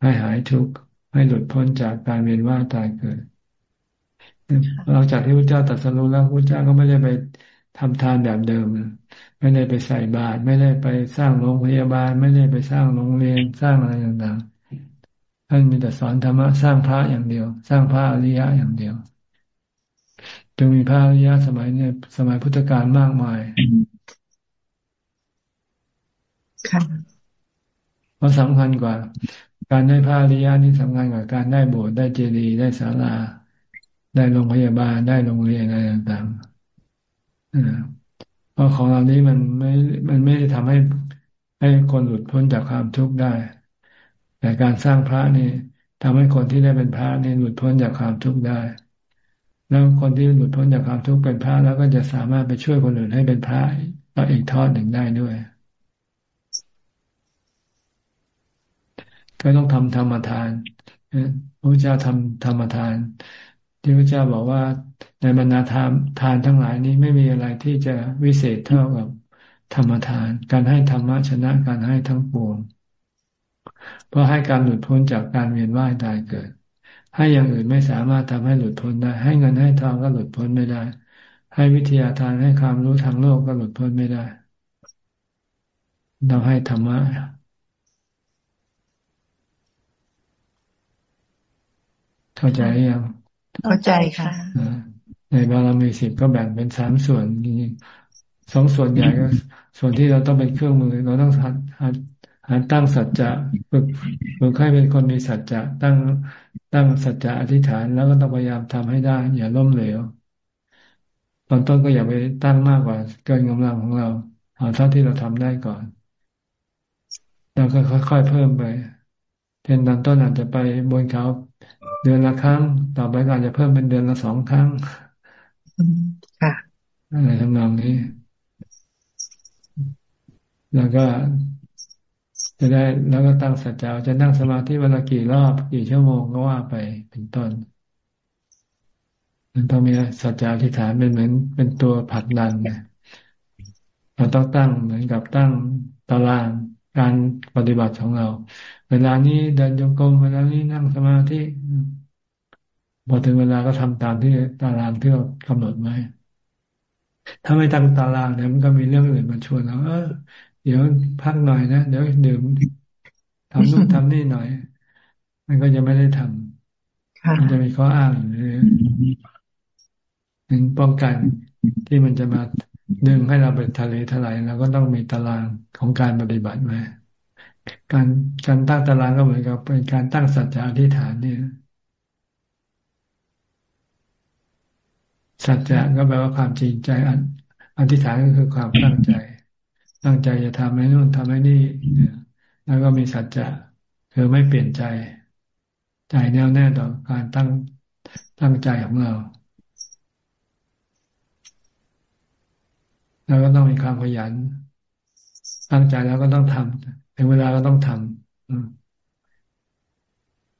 ให้หายทุกข์ให้หลุดพ้นจากการเวียนว่ายตายเกิดหลังจากที่พระเจ้าตรัสรู้แล้วพระเจ้าก็ไม่ได้ไปทำทานแบบเดิม ไม่ได้ไปใส่บาตรไม่ได้ไปสร้างโรงพยาบาล ไม่ได้ไปสร้างโรงเรียนสร้างอะไรต่างท่านมีแต่สอนธรรมะสร้างพระอย่างเดียว สร้างพระอริยะอย่างเดียวจึงมีพระอริยะสมัยเนี่ยสมัยพุทธกาลมากมายเพราะสำคัญกว่า การได้พระอริยะนี่สำคัญกว่าการได้โบสถ์ได้เจดีย์ได้ศาลา ได้โรงพยาบาลได้โรงเรียนอะไรต่างๆ เพราะของเรานี้มันไม่ มันไม่ได้ทำให้ให้คนหลุดพ้นจากความทุกข์ได้ แต่การสร้างพระนี่ทำให้คนที่ได้เป็นพระนี่หลุดพ้นจากความทุกข์ได้ แล้วคนที่หลุดพ้นจากความทุกข์เป็นพระแล้วก็จะสามารถไปช่วยคนอื่นให้เป็นพระต่ออีกทอดหนึ่งได้ด้วยก็ต้องทำธรรมทานพระเจ้าทำธรรมทาน ที่พระเจ้าบอกว่าในบรรดาทานทานทั้งหลายนี้ไม่มีอะไรที่จะวิเศษเท่ากับธรรมทาน การให้ธรรมะชนะการให้ทั้งปวง เพราะให้การหลุดพ้นจากการเวียนว่ายตายเกิด ให้อย่างอื่นไม่สามารถทำให้หลุดพ้นได้ ให้เงินให้ทองก็หลุดพ้นไม่ได้ ให้วิทยาทานให้ความรู้ทางโลกก็หลุดพ้นไม่ได้เราให้ธรรมะเข้าใจยัง เข้าใจค่ะในบารมีสิบก็แบ่งเป็นสามส่วนนี้สองส่วนใหญ่ก็ ส่วนที่เราต้องเป็นเครื่องมือ เราต้องหัดหัดหัดตั้งสัจจะฝึกฝึกให้เป็นคนมีสัจจะตั้งตั้งสัจจะอธิษฐานแล้วก็ต้องพยายามทำให้ได้อย่าล้มเหลวตอนต้นก็อย่าไปตั้งมากกว่า เกินกำลังของเราเอาเท่าที่เราทำได้ก่อนแล้วก็ค่อยๆเพิ่มไปเช่นตอนต้นอาจจะไปบนเขา เดือนละครั้ง ต่อไปก็อาจจะเพิ่มเป็นเดือนละสองครั้งค่ะอะไรทำนองนี้ แล้วก็จะได้แล้วก็ตั้งสัจจะจะนั่งสมาธิวันละกี่รอบกี่ชั่วโมงก็ว่าไปเป็นต้น มันต้องมีสัจจะที่ฐานเป็นเหมือนเป็นตัวผลักดันเนี่ยเราต้องตั้งเหมือนกับตั้งตารางการปฏิบัติของเรา เวลานี้เดินจงกรมเวลานี้นั่งสมาธิพอถึงเวลาก็ทำตามที่ตารางที่เรากำหนดไว้ถ้าไม่ตั้งตารางเนี่ยมันก็มีเรื่องอื่นมาชวนเราเออเดี๋ยวพักหน่อยนะเดี๋ยวดื่มทำนู่นทำนี่หน่อย มันก็จะไม่ได้ทำมันจะมีข้ออ้างหรือเป็นป้องกันที่มันจะมาดึงให้เราไปทะเลทลายเราก็ต้องมีตารางของการปฏิบัติไว้ การการตั้งตารางก็เหมือนกับเป็นการตั้งสัจจะอธิษฐานเนี่ย สัจจะก็แปลว่าความจริงใจอธิษฐานก็คือความตั้งใจ ตั้งใจจะทำให้นู่นทำให้นี่แล้วก็มีสัจจะคือไม่เปลี่ยนใจ ใจแน่วแน่ต่อการตั้งตั้งใจของเรา แล้วก็ต้องมีความขยัน ตั้งใจแล้วก็ต้องทำ ถึงเวลาก็ต้องทำ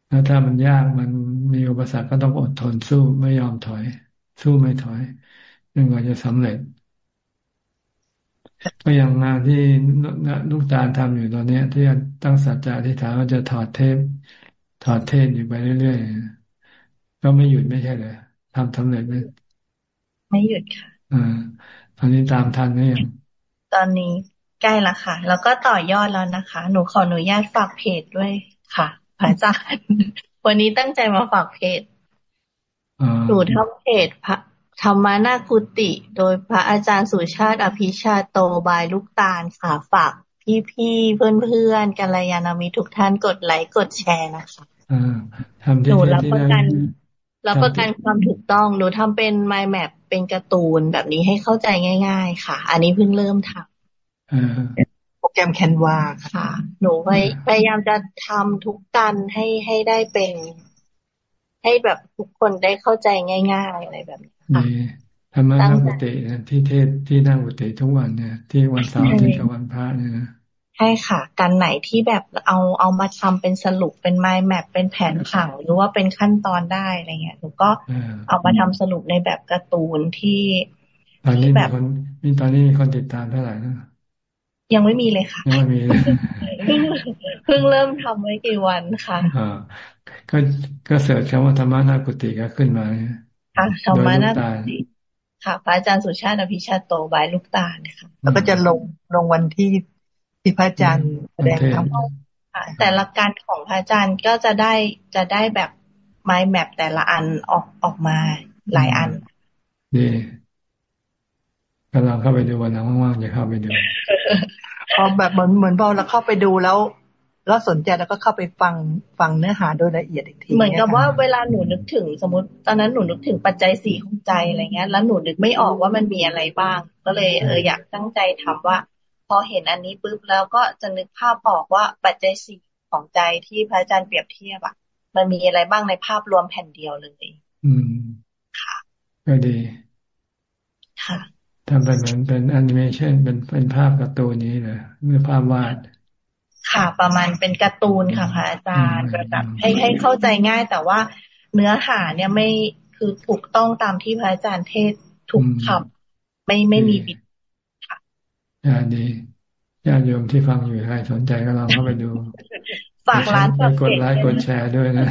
แล้วถ้ามันยากมันมีอุปสรรคก็ต้องอดทนสู้ไม่ยอมถอย สู้ไม่ถอยจนกว่าจะสำเร็จ ก็อย่างงานที่ลูกตาลทำอยู่ตอนนี้ที่ตั้งสัจจะที่ถามว่าจะถอดเทปถอดเทปอยู่ไปเรื่อยๆก็ไม่หยุดไม่ใช่เลยทำสำเร็จไหมไม่หยุดค่ะอ่าตอนนี้ตามทันไหมยังตอนนี้ ใกล้ละค่ะ แล้วก็ต่อยอดแล้วนะคะ หนูขออนุญาตฝากเพจด้วยค่ะพระอาจารย์วันนี้ตั้งใจมาฝากเพจหนูทำเพจพระธรรมานาคุติ โดยพระอาจารย์สุชาติ อภิชาโตบายลูกตาลค่ะฝากพี่ๆเพื่อนๆกัลยาณมิตรทุกท่านกดไลค์กดแชร์นะคะหนูรับประกันรับประกันความถูกต้องหนูทำเป็น mind map เป็นการ์ตูนแบบนี้ให้เข้าใจง่าย ๆ ค่ะ อันนี้เพิ่งเริ่มทำ โปรแกรมแคนวาค่ะ หนูพยายามจะทำทุกกันให้ให้ได้เป็น ให้แบบทุกคนได้เข้าใจง่าย ๆ อะไรแบบนี้ค่ะธรรมะนั่งกุฏิที่เทศที่นั่งกุฏิทุกวันเนี่ย ที่วันเสาร์ที่กับวันพระเนี่ยนะใช่ค่ะ การไหนที่แบบเอาเอามาทำเป็นสรุปเป็นไมล์แมปเป็นแผนผังหรือว่าเป็นขั้นตอนได้อะไรเงี้ยหนูก็เอามาทำสรุปในแบบการ์ตูนที่ตอนนี้แบบมีตอนนี้มีคนติดตามเท่าไหร่นะ ยังไม่มีเลยค่ะยังไม่มีเพิ่งเพิ่งเริ่มทำไว้กี่วันค่ะอ่าก็ก็เสิร์ชคำว่าธรรมะนากุติก็ขึ้นมาค่ะธรรมะนากุติค่ะพระอาจารย์สุชาติอภิชาโตบายลูกตาเนี่ยค่ะแล้วก็จะลงลงวันที่ที่พระอาจารย์แสดงธรรมแต่หลักการของพระอาจารย์ก็จะได้จะได้แบบไม้แมปแต่ละอันออกออกมาหลายอันดี กำลังเข้าไปดูวันนั้นว่างๆจะเข้าไปดูพอแบบเหมือนเหมือนพอเราเข้าไปดูแล้วแล้วสนใจแล้วก็เข้าไปฟังฟังเนื้อหาโดยละเอียดอีกทีเหมือนกับว่าเวลาหนูนึกถึงสมมติ ตอนนั้นหนูนึกถึงปัจจัยสี่ของใจอะไรเงี้ย แล้วหนูนึกไม่ออกว่ามันมีอะไรบ้าง ก็เลยเอออยากตั้งใจทำว่า พอเห็นอันนี้ปุ๊บแล้วก็จะนึกภาพออกว่าปัจจัยสี่ของใจที่พระอาจารย์เปรียบเทียบอะมันมีอะไรบ้างในภาพรวมแผ่นเดียวเลย อืมค่ะก็ดีค่ะ ทำเป็นเหมือนเป็นแอนิเมชันเป็นเป็นภาพการ์ตูนนี้เลยหรือภาพวาด ค่ะ ประมาณเป็นการ์ตูนค่ะพระอาจารย์แบบให้ให้เข้าใจง่ายแต่ว่าเนื้อหาเนี่ยไม่คือถูกต้องตามที่พระอาจารย์เทศน์ถูกคำไม่ไม่มีบิดค่ะอ่าดีญาติโยมที่ฟังอยู่ใครสนใจก็ลองเข้าไปดูฝากร้านไปกดไลค์กดแชร์ด้วยนะ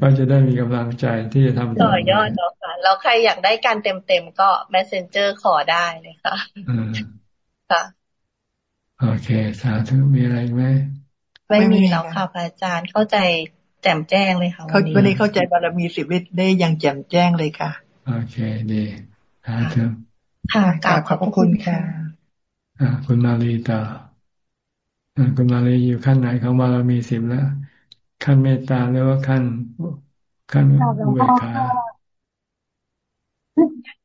ก็จะได้มีกำลังใจที่จะทำต่อยอดเนาะค่ะ แล้วใครอยากได้การเต็มๆก็ messenger ขอได้เลยค่ะค่ะโอเค สาธุมีอะไรไหมไม่มีแล้วค่ะพระอาจารย์เข้าใจแจ่มแจ้งเลยค่ะวันนี้วันนี้เข้าใจบารมีสิบวิได้อย่างแจ่มแจ้งเลยค่ะ โอเคดีสาธุค่ะกราบขอบพระคุณค่ะอ่าคุณมาลีต่อคุณมาลีอยู่ขั้นไหนของบารมีสิบแล้วขั้นเมตตาหรือว่าขั้นขั้นอุเบกขา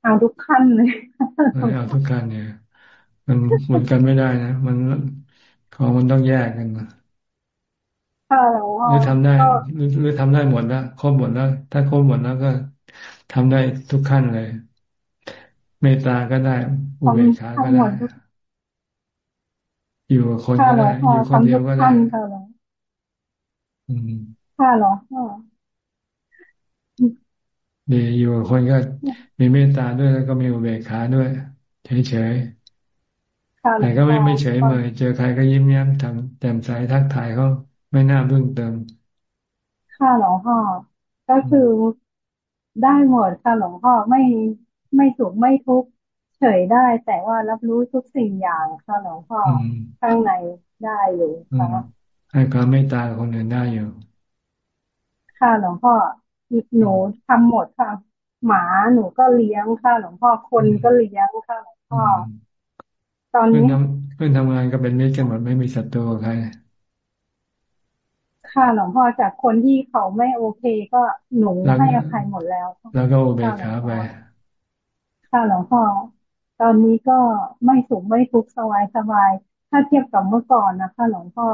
เอาทุกขั้นเลยเอาทุกขั้นเนี่ย มันหมดกันไม่ได้นะมันของมันต้องแยกกันนะหรือทำได้หรือหรือทำได้หมดแล้วครบหมดแล้ว ถ้าครบหมดแล้วก็ทำได้ทุกขั้นเลย เมตตาก็ได้ อุเบกขาก็ได้ อยู่คนก็ได้อยู่คนเดียวก็ได้อืมค่ะหรอ ดีอยู่คนก็มีเมตตาด้วยแล้วก็มีอุเบกขาด้วยเฉยๆแต่ก็ไม่ไม่เฉยเมยเจอใครก็ยิ้มแย้มทำแจ่มใสทักทายเขาไม่น่าเบื้องเติม ค่ะหลวงพ่อก็คือได้หมดค่ะหลวงพ่อไม่ไม่สุขไม่ทุกข์เฉยได้ แต่ว่ารับรู้ทุกสิ่งอย่างค่ะหลวงพ่อข้างในได้อยู่ค่ะให้ความเมตตาคนอื่นได้อยู่ ค่ะหลวงพ่อ หนูทำหมดค่ะ หมาหนูก็เลี้ยงค่ะ หลวงพ่อคนก็เลี้ยงค่ะหลวงพ่อตอนนี้เพื่อนทำงานก็เป็นมิตรกันหมดไม่มีศัตรูใครค่ะหลวงพ่อจากคนที่เขาไม่โอเคก็หนูให้อภัยหมดแล้ว แล้วก็โอเบคาไปค่ะหลวงพ่อตอนนี้ก็ไม่สุขไม่ทุกข์สบายสบาย ถ้าเทียบกับเมื่อก่อนนะคะ หลวงพ่อ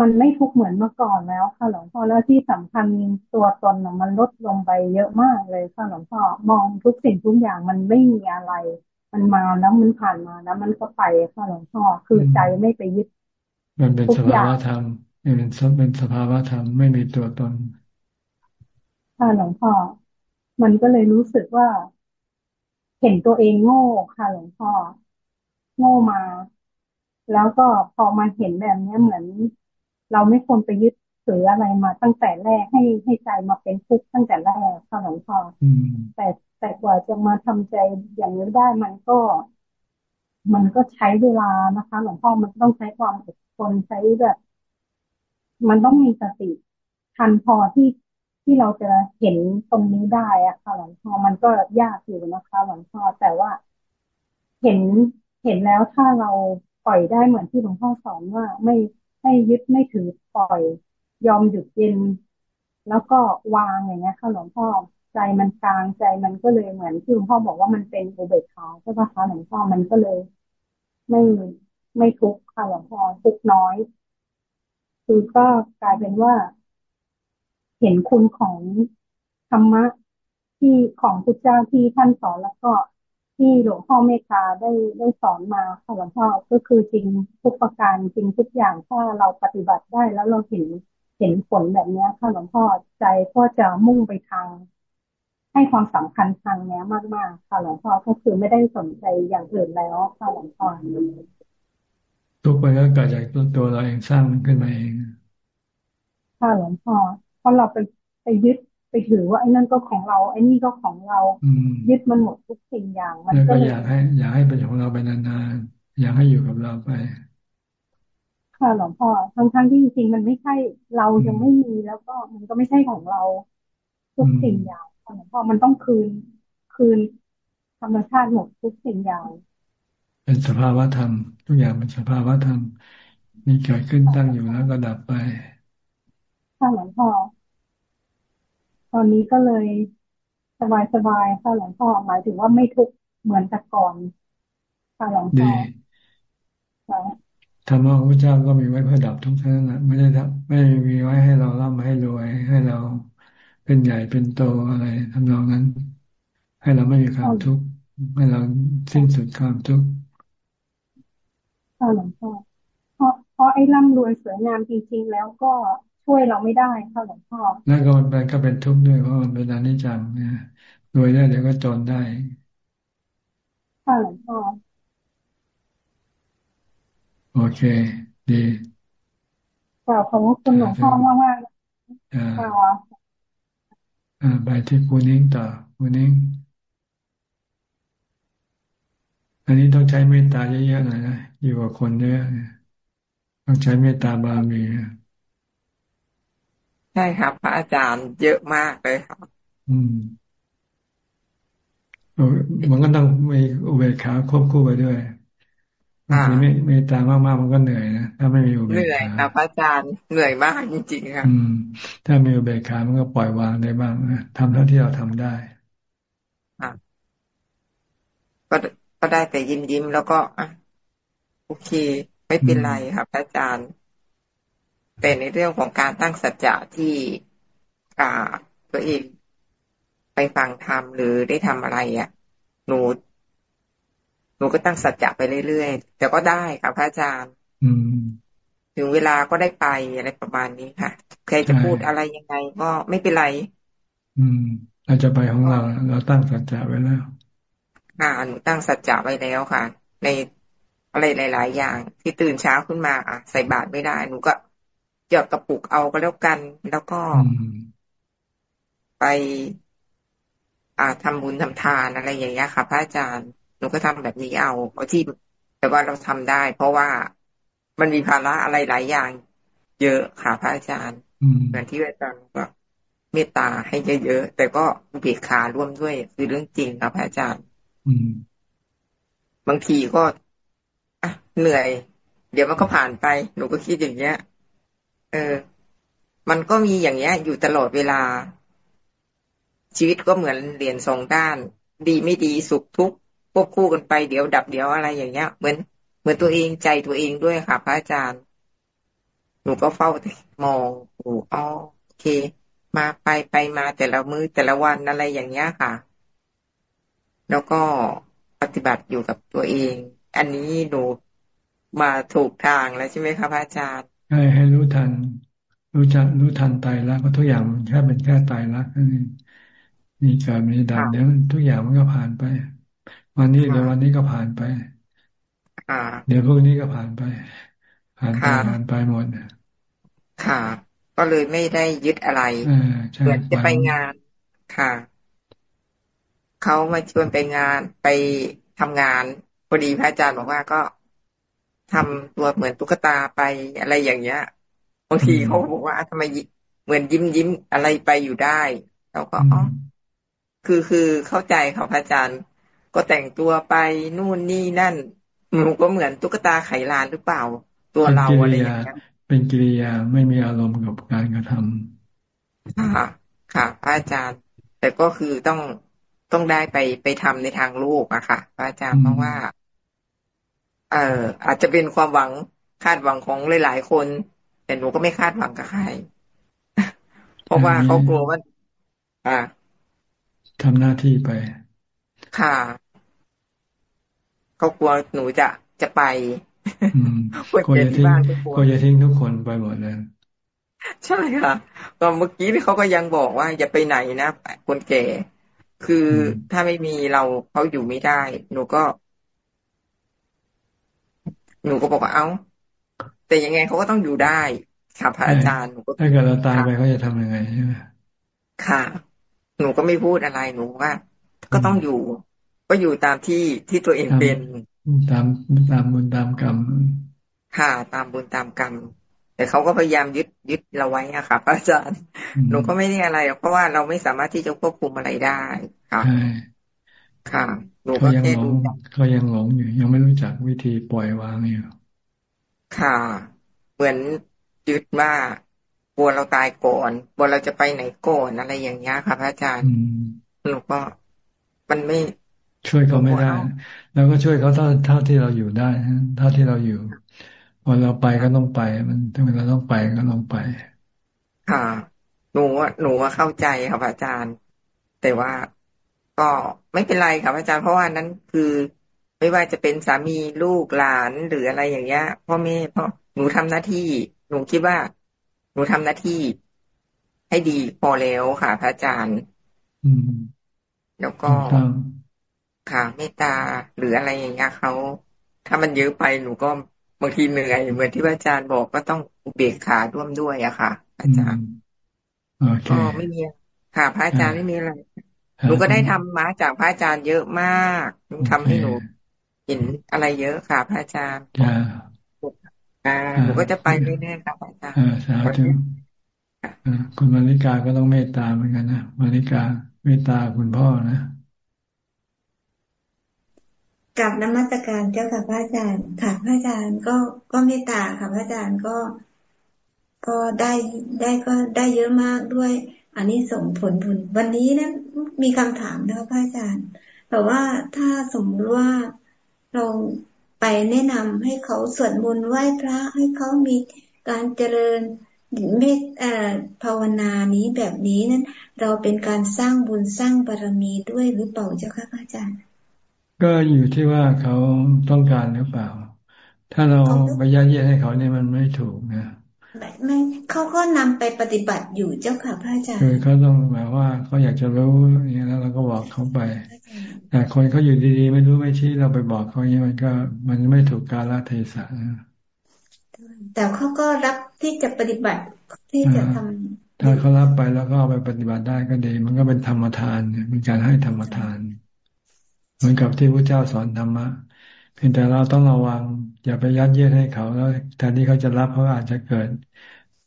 มันไม่ทุกข์เหมือนเมื่อก่อนแล้วค่ะหลวงพ่อแล้วที่สำคัญตัวตนมันลดลงไปเยอะมากเลยค่ะหลวงพ่อมองทุกสิ่งทุกอย่างมันไม่มีอะไร มันมาแล้วมันผ่านมาแล้วมันก็ไปค่ะหลวงพ่อคือใจไม่ไปยึดมันเป็นสภาวะธรรมมันเป็นเป็นสภาวะธรรมไม่มีตัวตนค่ะหลวงพ่อมันก็เลยรู้สึกว่า เห็นตัวเองโง่ค่ะหลวงพ่อโง่มา แล้วก็พอมาเห็นแบบนี้เหมือน เราไม่ควรไปยึดถืออะไรมาตั้งแต่แรกให้ให้ใจมาเป็นทุกข์ตั้งแต่แรกค่ะหลวงพ่อแต่แต่กว่าจะมาทำใจอย่างนี้ได้มันก็ มันก็ใช้เวลานะคะหลวงพ่อมันต้องใช้ความอดทนใช้แบบ มันต้องมีสติทันพอที่ที่เราจะเห็นตรงนี้ได้อะค่ะหลวงพ่อมันก็ยากอยู่นะคะหลวงพ่อแต่ว่าเห็นเห็นแล้วถ้าเราปล่อยได้เหมือนที่หลวงพ่อสอนว่าไม่ ไม่ยึดไม่ถือปล่อย ยอมหยุดเย็น แล้วก็วางอย่างเงี้ยค่ะหลวงพ่อใจมันกลางใจมันก็เลยเหมือนที่หลวงพ่อบอกว่ามันเป็นอุเบกขาใช่ไหมคะหลวงพ่อมันก็เลย ไม่ไม่ทุกข์ค่ะหลวงพ่อทุกน้อย คือก็กลายเป็นว่า เห็นคุณของธรรมะที่ของพุทธเจ้าที่ท่านสอนแล้วก็ ที่หลวงพ่อเมตตาได้ได้สอนมาค่ะหลวงพ่อก็คือจริงทุกประการจริงทุกอย่างถ้าเราปฏิบัติได้แล้วเราเห็นเห็นผลแบบนี้ค่ะหลวงพ่อใจก็จะมุ่งไปทาง ให้ความสำคัญทางนี้มากๆค่ะหลวงพ่อก็คือไม่ได้สนใจอย่างอื่นแล้วค่ะหลวงพ่อทุกไปก็เกิดจากตัวเราเองสร้างมันขึ้นมาเองค่ะหลวงพ่อเพราะเราไปไปยึด ไปถือว่าไอ้นั่นก็ของเราไอ้นี่ก็ของเรายึดมันหมดทุกสิ่งอย่าง มันก็อยากให้ อยากให้เป็นของเราไปนานๆอยากให้อยู่กับเราไป ค่ะหลวงพ่อทั้งทั้งที่จริงๆมันไม่ใช่เรายังไม่มีแล้วก็มันก็ไม่ใช่ของเรา ทุกสิ่งอย่างหลวงพ่อมันต้องคืนคืนธรรมชาติหมดทุกสิ่งอย่างเป็นสภาวะธรรม ทุกอย่างเป็นสภาวะธรรมมีเกิดขึ้นตั้งอยู่แล้วก็ดับไปค่ะหลวงพ่อ ตอนนี้ก็เลยสบายสบายค่ะหลวงพ่อหมายถึงว่าไม่ทุกข์เหมือนแต่ก่อนค่ะหลวงพ่อธรรมะพระเจ้าก็มีไว้เพื่อดับทุกข์นั้นแหละไม่ได้ดับไม่มีไว้ให้เราร่ำให้รวย ให้เราเป็นใหญ่เป็นโตอะไรทำนองนั้น ให้เราไม่มีความทุกข์ให้เราสิ้นสุดความทุกข์ค่ะหลวงพ่อเพราะเพราะไอ้ร่ำรวยสวยงามจริง ๆ แล้วก็ ช่วยเราไม่ได้ค่ะหลวงพ่อนั่นก็มันก็เป็นทุกข์ด้วยเพราะมันเป็นอนิจจังเนี่ยรวยได้เดี๋ยวก็จนได้ค่ะหลวงพ่อโอเค ดีขอบคุณหลวงพ่อมากมากอ่าไปที่คูนิ่งต่อคูนิ่งอันนี้ต้องใช้เมตตาเยอะๆหน่อยนะอยู่กับคนเยอะต้องใช้เมตตาบารมี ใช่ครับ พระอาจารย์เยอะมากเลยครับ อืมมันก็ต้องมีอุเบกขาควบคู่ไปด้วยมีเมตตามาก ๆ มันก็เหนื่อยนะถ้าไม่มีอุเบกขาเหนื่อยครับพระอาจารย์เหนื่อยมากจริงๆครับถ้ามีอุเบกขามันก็ปล่อยวางได้บ้างนะทำเท่าที่เราทำได้ก็ก็ได้แต่ยิ้มยิ้มแล้วก็อะโอเค ไม่เป็นไรครับอาจารย์ แต่ในเรื่องของการตั้งสัจจะที่อ่าตัวเองไปฟังธรรมหรือได้ทำอะไรอะ หนูหนูก็ตั้งสัจจะไปเรื่อยๆแต่ก็ได้ครับพระอาจารย์ถึงเวลาก็ได้ไปอะไรประมาณนี้ค่ะ ใครจะพูดอะไรยังไงก็ไม่เป็นไร อืมเราจะไปของเราเราตั้งสัจจะไว้แล้วค่ะหนูตั้งสัจจะไว้แล้วค่ะ ในอะไรหลาย ๆ อย่าง ที่ตื่นเช้าขึ้นมาอะใส่บาตรไม่ได้หนูก็ หยอดกระปุกเอาก็แล้วกัน แล้วก็ไปอ่าทำบุญทำทานอะไรอย่างเงี้ยค่ะ พระอาจารย์หนูก็ทำแบบนี้เอาเอาที่แต่ว่าเราทำได้ เพราะว่ามันมีภาระอะไรหลายอย่าง เยอะค่ะพระอาจารย์เหมือนที่อาจารย์ก็เมตตาให้เยอะๆแต่ก็เบียขาร่วมด้วย คือเรื่องจริงครับพระอาจารย์บางทีก็อะเหนื่อย เดี๋ยวมันก็ผ่านไป หนูก็คิดอย่างเงี้ย เออ มันก็มีอย่างเงี้ย อยู่ตลอดเวลา ชีวิตก็เหมือนเหรียญสองด้าน ดีไม่ดีสุขทุกข์ควบคู่กันไปเดี๋ยวดับเดี๋ยวอะไรอย่างเงี้ย เหมือนเหมือนตัวเองใจตัวเองด้วยค่ะ พระอาจารย์ หนูก็เฝ้ามองโอ้อ๋อโอเค มาไปไปมาแต่ละมือแต่ละวันอะไรอย่างเงี้ยค่ะ แล้วก็ปฏิบัติอยู่กับตัวเอง อันนี้หนูมาถูกทางแล้วใช่ไหมคะพรับอาจารย์ ใช่ให้รู้ทัน รู้จักรู้ทันตายแล้วก็ทุกอย่างแค่เป็นแค่ตายรักนั่นเองมีเกิดมีดับเดี๋ยวทุกอย่างมันก็ผ่านไป วันนี้เดี๋ยววันนี้ก็ผ่านไปเดี๋ยวพวกนี้ก็ผ่านไป ผ่านไปผ่านไปหมดค่ะ ก็เลยไม่ได้ยึดอะไรเหมือนจะไปงานค่ะเขามาชวนไปงานไปทำงานพอดีพระอาจารย์บอกว่าก็ ทำตัวเหมือนตุ๊กตาไปอะไรอย่างเงี้ยบางทีเขาบอกว่าทำไมเหมือนยิ้มยิ้มอะไรไปอยู่ได้เราก็อ๋อคือคือเข้าใจเขาพระอาจารย์ ก็แต่งตัวไปนู่นนี่นั่นหนูก็เหมือนตุ๊กตาไขลานหรือเปล่า ตัวเราอะไรอย่างเงี้ยเป็นกิริยาไม่มีอารมณ์กับการกระทำค่ะค่ะพระอาจารย์ แต่ก็คือต้องต้องได้ไปไปทำในทางโลกอะค่ะพระอาจารย์เพราะว่า เอ่ออาจจะเป็นความหวังคาดหวังของหลาย ๆ คน แต่หนูก็ไม่คาดหวังกับใคร เพราะว่าเขากลัวว่า อ่าทำหน้าที่ไป ค่ะเขากลัวหนูจะจะไปคนจะทิ้งคนจะทิ้งทุกคนไปหมดเลยใช่ค่ะก็เมื่อกี้นี่เขาก็ยังบอกว่าอย่าไปไหนนะคนแก่ คือถ้าไม่มีเราเขาอยู่ไม่ได้ หนูก็ หนูก็บอกว่าเอ้า แต่ยังไงเขาก็ต้องอยู่ได้ค่ะพระอาจารย์หนูก็ถ้าเกิดเราตายไปเขาจะทำยังไงใช่ไหมค่ะ หนูก็ไม่พูดอะไรหนูว่า ก็ต้องอยู่ ก็อยู่ตามที่ที่ตัวเองเป็นตามตามบุญตามกรรมค่ะตามบุญตามกรรมแต่เขาก็พยายามยึดยึดเราไว้อะค่ะพระอาจารย์หนูก็ไม่ได้อะไรเพราะว่าเราไม่สามารถที่จะควบคุมอะไรได้ค่ะ ค่ะหนูก็แค่ดูเขายังหลงอยู่ ยังไม่รู้จักวิธีปล่อยวางอยู่ค่ะ เหมือนยึดว่ากลัวเราตายก่อนกลัวเราจะไปไหนก่อนอะไรอย่างเงี้ยค่ะพระอาจารย์หนูก็มันไม่ช่วยเขาไม่ได้ แล้วก็ช่วยเขาเท่าเท่าที่เราอยู่ได้เท่าที่เราอยู่พอเราไปก็ต้องไป มันถ้าเวลาต้องไปก็ต้องไป ค่ะ หนูหนูว่าเข้าใจครับอาจารย์ แต่ว่า ก็ไม่เป็นไรครับอาจารย์เพราะว่านั้นคือไม่ว่าจะเป็นสามีลูกหลานหรืออะไรอย่างเงี้ยพ่อแม่พ่อหนูทำหน้าที่ หนูคิดว่า หนูทำหน้าที่ ให้ดีพอแล้วค่ะ พระอาจารย์อืมแล้วก็ค่ะเมตตาหรืออะไรอย่างเงี้ยเขาถ้ามันเยอะไปหนูก็บางทีเหนื่อยเหมือนที่อาจารย์บอกก็ต้องเบรกขาร่วมด้วยอะค่ะ อาจารย์ก็ไม่มีค่ะ พระอาจารย์ไม่มีอะไร หนูก็ได้ทำมาจากพระอาจารย์เยอะมากทำให้หนูเห็นอะไรเยอะค่ะพระอาจารย์อ่าหนูก็จะไปเรื่อยๆค่ะพระอาจารย์สาธุคุณมาริกาก็ต้องเมตตาเหมือนกันนะมาริกาเมตตาคุณพ่อนะกับนมัสการเจ้าค่ะพระอาจารย์ค่ะพระอาจารย์ก็ก็เมตตาค่ะพระอาจารย์ก็ ก็ได้ได้ก็ได้เยอะมากด้วย อันนี้ส่งผลบุญ วันนี้นะมีคำถามนะคะพระอาจารย์ แต่ว่าถ้าสมมติว่าเราไปแนะนำให้เขาสวดมนต์ไหว้พระให้เขามีการเจริญเมตภาวนานี้แบบนี้นั้น เราเป็นการสร้างบุญสร้างบารมีด้วยหรือเปล่าเจ้าค่ะพระอาจารย์ ก็อยู่ที่ว่าเขาต้องการหรือเปล่า ถ้าเราไปยัดเยียดให้เขาเนี่ยมันไม่ถูกนะ ไม่เขาก็นำไปปฏิบัติอยู่เจ้าค่ะพระอาจารย์คือเขาต้องแบบว่าเขาอยากจะรู้อย่างนี้แล้วเราก็บอกเขาไป แต่คนเขาอยู่ดีๆ ไม่รู้ไม่ชี้เราไปบอกเขาอย่างนี้มันก็ มันไม่ถูกกาลเทศะแต่เขาก็รับที่จะปฏิบัติที่จะทำถ้าเขารับไปแล้วก็เอาไปปฏิบัติได้ก็ดี มันก็เป็นธรรมทานเนี่ยเป็นการให้ธรรมทาน เหมือนกับที่พระเจ้าสอนธรรมะ เพียงแต่เราต้องระวัง อย่าไปยัดเยียดให้เขาแล้วแทนที่เขาจะรับเขาอาจจะเกิด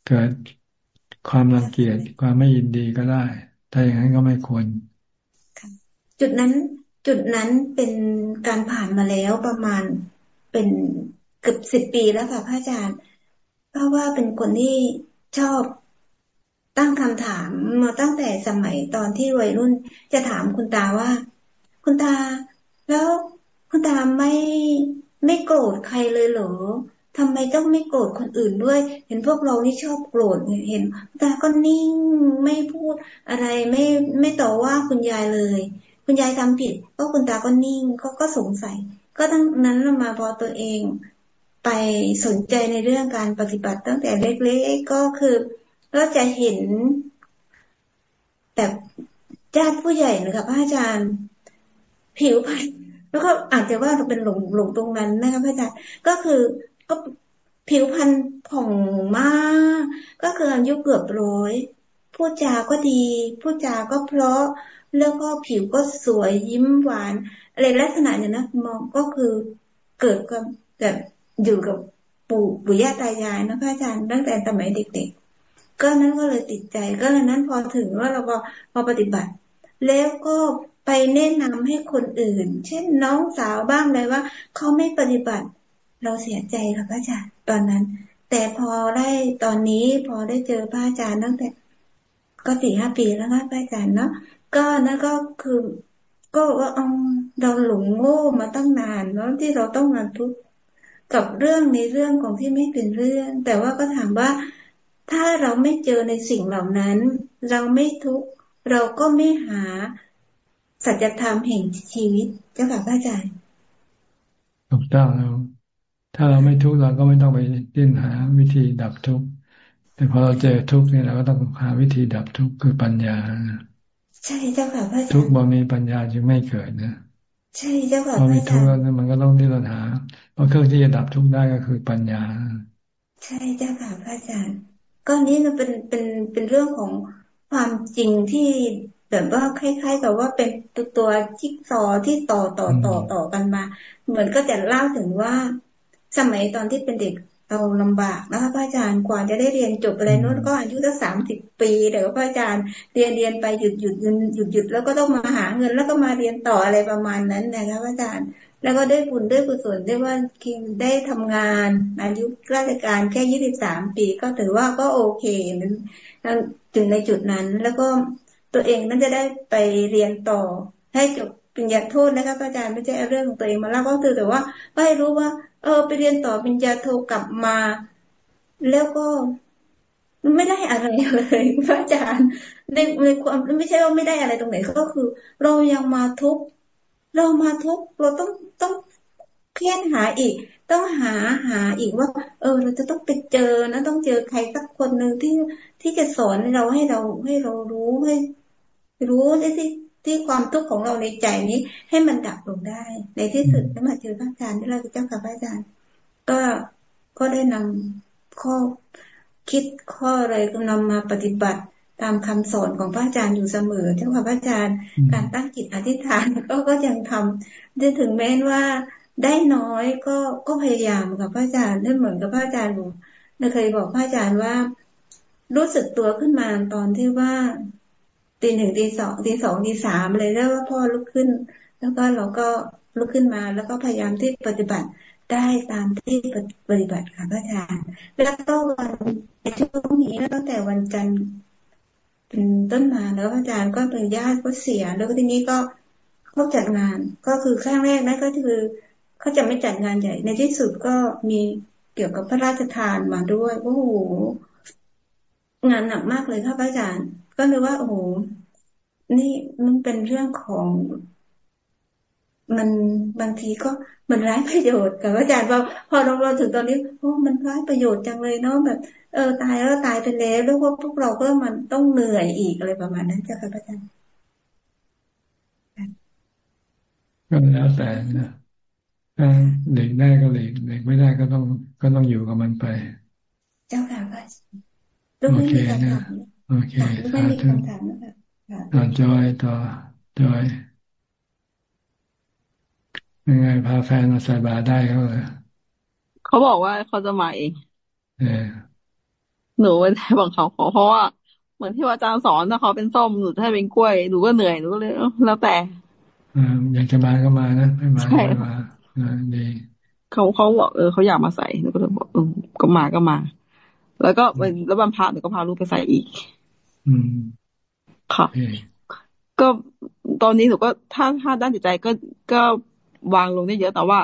เกิดความรังเกียจความไม่ยินดีก็ได้ ถ้าอย่างนั้นก็ไม่ควรจุดนั้นจุดนั้นเป็นการผ่านมาแล้วประมาณเป็นเกือบสิบปีแล้วค่ะพระอาจารย์ เพราะว่าเป็นคนที่ชอบตั้งคำถามมาตั้งแต่สมัยตอนที่วัยรุ่นจะถามคุณตาว่า คุณตา แล้ว คุณตาไม่ไม่โกรธใครเลยเหรอทำไมต้องไม่โกรธคนอื่นด้วย เห็นพวกเรานี่ชอบโกรธเห็นตาก็นิ่งไม่พูดอะไรไม่ไม่ต่อว่าคุณยายเลย คุณยายทำผิด ก็คุณตาก็นิ่งก็ก็สงสัย ก็ตั้งนั้นมาพอตัวเอง ไปสนใจในเรื่องการปฏิบัติตั้งแต่เล็กๆก็คือ ก็จะเห็นแบบญาติผู้ใหญ่นะคะพระอาจารย์ ผิวพรรณ แล้วก็อาจจะว่าเราเป็นหลงหลงตรงนั้นนะคะพระอาจารย์ก็คือก็ผิวพรรณผ่องมาก ก็คืออายุเกือบร้อยพูดจาก็ดีพูดจาก็เพราะแล้วก็ผิวก็สวยยิ้มหวานอะไรลักษณะเนี่ยนะมองก็คือเกิดกับแบบอยู่กับปู่ปู่ย่าตายายนะพระอาจารย์ตั้งแต่สมัยเด็ก ๆ ก็นั้นก็เลยติดใจก็เลยนั้นพอถึงว่าเราพอพอปฏิบัติ แล้วก็ ไปแนะนำให้คนอื่น เช่นน้องสาวบ้างเลยว่าเขาไม่ปฏิบัติ เราเสียใจค่ะพระอาจารย์ตอนนั้น แต่พอได้ตอนนี้พอได้เจอพระอาจารย์ตั้งแต่ ก็สี่ห้าปีแล้วนะพระอาจารย์เนาะก็นั่นก็คือ ก็ว่าอเราหลงโง่มาตั้งนานแล้วที่เราต้องมาทุกข์กับเรื่องในเรื่องของที่ไม่เป็นเรื่อง แต่ว่าก็ถามว่าถ้าเราไม่เจอในสิ่งเหล่านั้น เราไม่ทุกข์เราก็ไม่หา สัจธรรมแห่งชีวิต เจ้าค่ะพระอาจารย์ถูกต้องแล้วถ้าเราไม่ทุกข์เราก็ไม่ต้องไปดิ้นหาวิธีดับทุกข์แต่พอเราเจอทุกข์เนี่ยเราก็ต้องหาวิธีดับทุกข์คือปัญญาใช่เจ้าค่ะพระอาจารย์ทุกข์บ่มีปัญญาจึงไม่เกิดนะใช่เจ้าค่ะพอมีทุกข์แล้วมันก็ต้องดิ้นรนหาเพราะเครื่องที่จะดับทุกข์ได้ก็คือปัญญา ใช่เจ้าค่ะพระอาจารย์ก็นี้มันเป็นเป็นเป็นเรื่องของความจริงที่ แบบว่าคล้ายๆกับว่าเป็นตัวตัวจิ๊กซอที่ต่อต่อต่อต่อกันมา เหมือนก็จะเล่าถึงว่า สมัยตอนที่เป็นเด็กเราลำบากนะคะพระอาจารย์กว่าจะได้เรียนจบอะไรนู้นก็อายุตั้งสามสิบปีเดี๋ยวพระอาจารย์เรียนเรียนไปหยุดหยุดเงินหยุดหยุดแล้วก็ต้องมาหาเงิน แล้วก็มาเรียนต่ออะไรประมาณนั้นนะคะพระอาจารย์ แล้วก็ได้บุญด้วยกุศลได้ว่าคิงได้ทำงานอายุราชการแค่ยี่สิบสามปีก็ถือว่าก็โอเคถึงในจุดนั้นแล้วก็ ตัวเองนั้นจะได้ไปเรียนต่อ ให้จบปริญญาโทษนะคะอาจารย์ไม่ใช่เรื่องของตัวเองมาเล่าก็คือแต่ว่าก็ให้รู้ว่า เออ ไปเรียนต่อปริญญาโทกลับมา แล้วก็ไม่ได้อะไรเลยพระอาจารย์ในในความไม่ใช่ว่าไม่ได้อะไรตรงไหนก็คือ เรายังมาทุกเรามาทุกเราต้องต้องเพียนหาอีก ต้องหาหาอีกว่า เออ เราจะต้องไปเจอนะต้องเจอใครสักคนหนึ่งที่ที่จะสอนเราให้เราให้เรารู้ให้ รู้ที่ที่ความทุกข์ของเราในใจนี้ ให้มันดับลงได้ ในที่สุดแล้วมาเจอพระอาจารย์ที่เราเจ้าค่ะพระอาจารย์ ก็ก็ได้นำข้อคิดข้ออะไรก็นำมาปฏิบัติตามคำสอนของพระอาจารย์อยู่เสมอเจ้าค่ะพระอาจารย์ การตั้งจิตอธิษฐานก็ก็ยังทำจนถึงแม้ว่าได้น้อยก็ก็พยายามกับพระอาจารย์นั่นเหมือนกับพระอาจารย์บอกเคยบอกพระอาจารย์ว่า รู้สึกตัวขึ้นมาตอนที่ว่า ตีหนึ่งตีสองตีสองตีสามเลยแล้วว่าพ่อลุกขึ้น แล้วก็เราก็ลุกขึ้นมา แล้วก็พยายามที่ปฏิบัติได้ตามที่ปฏิบัติค่ะพระอาจารย์แล้วก็วันในช่วงนี้ตั้งแต่วันจันทร์เป็นต้นมาแล้วพระอาจารย์ก็เป็นญาติก็เสีย แล้วก็ทีนี้ก็เขาจัดงานก็คือข้างแรกนะก็คือเขาจะไม่จัดงานใหญ่ ในที่สุดก็มีเกี่ยวกับพระราชทานมาด้วยโอ้โหงานหนักมากเลยค่ะพระอาจารย์ ก็เลยว่า โอ้โหนี่มันเป็นเรื่องของ มันบางทีก็มันร้ายประโยชน์กับอาจารย์ว่าพอเราเราถึงตอนนี้โอ้มันร้ายประโยชน์จังเลยเนาะแบบ เออตายแล้วตายไปแล้วแล้วพวกเราก็มันต้องเหนื่อยอีกอะไรประมาณนั้นจ้ะค่ะอาจารย์ก็แล้วแต่นะถ้าหลีกได้ก็หลีกหลีกไม่ได้ก็ต้องก็ต้องอยู่กับมันไป เจ้าค่ะก็โอเคนะ โอเคสาธุต่อจอยต่อจอยยังไงพาแฟนมาใส่บาได้เขาเลยเขาบอกว่าเขาจะมาเองเออหนูไม่ได้บังคับเขาเพราะว่าเหมือนที่อาจารย์สอนถ้าเขาเป็นส้มหนูถ้าเป็นกล้วยหนูก็เหนื่อยหนูก็เลยแล้วแต่อ่าอยากจะมาก็มานะไม่มาไม่มาดีเขาเขาบอกเออเขาอยากมาใส่หนูก็เลยบอกเออก็มาก็มา แล้วก็แล้วบันพาหนูก็พาลูกไปใส่อีกอืม ค่ะ ก็ตอนนี้หนูก็ถ้าถ้าด้านจิตใจก็ก็วางลงได้เยอะแต่ว่า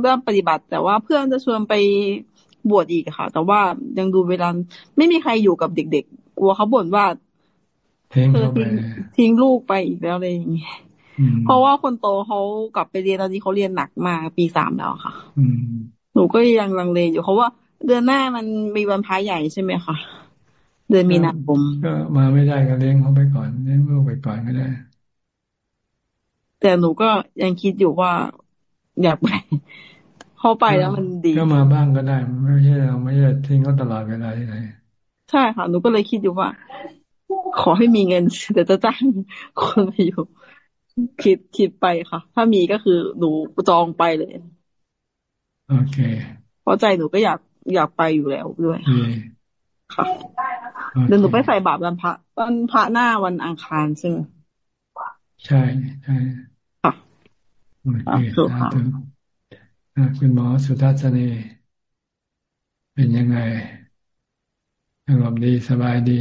เรื่องปฏิบัติ แต่ว่าเพื่อนจะชวนไปบวชอีกค่ะ แต่ว่ายังดูเวลาไม่มีใครอยู่กับเด็กๆกลัวเขาบ่นว่าเธอทิ้งทิ้งลูกไปอีกแล้วอะไรอย่างเงี้ยเพราะว่าคนโตเขากลับไปเรียนตอนนี้เขาเรียนหนักมาปีสามแล้วค่ะหนูก็ยังลังเลอยู่เพราะว่าเดือนหน้ามันมีวันพายใหญ่ใช่ไหมคะ เดือนมีนาคมก็มาไม่ได้ก็เลี้ยงเขาไปก่อนเลี้ยงลูกไปก่อนก็ได้ แต่หนูก็ยังคิดอยู่ว่าอยากไปเข้าไปแล้วมันดีก็มาบ้างก็ได้ไม่ใช่เราไม่ใช่ทิ้งเขาตลอดเวลาที่ไหนใช่ค่ะหนูก็เลยคิดอยู่ว่า ขอให้มีเงินเดี๋ยวจะจ้างคนไปอยู่คิดคิดไปค่ะ ถ้ามีก็คือหนูจองไปเลย โอเค เพราะใจหนูก็อยากอยากไปอยู่แล้วด้วยค่ะ เดี๋ยวหนูไปใส่บาตรวันพระวันพระหน้าวันอังคารใช่ไหมใช่ใช่ค่ะโอเคสาธุคุณหมอสุทัศนีเป็นยังไงสงบดีสบายดี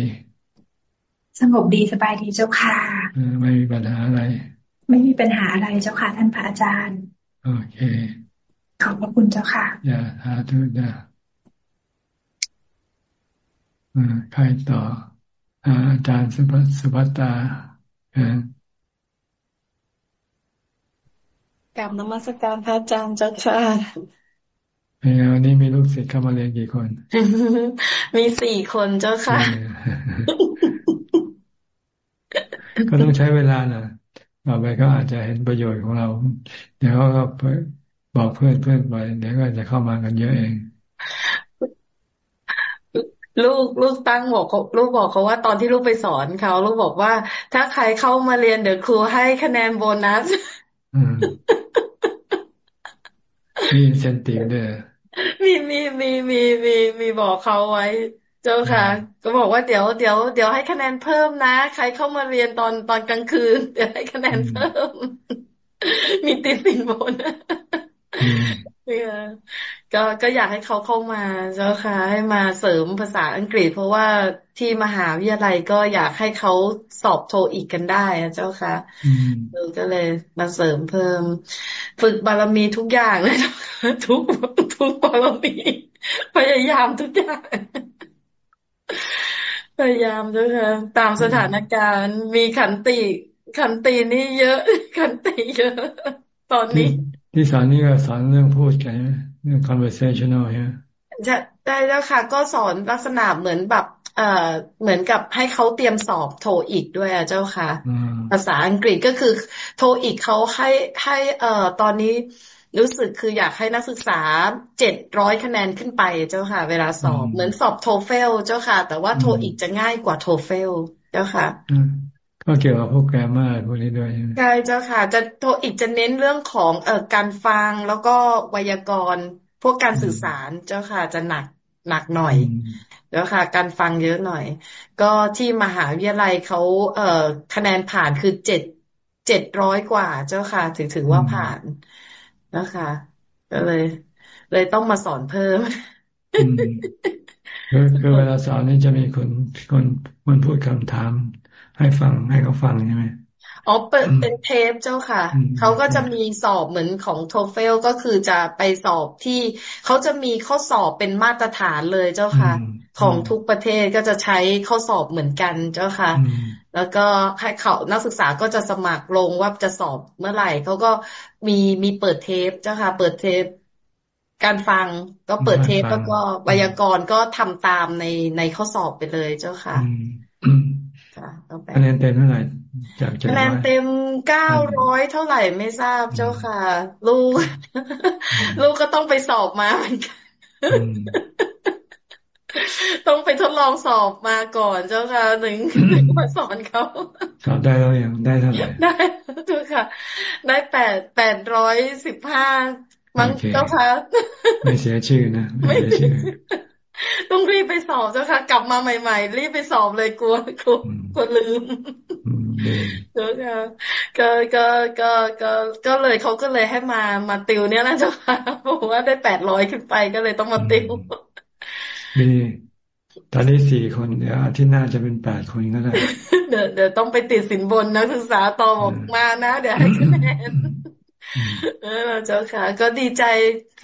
สงบดีสบายดีเจ้าค่ะไม่มีปัญหาอะไร ไม่มีปัญหาอะไรเจ้าค่ะ ท่านพระอาจารย์ โอเค ขอบพระคุณเจ้าค่ะ อย่าสาธุอย่า ใครต่ออาจารย์สุภสุภัตตากับนมัสการพระอาจารย์เจ้าค่ะเป็นไงวันนี้มีลูกศิษย์เข้ามาเรียนกี่คน มีสี่คนเจ้าค่ะ ก็ต้องใช้เวลานะต่อไปก็อาจจะเห็นประโยชน์ของเรา เดี๋ยวเขาก็บอกเพื่อนเพื่อนไปเดี๋ยวก็จะเข้ามากันเยอะเอง ลูกลูกตั้งบอกลูกบอกเขาว่าตอนที่ลูกไปสอนเขาลูกบอกว่า ถ้าใครเข้ามาเรียนเดี๋ยวครูให้คะแนนโบนัสมีอินเซนติเด้วยมีมีมีมีมีมีบอกเขาไว้ เจ้าค่ะ ก็บอกว่าเดี๋ยวเดี๋ยวเดี๋ยวให้คะแนนเพิ่มนะ ใครเข้ามาเรียนตอนตอนกลางคืน เดี๋ยวให้คะแนนเพิ่ม มีติดสินบน ก็ก็อยากให้เขาเข้ามาเจ้าค่ะ ให้มาเสริมภาษาอังกฤษ เพราะว่าที่มหาวิทยาลัยก็อยากให้เขาสอบโทอีกกันได้เจ้าค่ะก็เลยมาเสริมเพิ่ม ฝึกบารมีทุกอย่างเลยทุกทุกบารมีพยายามทุกอย่างพยายามเจ้าค่ะตามสถานการณ์มีขันติขันตินี่เยอะ ขันติเยอะ ตอนนี้ ที่สอนนี่ก็สอนเรื่องพูดกันเรื่อง conversational ใช่ไหมจะได้แล้วค่ะ ก็สอนลักษณะเหมือนแบบเอ่อเหมือนกับให้เขาเตรียมสอบ TOEIC ด้วยอะเจ้าค่ะ ภาษาอังกฤษก็คือ TOEIC เขาให้ให้เอ่อตอนนี้รู้สึกคืออยากให้นักศึกษาเจ็ดร้อยคะแนนขึ้นไปเจ้าค่ะ เวลาสอบเหมือนสอบ TOEFL เจ้าค่ะ แต่ว่า TOEIC จะง่ายกว่า TOEFL เจ้าค่ะ ก็เกี่ยวกับพวก grammar พวกนี้ด้วยใช่เจ้าค่ะ จะ TOEIC จะเน้นเรื่องของเอ่อการฟังแล้วก็ไวยากรณ์ พวกการสื่อสารเจ้าค่ะ จะหนักหนักหน่อยเจ้าค่ะ การฟังเยอะหน่อย ก็ที่มหาวิทยาลัยเขาเอ่อคะแนนผ่านคือเจ็ดเจ็ดร้อยกว่าเจ้าค่ะ ถึงถือว่าผ่านนะคะก็เลย เลยต้องมาสอนเพิ่มคือคือเวลาสอนนี่จะมีคนคนคนพูดคำถาม ให้ฟังให้เขาฟังใช่ไหมอ๋อเปิดเป็นเทปเจ้าค่ะ เขาก็จะมีสอบเหมือนของโทเฟลก็คือจะไปสอบที่เขาจะมีข้อสอบเป็นมาตรฐานเลยเจ้าค่ะ ของทุกประเทศก็จะใช้ข้อสอบเหมือนกันเจ้าค่ะ แล้วก็ให้เขานักศึกษาก็จะสมัครลงว่าจะสอบเมื่อไหร่เขาก็มีมีเปิดเทปเจ้าค่ะ เปิดเทปการฟังก็เปิดเทปแล้วก็ไวยากรณ์ก็ทำตามในในข้อสอบไปเลยเจ้าค่ะ คะแนนเต็มเท่าไหร่จากคะแนนเต็มเก้าร้อยเท่าไหร่ไม่ทราบเจ้าค่ะ ลูก ลูกก็ต้องไปสอบมาเหมือนกันต้องไปทดลองสอบมาก่อนเจ้าค่ะถึงถึงมาสอนเขาสอบได้แล้วยังได้เท่าไหร่ได้เจ้าค่ะ ได้แปดแปดร้อยสิบห้ามั้งเจ้าค่ะไม่เสียชื่อนะ ไม่เสียชื่อ ต้องรีบไปสอบเจ้าค่ะ กลับมาใหม่ ๆ รีบไปสอบเลยกลัวกลัวกลัวลืมเจ้าค่ะก็ก็ก็ก็ก็เลยเขาก็เลยให้มามาติวเนี่ยนะเจ้าค่ะบอกว่าได้แปดร้อยขึ้นไปก็เลยต้องมาติวมีตอนนี้สี่คนเดี๋ยวที่น่าจะเป็นแปดคนก็ได้เดี๋ยวเดี๋ยวต้องไปติดสินบนนักศึกษาต่อบอกมานะ เดี๋ยวให้คะแนน เออเจ้าค่ะ ก็ดีใจ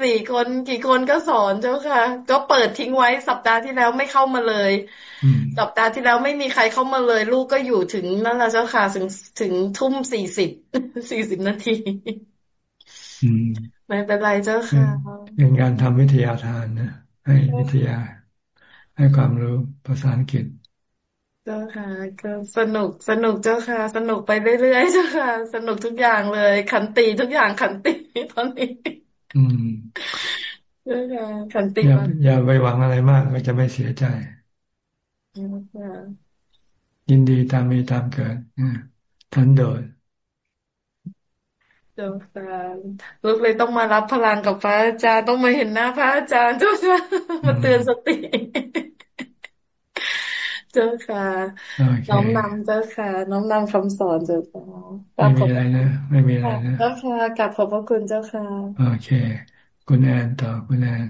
สี่คนกี่คนก็สอนเจ้าค่ะ ก็เปิดทิ้งไว้สัปดาห์ที่แล้วไม่เข้ามาเลย สัปดาห์ที่แล้วไม่มีใครเข้ามาเลย ลูกก็อยู่ถึงนั่นแหละเจ้าค่ะถึงถึงทุ่มสี่สิบสี่สิบนาทีไม่เป็นไรเจ้าค่ะเป็นการทำวิทยาทานนะให้วิทยา ให้ความรู้ภาษาอังกฤษ เจ้าค่ะก็สนุกสนุกเจ้าค่ะ สนุกไปเรื่อยๆเจ้าค่ะ สนุกทุกอย่างเลย ขันตีทุกอย่างขันตีตอนนี้ อืมเจ้าค่ะขันตีอย่าอย่าไปหวังอะไรมากก็จะไม่เสียใจยินดีตามมีตามเกิดทันโดดเจ้าค่ะลูกเลยต้องมารับพลังกับพระอาจารย์ต้องมาเห็นหน้าพระอาจารย์เจ้าค่ะมาเตือนสติ เจ้าค่ะน้อมนำเจ้าค่ะ น้อมนำคำสอนเจ้าค่ะไม่มีอะไรนะไม่มีอะไรนะเจ้าค่ะกลับขอบพระคุณเจ้าค่ะโอเค คุณแอนต่อคุณแอน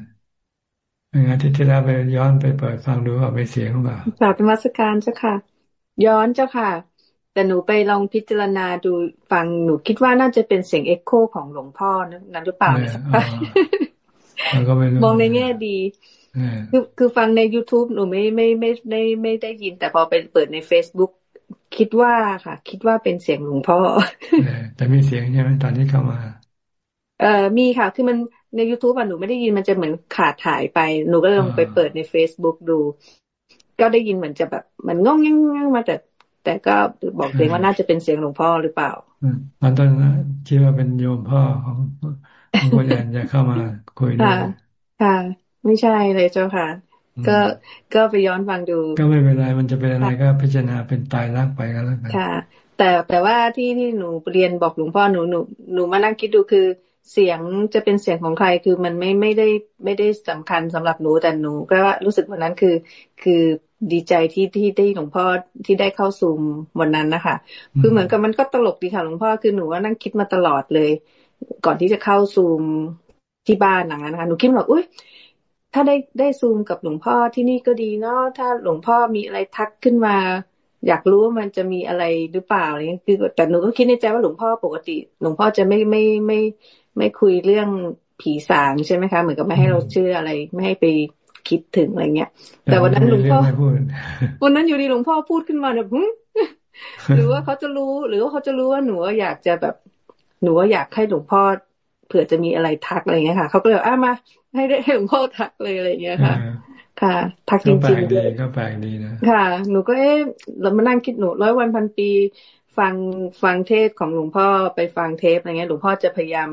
งานที่ที่เราไปย้อนไปเปิดฟังดูว่าไปเสียงหรือเปล่าสาธุมาสการเจ้าค่ะ ย้อนเจ้าค่ะ แต่หนูไปลองพิจารณาดูฟังหนูคิดว่าน่าจะเป็นเสียงเอ็กโคของหลวงพ่อนั่นหรือเปล่ามองในแง่ดี คือคือฟังใน youtube หนูไม่ไม่ไม่ไม่ไม่ได้ยิน แต่พอไปเปิดใน facebook คิดว่าค่ะ คิดว่าเป็นเสียงหลวงพ่อแต่มีเสียงใช่ไหมตอนที่เข้ามา เอ่อมีค่ะ คือมันใน youtube อะหนูไม่ได้ยินมันจะเหมือนขาดถ่ายไป หนูก็ลองไปเปิดใน facebook ดู ก็ได้ยินเหมือนจะแบบ มันง่องยังมาแต่แต่ก็บอกเองว่าน่าจะเป็นเสียงหลวงพ่อหรือเปล่าตอนต้นคิดว่าเป็นโยมพ่อของของคนแอนจะเข้ามาคุยด้วยค่ะ ไม่ใช่เลยเจ้าค่ะ ก็ก็ไปย้อนฟังดู ก็ไม่เป็นไรมันจะเป็นอะไรก็พิจารณาเป็นตายรักไปกันแล้วกันค่ะ แต่แต่ว่าที่ที่หนูเรียนบอกหลวงพ่อหนูหนูหนูมานั่งคิดดูคือเสียงจะเป็นเสียงของใครคือมันไม่ไม่ได้ไม่ได้สำคัญสำหรับหนูแต่หนู ก็รู้สึกวันนั้นคือ คือดีใจที่ที่ได้หลวงพ่อที่ได้เข้าซูมวันนั้นนะคะคือเหมือนกับมันก็ตลกดีค่ะหลวงพ่อคือหนูว่านั่งคิดมาตลอดเลย ก่อนที่จะเข้าซูมที่บ้านหลังนั้นนะคะหนูคิดว่าอุ้ย ถ้าได้ได้ซูมกับหลวงพ่อที่นี่ก็ดีเนาะถ้าหลวงพ่อมีอะไรทักขึ้นมา อยากรู้ว่ามันจะมีอะไรหรือเปล่าอะไรเงี้ยคือแต่หนูก็คิดในใจว่าหลวงพ่อปกติ หลวงพ่อจะไม่ไม่ไม่ไม่คุยเรื่องผีสางใช่ไหมคะ เหมือนกับไม่ให้เราเชื่ออะไร ไม่ให้ไปคิดถึงอะไรเงี้ย แต่วันนั้นหลวงพ่อวันนั้นอยู่ดีหลวงพ่อพูดขึ้นมาแบบหรือว่าเขาจะรู้ หรือว่าเขาจะรู้ว่าหนูอยากจะแบบ หนูว่าอยากให้หลวงพ่อเผื่อจะมีอะไรทักอะไรเงี้ยค่ะเขาก็เลยอ้ามา ให้ได้หลวงพ่อทักเลยอะไรเงี้ยค่ะ ค่ะทักจริงๆเลยก็แปลกดีนะค่ะ หนูก็เอ๊ะเรามานั่งคิดหนูร้อยวันพันปี ฟังฟังเทศของหลวงพ่อไปฟังเทปอะไรเงี้ยหลวงพ่อจะพยายาม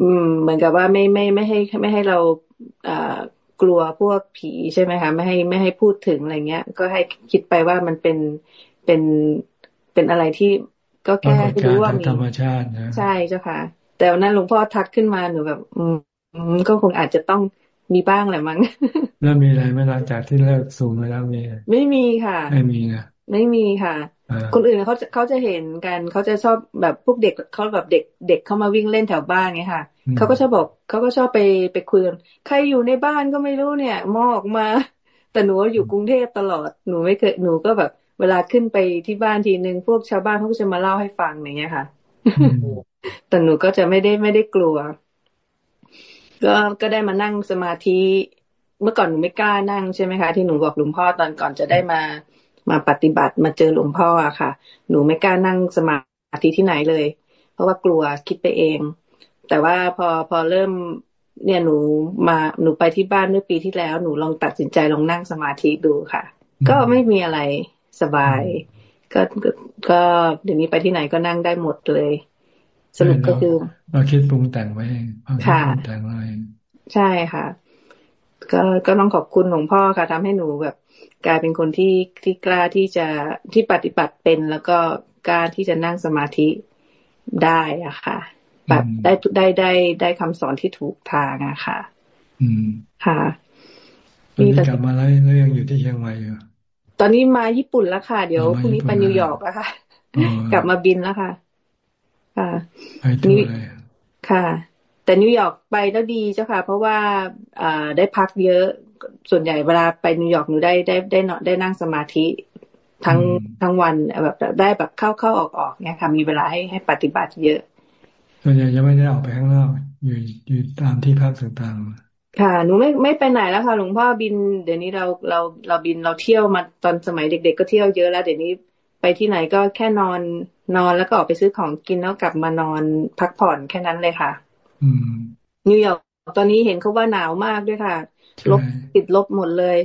อืม เหมือนกับว่าไม่ไม่ไม่ให้ไม่ให้เราอ่ากลัวพวกผีใช่ไหมคะไม่ให้ไม่ให้พูดถึงอะไรเงี้ย ก็ให้คิดไปว่ามันเป็นเป็นเป็นอะไรที่ก็แค่รู้ว่ามีธรรมชาตินะใช่เจ้าค่ะ แต่วันนั้นหลวงพ่อทักขึ้นมาหนูแบบ อืม ก็คงอาจจะต้องมีบ้างแหละมั้งแล้วมีอะไรไหมหลังจากที่เลิกสูงไปแล้วมีไม่มีค่ะ ไม่มีนะไม่มีค่ะ คนอื่นเขาเขาจะเห็นกันเขาจะชอบแบบพวกเด็กเขาแบบเด็กเด็กเข้ามาวิ่งเล่นแถวบ้านไงค่ะเขาก็ชอบบอกเขาก็ชอบไปไปคุยกันใครอยู่ในบ้านก็ไม่รู้เนี่ยมองออกมา แต่หนูอยู่กรุงเทพตลอดหนูไม่เคยหนูก็แบบ เวลาขึ้นไปที่บ้านทีนึงพวกชาวบ้านเขาก็จะมาเล่าให้ฟังอย่างเงี้ยค่ะแต่หนูก็จะไม่ได้ไม่ได้กลัว ก็ก็ได้มานั่งสมาธิเมื่อก่อนหนูไม่กล้านั่งใช่ไหมคะที่หนูบอกหลวงพ่อตอนก่อนจะได้มามาปฏิบัติมาเจอหลวงพ่ออะค่ะ หนูไม่กล้านั่งสมาธิที่ไหนเลย เพราะว่ากลัวคิดไปเอง แต่ว่าพอพอเริ่มเนี่ยหนูมาหนูไปที่บ้านเมื่อปีที่แล้ว หนูลองตัดสินใจลองนั่งสมาธิดูค่ะ ก็ไม่มีอะไรสบาย ก็ก็เดี๋ยวนี้ไปที่ไหนก็นั่งได้หมดเลย สรุปก็คือเราคิดปรุงแต่งไว้ค่ะปรุงแต่งไว้ใช่ค่ะ ก็ก็ต้องขอบคุณหลวงพ่อค่ะทำให้หนูแบบ กลายเป็นคนที่ที่กล้าที่จะที่ปฏิบัติเป็นแล้วก็กล้าที่จะนั่งสมาธิได้อะค่ะแบบได้ได้ได้ได้คำสอนที่ถูกทางอะค่ะ อืมค่ะมีกลับมาแล้วยังอยู่ที่เชียงใหม่อยู่ตอนนี้มาญี่ปุ่นแล้วค่ะ เดี๋ยวพรุ่งนี้ไปนิวยอร์กอะค่ะ กลับมาบินแล้วค่ะ ค่ะนี่ค่ะ แต่นิวยอร์กไปแล้วดีเจ้าค่ะ เพราะว่าอ่าได้พักเยอะส่วนใหญ่เวลาไปนิวยอร์กหนูได้ได้ได้เนาะได้นั่งสมาธิทั้งทั้งวันแบบได้แบบเข้าเข้าออกออกเนี่ยค่ะมีเวลาให้ให้ปฏิบัติเยอะ ส่วนใหญ่จะไม่ได้ออกไปข้างนอกอยู่อยู่ตามที่พักต่างๆค่ะหนูไม่ไม่ไปไหนแล้วค่ะ หลวงพ่อบิน เดี๋ยวนี้เราเราเราบินเราเที่ยวมาตอนสมัยเด็ก ๆ ก็เที่ยวเยอะแล้ว เดี๋ยวนี้ ไปที่ไหนก็แค่นอนนอนแล้วก็ออกไปซื้อของกินแล้วกลับมานอนพักผ่อนแค่นั้นเลยค่ะ อืมนิวยอร์กตอนนี้เห็นเขาว่าหนาวมากด้วยค่ะ ลบติดลบหมดเลย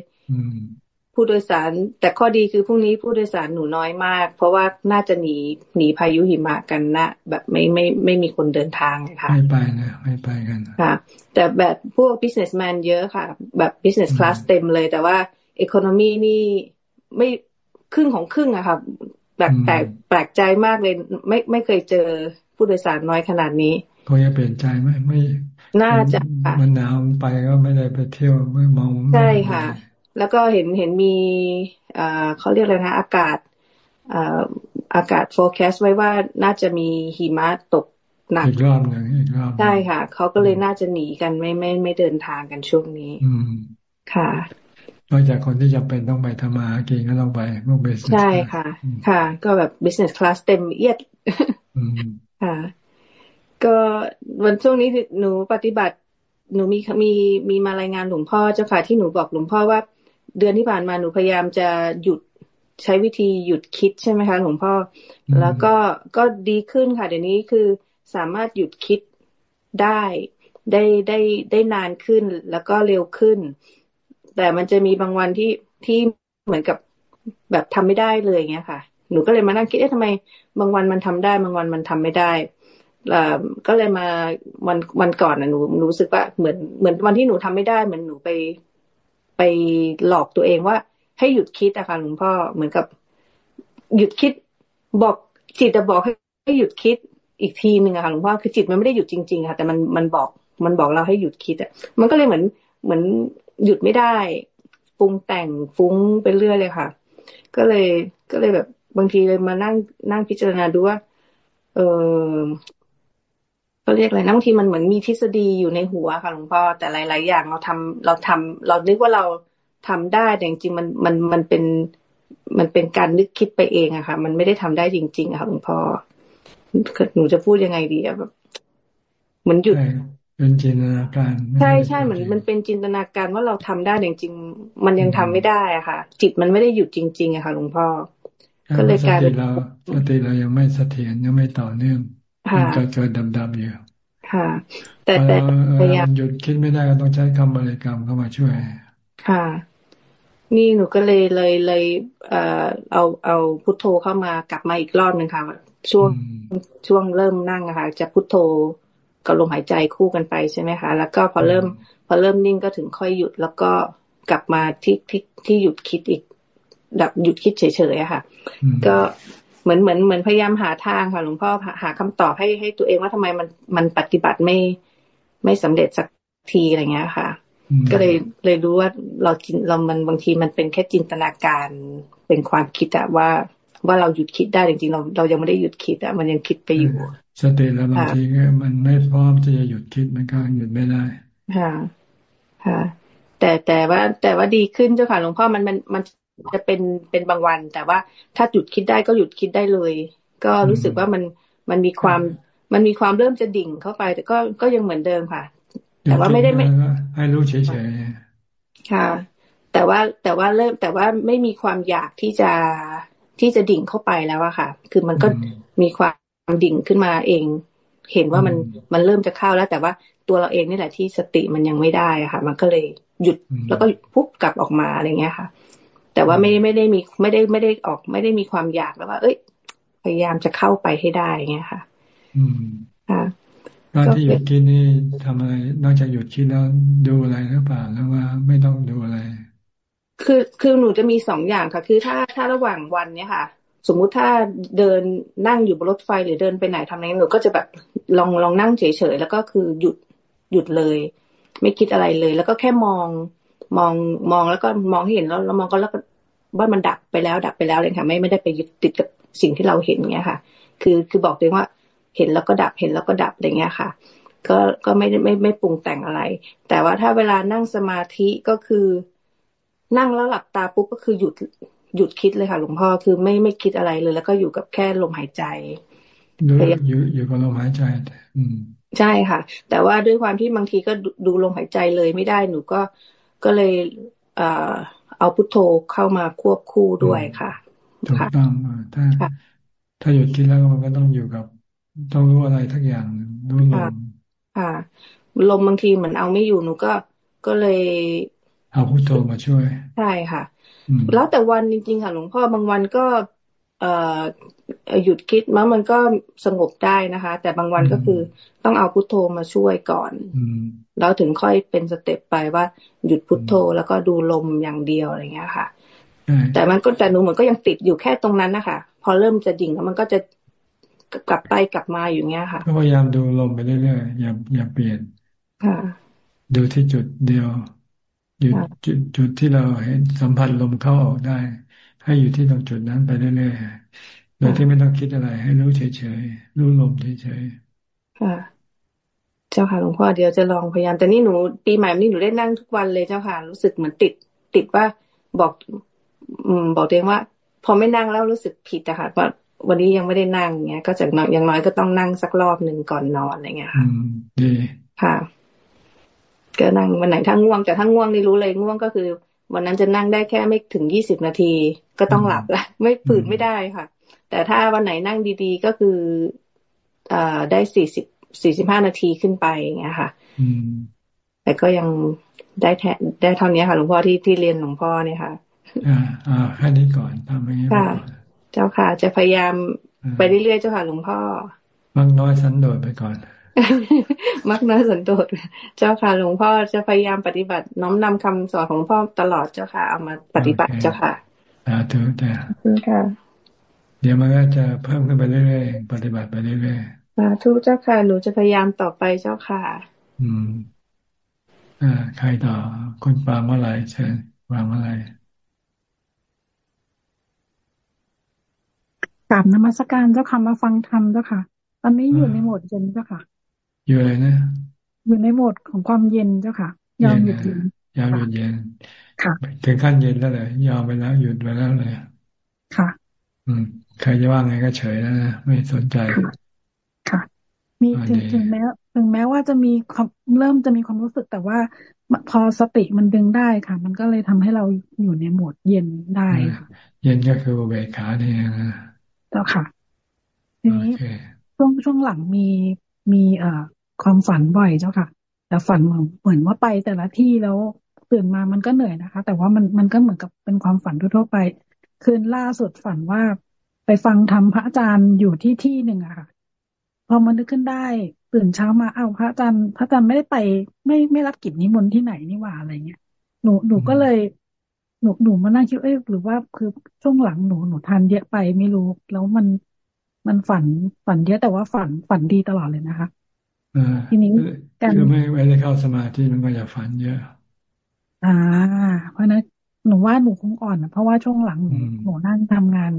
ผู้โดยสาร แต่ข้อดีคือพรุ่งนี้ผู้โดยสารหนูน้อยมาก เพราะว่าน่าจะหนีหนีพายุหิมะกันนะแบบไม่ไม่ไม่มีคนเดินทางค่ะ ไม่ไปนะไม่ไปกันค่ะ แต่แบบพวก businessman เยอะค่ะ แบบ business class เต็มเลย แต่ว่า economy นี่ไม่ ครึ่งของครึ่งอะค่ะแบบแปลกแปลกใจมากเลย ไม่ไม่เคยเจอผู้โดยสารน้อยขนาดนี้เขาจะเปลี่ยนใจไหมไม่น่าจะค่ะมันหนาวไปก็ไม่ได้ไปเที่ยวไม่มองใช่ค่ะ แล้วก็เห็นเห็นมีอ่าเขาเรียกอะไรนะอากาศอ่าอากาศ forecast ไว้ว่าน่าจะมีหิมะตกหนักอีกรอบหนึ่งอีกรอบใช่ค่ะ เขาก็เลยน่าจะหนีกันไม่ไม่ไม่เดินทางกันช่วงนี้อืมค่ะ นอกจากคนที่จำเป็นต้องไปทำมากินก็ต้องไปพวกเบสใช่ค่ะ ค่ะ ก็แบบ business class เต็มเอียดค่ะ ก็วันช่วงนี้หนูปฏิบัติ หนูมีมีมีมารายงานหลวงพ่อเจ้าค่ะที่หนูบอกหลวงพ่อว่า เดือนที่ผ่านมาหนูพยายามจะหยุดใช้วิธีหยุดคิดใช่ไหมคะหลวงพ่อ แล้วก็ก็ดีขึ้นค่ะ เดี๋ยวนี้คือสามารถหยุดคิดได้ได้ได้ได้นานขึ้นแล้วก็เร็วขึ้น แต่มันจะมีบางวันที่ที่เหมือนกับแบบทำไม่ได้เลยเงี้ยค่ะ หนูก็เลยมานั่งคิดเอ๊ะทำไม บางวันมันทำได้ บางวันมันทำไม่ได้ก็เลยมาวันวันก่อนนะหนูรู้สึกว่าเหมือนเหมือนวันที่หนูทำไม่ได้ เหมือนหนูไปไปหลอกตัวเองว่า ให้หยุดคิดอะค่ะหลวงพ่อเหมือนกับ หยุดคิดบอกจิตจะบอกให้ให้หยุดคิดอีกทีหนึ่งอะค่ะหลวงพ่อคือจิตมันไม่ได้หยุดจริงๆค่ะ แต่มันมันบอกมันบอกเราให้หยุดคิดอะมันก็เลยเหมือนเหมือน หยุดไม่ได้ปรุงแต่งฟุ้งไปเรื่อยเลยค่ะ ก็เลยก็เลยแบบบางทีเลยมานั่งนั่งพิจารณาดูว่า เออก็เรียกอะไรนะบางทีมันเหมือนมีทฤษฎีอยู่ในหัวค่ะหลวงพ่อแต่หลาย ๆ อย่างเราทำเราทำเรานึกว่าเราทำได้แต่จริงๆมันมันมันเป็นมันเป็นการนึกคิดไปเองอะค่ะ มันไม่ได้ทำได้จริงๆค่ะหลวงพ่อหนูจะพูดยังไงดีอะแบบเหมือนหยุด เป็นจินตนาการ ใช่ใช่เหมือนมันเป็นจินตนาการว่าเราทำได้จริงๆมันยังทำไม่ได้อะค่ะ จิตมันไม่ได้หยุดจริงๆอะค่ะหลวงพ่อก็เลยกลายเป็นเราสติเรายังไม่เสถียรยังไม่ต่อเนื่องมันเกิดเกิดดำๆอยู่ค่ะ แต่แต่พยายามหยุดคิดไม่ได้ก็ต้องใช้คำบริกรรมเข้ามาช่วย ค่ะ นี่หนูก็เลยเลยเลยเอ่อเอาเอาพุทโธเข้ามากลับมาอีกรอบหนึ่งค่ะ ช่วงช่วงเริ่มนั่งอะค่ะ จะพุทโธ กับลมหายใจคู่กันไปใช่ไหมคะ แล้วก็พอเริ่ม พอเริ่มนิ่งก็ถึงค่อยหยุด แล้วก็กลับมาที่ที่ที่หยุดคิดอีกดับหยุดคิดเฉยๆอะค่ะ ก็เหมือนเหมือนเหมือนพยายามหาทางค่ะหลวงพ่อหาคำตอบให้ให้ตัวเองว่าทำไมมันมันปฏิบัติไม่ไม่สำเร็จสักทีอะไรเงี้ยค่ะ ก็เลยเลยรู้ว่าเราจินเรามันบางทีมันเป็นแค่จินตนาการเป็นความคิดอะว่า ว่าเราหยุดคิดได้จริงๆเราเรายังไม่ได้หยุดคิดอะมันยังคิดไปอยู่สติแล้วบางทีมันไม่พร้อมที่จะหยุดคิดมันก็หยุดไม่ได้ค่ะค่ะ แต่แต่ว่าแต่ว่าดีขึ้นเจ้าค่ะหลวงพ่อมันมันมันจะเป็นเป็นบางวัน แต่ว่าถ้าหยุดคิดได้ก็หยุดคิดได้เลย ก็รู้สึกว่ามันมันมีความมันมีความเริ่มจะดิ่งเข้าไป แต่ก็ก็ยังเหมือนเดิมค่ะ แต่ว่าไม่ได้ไม่ให้รู้เฉยๆค่ะ แต่ว่าแต่ว่าเริ่มแต่ว่าไม่มีความอยากที่จะ ที่จะดิ่งเข้าไปแล้วอะค่ะ คือมันก็มีความดิ่งขึ้นมาเอง เห็นว่ามันมันเริ่มจะเข้าแล้ว แต่ว่าตัวเราเองนี่แหละที่สติมันยังไม่ได้อะค่ะ มันก็เลยหยุดแล้วก็ปุ๊บกลับออกมาอะไรเงี้ยค่ะ แต่ว่าไม่ไม่ได้มีไม่ได้ไม่ได้ออก ไม่ได้มีความอยากแล้วว่า เอ้ย พยายามจะเข้าไปให้ได้เงี้ยค่ะ อืมค่ะตอนที่หยุดคิดนี่ทำอะไรนอกจากหยุดคิดแล้วดูอะไรหรือเปล่าแล้วว่าไม่ต้องดูอะไร คือคือหนูจะมีสองอย่างค่ะ คือถ้าถ้าระหว่างวันเนี้ยค่ะ สมมุติถ้าเดินนั่งอยู่บนรถไฟหรือเดินไปไหนทำอะไรหนูก็จะแบบลองลองนั่งเฉยๆแล้วก็คือหยุดหยุดเลย ไม่คิดอะไรเลย แล้วก็แค่มองมองมองแล้วก็มองเห็นแล้วแล้วมองก็แล้วก็ว่ามันดับไปแล้วดับไปแล้วเลยค่ะ ไม่ไม่ได้ไปยึดติดกับสิ่งที่เราเห็นเงี้ยค่ะ คือคือบอกตัวเองว่าเห็นแล้วก็ดับเห็นแล้วก็ดับอะไรเงี้ยค่ะ ก็ก็ไม่ไม่ไม่ปรุงแต่งอะไร แต่ว่าถ้าเวลานั่งสมาธิก็คือ นั่งแล้วหลับตาปุ๊บก็คือหยุดหยุดคิดเลยค่ะ หลวงพ่อคือไม่ไม่คิดอะไรเลย แล้วก็อยู่กับแค่ลมหายใจอยู่อยู่กับลมหายใจอืมใช่ค่ะ แต่ว่าด้วยความที่บางทีก็ดูลมหายใจเลยไม่ได้หนูก็ก็เลยเอาพุทโธเข้ามาควบคู่ด้วยค่ะถูกต้องถ้าถ้าหยุดคิดแล้วมันก็ต้องอยู่กับ ต้องรู้อะไรทักอย่างรู้ลมค่ะลมบางทีเหมือนเอาไม่อยู่หนูก็ก็เลย เอาพุทโธมาช่วย ใช่ค่ะ แล้วแต่วันจริงๆค่ะหลวงพ่อบางวันก็ เอ่อหยุดคิดมั้งมันก็สงบได้นะคะ แต่บางวันก็คือต้องเอาพุทโธมาช่วยก่อนแล้วถึงค่อยเป็นสเต็ปไปว่าหยุดพุทโธแล้วก็ดูลมอย่างเดียวอะไรเงี้ยค่ะแต่มันก็แต่หนูเหมือนก็ยังติดอยู่แค่ตรงนั้นนะคะพอเริ่มจะดิ่งแล้วมันก็จะกลับไปกลับมาอยู่เงี้ยค่ะก็พยายามดูลมไปเรื่อยๆอย่าอย่าเปลี่ยนค่ะดูที่จุดเดียว หยุดจุดจุดที่เราเห็นสัมผัสลมเข้าออกได้ ให้อยู่ที่ตรงจุดนั้นไปเรื่อยๆโดยที่ไม่ต้องคิดอะไร ให้รู้เฉยๆรู้ลมเฉยๆค่ะ เจ้าค่ะหลวงพ่อเดี๋ยวจะลองพยายามแต่นี่หนูปีใหม่นี่หนูได้นั่งทุกวันเลยเจ้าค่ะ รู้สึกเหมือนติด ติดว่าบอก อืม บอกตัวเองว่า พอไม่นั่งแล้วรู้สึกผิดอะค่ะว่าวันนี้ยังไม่ได้นั่งเงี้ย ก็จะอย่างน้อยก็ต้องนั่งสักรอบหนึ่งก่อนนอนอะไรเงี้ยค่ะดีค่ะ ก็นั่งวันไหนถ้าง่วงแต่ถ้าง่วงนี่รู้เลยง่วงก็คือวันนั้นจะนั่งได้แค่ไม่ถึงยี่สิบนาที ก็ต้องหลับละไม่ฝืนไม่ได้ค่ะ แต่ถ้าวันไหนนั่งดีๆก็คืออ่าได้สี่สิบสี่สิบห้านาทีขึ้นไปอย่างเงี้ยค่ะแต่ก็ยังได้แทได้เท่านี้ค่ะหลวงพ่อที่ที่เรียนหลวงพ่อเนี่ยค่ะ อ่าอ่าแค่นี้ก่อนทำอย่างนี้ค่ะ เจ้าค่ะ จะพยายามไปเรื่อยๆเจ้าค่ะหลวงพ่อมักน้อยสันโดษไปก่อน มักน้อยสันโดษเจ้าค่ะหลวงพ่อจะพยายามปฏิบัติ น้อมนำคำสอนของหลวงพ่อตลอดเจ้าค่ะ เอามาปฏิบัติเจ้าค่ะอ่าเถอะแต่ค่ะ เดี๋ยวมันก็จะเพิ่มขึ้นไปเรื่อยๆปฏิบัติไปเรื่อยๆสาธุเจ้าค่ะหนูจะพยายามต่อไปเจ้าค่ะ อืม อ่า ใครต่อคุณปางว่าอะไรเชิญวางว่าอะไรกราบนมัสการเจ้าค่ะมาฟังธรรมเจ้าค่ะ ตอนนี้อยู่ในโหมดเย็นเจ้าค่ะ อยู่อะไรนะ อยู่ในโหมดของความเย็นเจ้าค่ะ ยอมหยุดเย็นยอมหยุดเย็นค่ะถึงขั้นเย็นแล้วเลยยอมไปแล้วหยุดไปแล้วเลยค่ะ อืมใครจะว่าไงก็เฉยแล้วนะไม่สนใจค่ะ มีถึงถึงแม้ถึงแม้ว่าจะมีความเริ่มจะมีความรู้สึกแต่ว่าพอสติมันดึงได้ค่ะ มันก็เลยทำให้เราอยู่ในโหมดเย็นได้ค่ะ เย็นก็คือเบขาเนี่ยนะเจ้าค่ะ ทีนี้ช่วงช่วงหลังมี มีเอ่อความฝันบ่อยเจ้าค่ะ แต่ฝันเหมือนเหมือนว่าไปแต่ละที่แล้วตื่นมามันก็เหนื่อยนะคะ แต่ว่ามันมันก็เหมือนกับเป็นความฝันทั่วไป คืนล่าสุดฝันว่าไปฟังธรรมพระอาจารย์อยู่ที่ที่หนึ่งอะค่ะ พอมันนึกขึ้นได้ ตื่นเช้ามาเอ้าพระอาจารย์พระอาจารย์ไม่ได้ไป ไม่ไม่รับกิจนิมนต์ที่ไหนนี่หว่าอะไรเงี้ยหนูหนูก็เลยหนูหนูมานั่งคิดเอ้ยหรือว่าคือช่วงหลังหนูหนูทานเยอะไปไม่รู้ แล้วมัน มันฝันฝันเยอะแต่ว่าฝันฝันดีตลอดเลยนะคะทีนี้การคือไม่ไม่ได้เข้าสมาธิมันก็จะฝันเยอะ อ่า เพราะนั้นหนูว่าหนูคงอ่อนเพราะว่าช่วงหลังหนูหนูนั่งทำงาน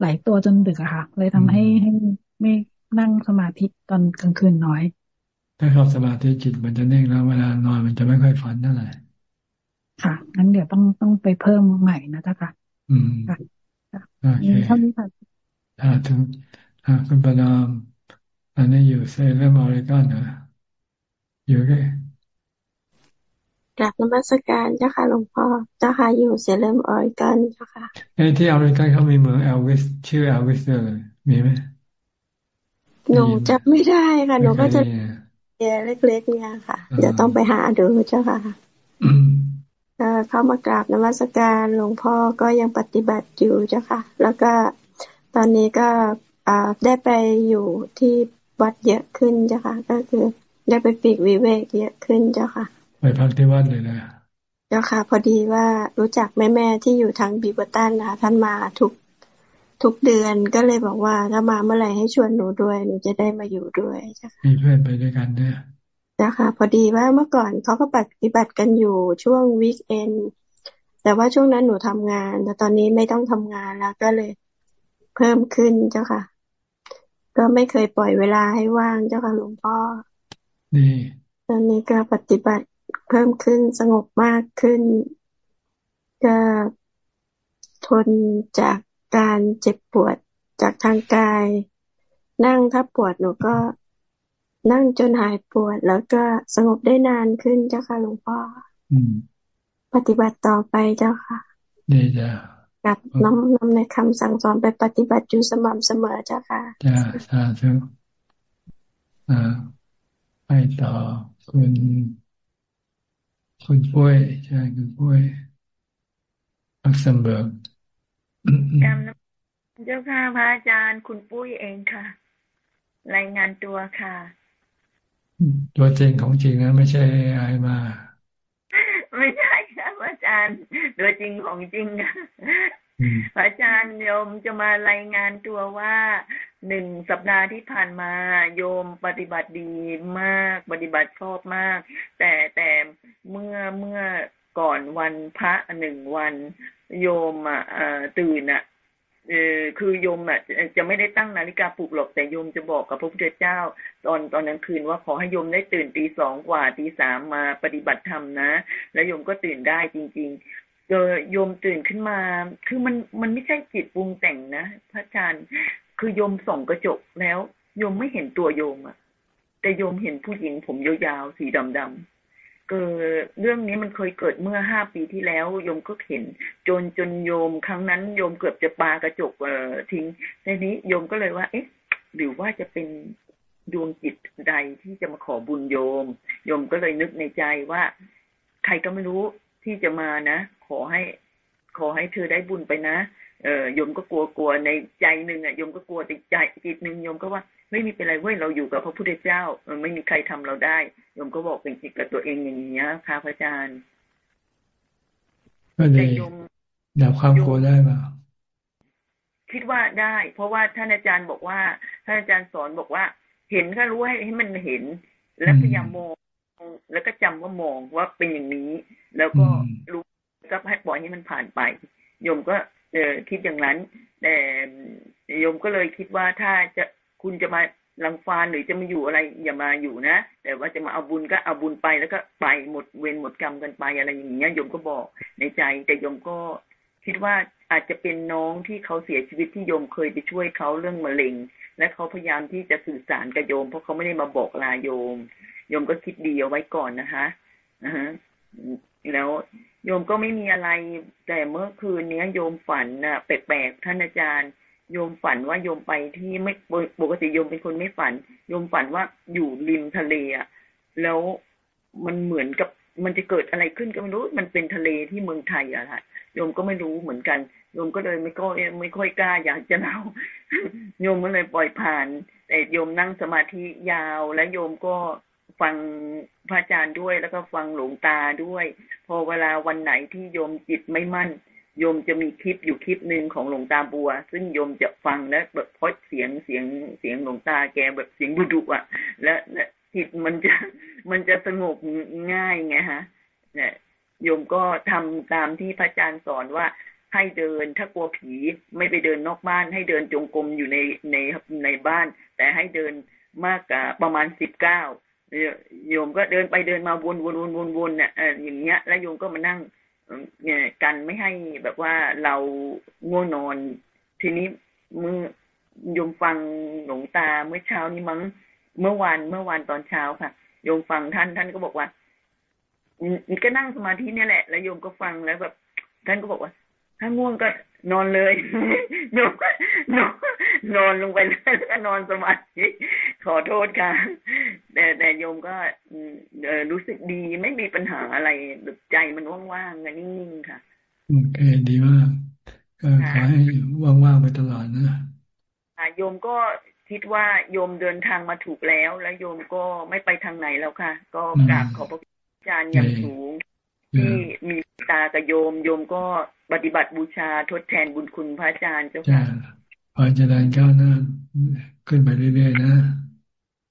หลายตัวจนดึกอะค่ะ เลยทำให้ให้ไม่นั่งสมาธิตอนกลางคืนน้อย ถ้าเข้าสมาธิจิตมันจะนิ่งแล้วเวลานอนมันจะไม่ค่อยฝันเท่าไหร่ค่ะงั้นเดี๋ยวต้องต้องไปเพิ่มใหม่นะจ๊ะค่ะ อืมค่ะโอเคเท่านี้ค่ะ ถ้าถึงคุณประนามอันนี้อยู่เซเลมอริกอนนะอยู่แค่กลับนมัสการเจ้าค่ะหลวงพ่อเจ้าค่ะอยู่เซเลมออริกอนเจ้าค่ะในที่อเมริกันเขามีเมืองเอลวิสชื่อเอลวิสเลยมีไหมหนูจำไม่ได้ค่ะหนูก็จะเล็กๆเนี่ยค่ะเดี๋ยวต้องไปหาดูเจ้าค่ะเข้ามากราบนมัสการหลวงพ่อก็ยังปฏิบัติอยู่เจ้าค่ะ แล้วก็ ตอนนี้ก็ได้ไปอยู่ที่วัดเยอะขึ้นเจ้าค่ะ ก็คือได้ไปปีกวิเวกเยอะขึ้นเจ้าค่ะ ไปพักที่วัดเลยนะเจ้าค่ะ พอดีว่ารู้จักแม่แม่ที่อยู่ทางบีบตันนะคะท่านมาทุกทุกเดือนก็เลยบอกว่าถ้ามาเมื่อไหร่ให้ชวนหนูด้วยหนูจะได้มาอยู่ด้วยจ้ะมีเพื่อนไปด้วยกันเนี่ยจ้ะค่ะ พอดีว่าเมื่อก่อนเขาก็ปฏิบัติกันอยู่ช่วงวีคเอนแต่ว่าช่วงนั้นหนูทำงาน แต่ตอนนี้ไม่ต้องทำงานแล้วก็เลยเพิ่มขึ้นเจ้าค่ะ ก็ไม่เคยปล่อยเวลาให้ว่างเจ้าค่ะหลวงพ่อดีตอนนี้ก็ปฏิบัติเพิ่มขึ้นสงบมากขึ้น ก็ทนจากการเจ็บปวดจากทางกาย นั่งถ้าปวดหนูก็นั่งจนหายปวด แล้วก็สงบได้นานขึ้นเจ้าค่ะหลวงพ่อปฏิบัติต่อไปเจ้าค่ะดีจ้ะ กราบน้อมนำในคำสั่งสอนไปปฏิบัติอยู่สม่ำเสมอเจ้าค่ะจ้าสาธุอ่าไปต่อคุณคุณป่วยใช่คุณป่วยลักเซมเบิร์กจำเจ้าค่ะพระอาจารย์ คุณปุ้ยเองค่ะ รายงานตัวค่ะ ตัวจริงของจริงนะไม่ใช่ไอมา ไม่ใช่ค่ะพระอาจารย์ ตัวจริงของจริงค่ะพระอาจารย์โยมจะมารายงานตัวว่าหนึ่งสัปดาห์ที่ผ่านมา โยมปฏิบัติดีมากปฏิบัติชอบมาก แต่แต่เมื่อเมื่อก่อนวันพระหนึ่งวัน โยมอะตื่นอะ เออคือโยมอะจะไม่ได้ตั้งนาฬิกาปลุกหรอกแต่โยมจะบอกกับพระพุทธเจ้า ตอนตอนกลางคืนว่าขอให้โยมได้ตื่นตีสองกว่าตีสามมาปฏิบัติธรรมนะ แล้วโยมก็ตื่นได้จริง ๆเออโยมตื่นขึ้นมา คือมันมันไม่ใช่จิตปรุงแต่งนะพระอาจารย์คือโยมส่องกระจกแล้ว โยมไม่เห็นตัวโยมอะ แต่โยมเห็นผู้หญิงผมยาวๆสีดำๆ เกิดเรื่องนี้มันเคยเกิดเมื่อห้าปีที่แล้วโยมก็เห็น จนจนโยมครั้งนั้นโยมเกือบจะปากระจกเอ่อทิ้งในนี้โยมก็เลยว่า เอ๊ะ หรือว่าจะเป็นดวงจิตใดที่จะมาขอบุญโยม โยมก็เลยนึกในใจว่า ใครก็ไม่รู้ที่จะมานะ ขอให้ ขอให้เธอได้บุญไปนะเออโยมก็กลัวกลัวในใจหนึ่งอะโยมก็กลัวติดใจจิตหนึ่งโยมก็ว่า ไม่มีเป็นไรเว้ยเราอยู่กับพระพุทธเจ้าไม่มีใครทำเราได้โยมก็บอกเป็นจิตกับตัวเองอย่างนี้ค่ะพระอาจารย์ก็เลยดับความกลัวได้ป่ะคิดว่าได้ เพราะว่าท่านอาจารย์บอกว่าท่านอาจารย์สอนบอกว่า เห็นก็รู้ให้ให้มันเห็น แล้วพยายามมองแล้วก็จำว่ามองว่าเป็นอย่างนี้ แล้วก็รู้ก็ให้ปล่อยให้มันผ่านไปโยมก็เออคิดอย่างนั้น แต่โยมก็เลยคิดว่าถ้าจะ คุณจะมาลังฟานหรือจะมาอยู่อะไร อย่ามาอยู่นะ แต่ว่าจะมาเอาบุญก็เอาบุญไปแล้วก็ไปหมดเวรหมดกรรมกันไปอะไรอย่างเงี้ยโยมก็บอกในใจ แต่โยมก็คิดว่าอาจจะเป็นน้องที่เขาเสียชีวิตที่โยมเคยไปช่วยเขาเรื่องมะเร็ง และเขาพยายามที่จะสื่อสารกับโยม เพราะเขาไม่ได้มาบอกลาโยม โยมก็คิดดีเอาไว้ก่อนนะคะนะฮะแล้วโยมก็ไม่มีอะไร แต่เมื่อคืนเนี้ยโยมฝันน่ะแปลกๆท่านอาจารย์ โยมฝันว่าโยมไปที่ไม่ปกติโยมเป็นคนไม่ฝัน โยมฝันว่าอยู่ริมทะเลอะแล้วมันเหมือนกับมันจะเกิดอะไรขึ้นก็ไม่รู้มันเป็นทะเลที่เมืองไทยอะค่ะโยมก็ไม่รู้เหมือนกันโยมก็เลยไม่ก็ไม่ค่อยกล้าอยากจะเล่าโยมก็เลยปล่อยผ่าน แต่โยมนั่งสมาธิยาวและโยมก็ฟังพระอาจารย์ด้วยแล้วก็ฟังหลวงตาด้วย พอเวลาวันไหนที่โยมจิตไม่มั่น โยมจะมีคลิปอยู่คลิปหนึ่งของหลวงตาบัว ซึ่งโยมจะฟังและแบบพอเสียงเสียงเสียงหลวงตาแกแบบเสียงบุดุอะ และและจิตมันจะมันจะสงบง่ายไงฮะเนี่ยโยมก็ทำตามที่พระอาจารย์สอนว่าให้เดินถ้ากลัวผีไม่ไปเดินนอกบ้าน ให้เดินจงกรมอยู่ในในในบ้าน แต่ให้เดินมากกว่าประมาณสิบเก้าโยมก็เดินไปเดินมาวนวนวนวนวนเนี่ยอย่างเงี้ย แล้วโยมก็มานั่ง กันไม่ให้แบบว่าเราง่วงนอน ทีนี้มือยมฟังหลวงตาเมื่อเช้านี้มั้งเมื่อวานเมื่อวานตอนเช้าค่ะโยมฟังท่านท่านก็บอกว่าก็นั่งสมาธินี่แหละ แล้วโยมก็ฟังแล้วแบบ ท่านก็บอกว่า ถ้าง่วงก็นอนเลยโยมก็นอ นนอนลงไปเลยแล้วก็นอนสมาธิขอโทษค่ะ แต่แต่โยมก็รู้สึกดีไม่มีปัญหาอะไรแบบใจมันว่างๆนิ่งๆค่ะโอเคดีมากก็ขอให้ว่างๆไปตลอดนะโยมก็คิดว่าโยมเดินทางมาถูกแล้ว แล้วโยมก็ไม่ไปทางไหนแล้วค่ะ ก็กราบขอบพระอาจารย์อย่างสูง ที่มีตากับโยม โยมก็ปฏิบัติบูชาทดแทนบุญคุณพระอาจารย์เจ้าค่ะ พอจะได้ก้าวหน้าขึ้นไปเรื่อยๆนะ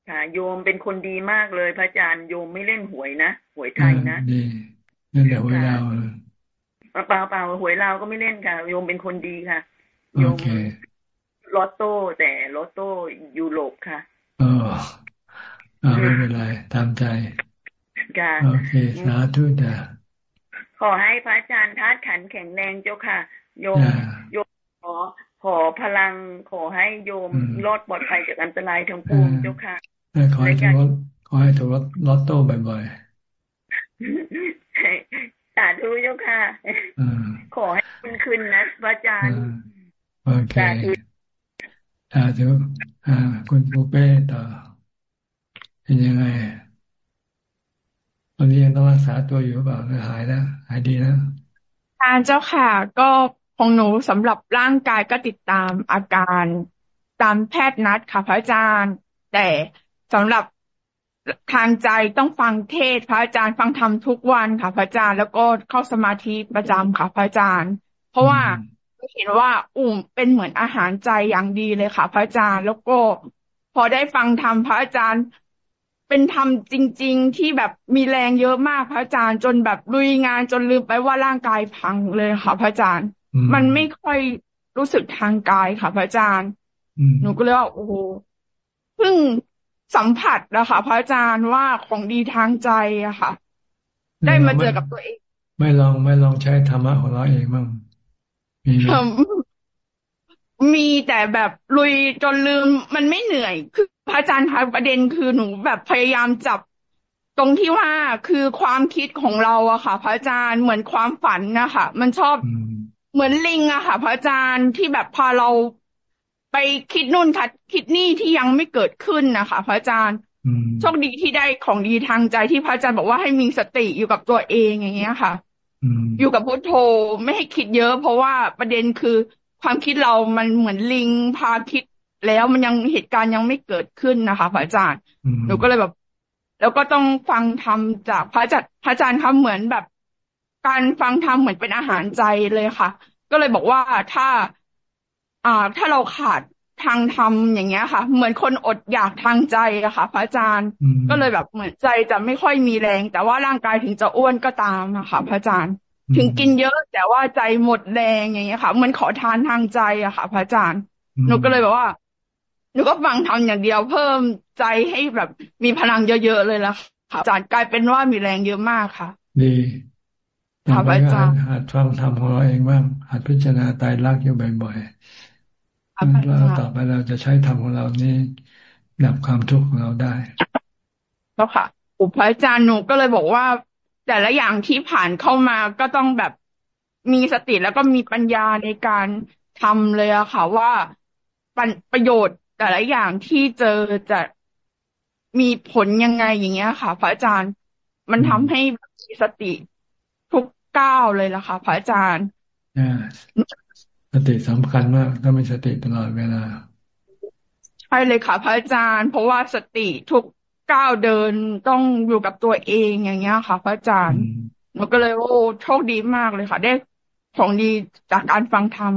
ค่ะโยมเป็นคนดีมากเลยพระอาจารย์โยมไม่เล่นหวยนะหวยไทยนะดีนั่นแหละหวยเราเปล่าเปล่าหวยเราก็ไม่เล่นค่ะ โยมเป็นคนดีค่ะโยมลอตโต้แต่ลอตโต้ยูโรปค่ะอ๋อไม่เป็นไรตามใจค่ะโอเคสาธุจ้ะขอให้พระอาจารย์ทัดขันแข็งแรงเจ้าค่ะ โยมโยมขอ ขอพลังขอให้โยมรอดปลอดภัยจากอันตรายทั้งปวงเจ้าค่ะขอให้ถูกขอให้ถูกลอตโต้บ่อยๆสาธุเจ้าค่ะขอให้คุณขึ้นนะพระอาจารย์โอเคสาธุอ่า คุณปูเป้ต่อเป็นยังไงตอนนี้ยังต้องรักษาตัวอยู่หรือเปล่าหายแล้วหายดีแล้วการเจ้าค่ะก็ ของหนูสำหรับร่างกายก็ติดตามอาการตามแพทย์นัดค่ะพระอาจารย์ แต่สำหรับทางใจต้องฟังเทศพระอาจารย์ฟังธรรมทุกวันค่ะพระอาจารย์ แล้วก็เข้าสมาธิประจำค่ะพระอาจารย์ เพราะว่าเห็นว่าอุ่มเป็นเหมือนอาหารใจอย่างดีเลยค่ะ พระอาจารย์แล้วก็พอได้ฟังธรรมพระอาจารย์เป็นธรรมจริง ๆ ที่แบบมีแรงเยอะมากพระอาจารย์ จนแบบลุยงานจนลืมไปว่าร่างกายพังเลยค่ะ พระอาจารย์ มันไม่ค่อยรู้สึกทางกายค่ะพระอาจารย์ หนูก็เลยว่าโอ้โหเพิ่งสัมผัสนะคะพระอาจารย์ว่าของดีทางใจอะค่ะ ได้มาเจอกับตัวเอง ไม่ลองไม่ลองใช้ธรรมะของเราเองบ้างมีมีแต่แบบลุยจนลืมมันไม่เหนื่อย คือพระอาจารย์คะประเด็นคือหนูแบบพยายามจับ ตรงที่ว่าคือความคิดของเราอะค่ะ พระอาจารย์เหมือนความฝันนะคะมันชอบ เหมือนลิงอะค่ะ พระอาจารย์ที่แบบพาเราไปคิดนู่นคัดคิดนี่ที่ยังไม่เกิดขึ้นนะคะ พระอาจารย์โชคดีที่ได้ของดีทางใจที่พระอาจารย์บอกว่าให้มีสติอยู่กับตัวเองอย่างเงี้ยค่ะอยู่กับพุทโธไม่ให้คิดเยอะ เพราะว่าประเด็นคือความคิดเรามันเหมือนลิงพาคิดแล้วมันยังเหตุการณ์ยังไม่เกิดขึ้นนะคะพระอาจารย์หนูก็เลยแบบ แล้วก็ต้องฟังธรรมจากพระอาจารย์พระอาจารย์คะเหมือนแบบ การฟังธรรมเหมือนเป็นอาหารใจเลยค่ะ ก็เลยบอกว่าถ้า อ่าถ้าเราขาดทางธรรมอย่างเงี้ยค่ะ เหมือนคนอดอยากทางใจอะค่ะ พระอาจารย์ก็เลยแบบเหมือนใจจะไม่ค่อยมีแรง แต่ว่าร่างกายถึงจะอ้วนก็ตามอะค่ะ พระอาจารย์ ถึงกินเยอะ แต่ว่าใจหมดแรงอย่างเงี้ยค่ะเหมือนขอทานทางใจอะค่ะ พระอาจารย์หนูก็เลยแบบว่าหนูก็ฟังทำอย่างเดียวเพิ่มใจให้แบบมีพลังเยอะๆเลยละค่ะอาจารย์กลายเป็นว่ามีแรงเยอะมากค่ะดี ต่อไปก็หัดฟังทำของเราเองบ้างหัดพิจารณาตายรักอยู่บ่อยๆแล้วต่อไปเราจะใช้ธรรมของเรานี่ดับความทุกข์ของเราได้แล้วค่ะอุปอาจารย์หนูก็เลยบอกว่า แต่ละอย่างที่ผ่านเข้ามาก็ต้องแบบมีสติแล้วก็มีปัญญาในการทำเลยอะค่ะ ว่าประโยชน์แต่ละอย่างที่เจอจะมีผลยังไงอย่างเงี้ยค่ะพระอาจารย์มันทำให้มีสติทุก ก้าวเลยล่ะค่ะพระอาจารย์สติสำคัญมากต้องมีสติตลอดเวลาใช่เลยค่ะ พระอาจารย์ เพราะว่าสติทุกก้าวเดินต้องอยู่กับตัวเองอย่างเงี้ยค่ะ พระอาจารย์มันก็เลยโอ้โชคดีมากเลยค่ะ ได้ของดีจากการฟังธรรม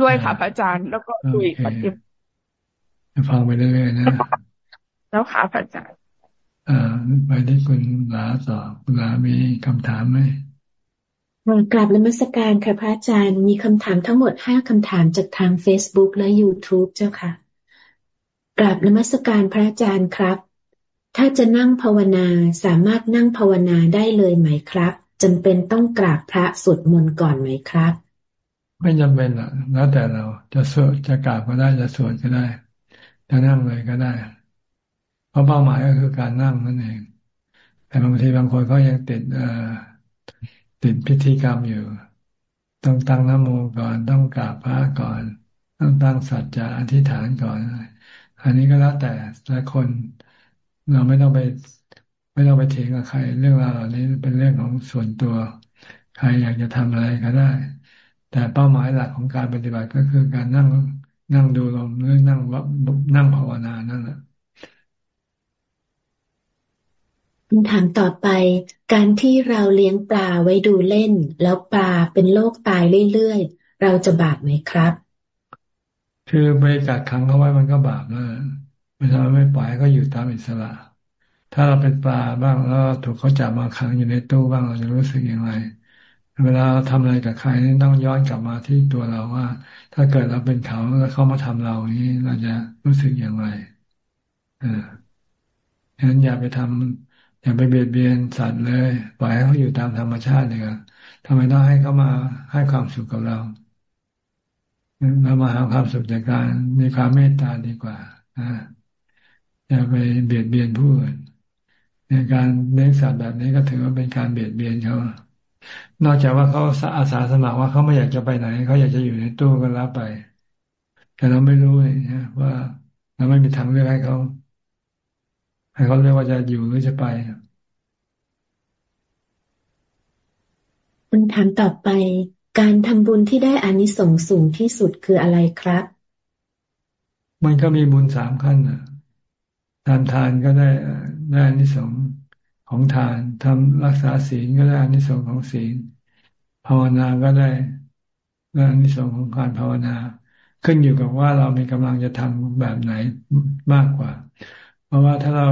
ด้วยค่ะ พระอาจารย์ แล้วก็คุยปฏิบัติฟังไปเรื่อยๆนะแล้วค่ะพระอาจารย์อ่าไปที่คุณลาต่อคุณลามีคำถามไหม กราบนมัสการค่ะพระอาจารย์มีคำถามทั้งหมดห้าคำถามจากทาง Facebook และ YouTube เจ้าค่ะ กราบนมัสการพระอาจารย์ครับ ถ้าจะนั่งภาวนาสามารถนั่งภาวนาได้เลยไหมครับจำเป็นต้องกราบพระสวดมนต์ก่อนไหมครับ ไม่จำเป็นหรอกแล้วแต่เราจะสวดจะกราบก็ได้จะสวดก็ได้จะนั่งเลยก็ได้ เพราะเป้าหมายก็คือการนั่งนั่นเอง แต่บางทีบางคนก็ยังติดเอ่อ ติดพิธีกรรมอยู่ ต้องตั้งนโมก่อนต้องกราบพระก่อน ต้องตั้งสัจจะอธิษฐานก่อน อันนี้ก็แล้วแต่ละคนเราไม่ต้องไป ไม่ต้องไปเถียงกับใคร เรื่องราวเหล่านี้เป็นเรื่องของส่วนตัว ใครอยากจะทำอะไรก็ได้ แต่เป้าหมายหลักของการปฏิบัติก็คือการนั่งนั่งดูลมหรือนั่งนั่งภาวนานั่นแหละ คำถามต่อไป การที่เราเลี้ยงปลาไว้ดูเล่น แล้วปลาเป็นโรคตายเรื่อยๆ เราจะบาปไหมครับ คือไปกักขังเขาไว้มันก็บาปแล้วไม่ทำไม่ปล่อยก็อยู่ตามอิสระ ถ้าเราเป็นปลาบ้างแล้วถูกเขาจับมาขังอยู่ในตู้บ้างเราจะรู้สึกอย่างไร เวลาทำอะไรกับใครนี่ต้องย้อนกลับมาที่ตัวเราว่า ถ้าเกิดเราเป็นเขาแล้วเขามาทำเราอย่างนี้เราจะรู้สึกอย่างไรเออฉะนั้นอย่าไปทำ อย่าไปเบียดเบียนสัตว์เลยปล่อยให้เขาอยู่ตามธรรมชาติเลยครับทำไมต้องให้เขามาให้ความสุขกับเราเรามาหาความสุขจากการมีความเมตตาดีกว่าอย่าไปเบียดเบียนผู้อื่นในการเลี้ยงสัตว์แบบนี้ก็ถือว่าเป็นการเบียดเบียนเขานอกจากว่าเขาอาสาสมัครว่าเขาไม่อยากจะไปไหนเขาอยากจะอยู่ในตู้ก็รับไป แต่เราไม่รู้เนี่ยว่าเราไม่มีทางเลือกให้เขา ให้เขาเลือกว่าจะอยู่หรือจะไปคำถามต่อไป การทำบุญที่ได้อานิสงส์สูงที่สุดคืออะไรครับ มันก็มีบุญสามขั้นนะทานทานก็ได้ได้อานิสงส์ของทานทำรักษาศีลก็ได้อานิสงส์ของศีล ภาวนาก็ได้ได้อานิสงส์ของการภาวนา ขึ้นอยู่กับว่าเรามีกำลังจะทำแบบไหนมากกว่าเพ ราะว่าถ้าเรา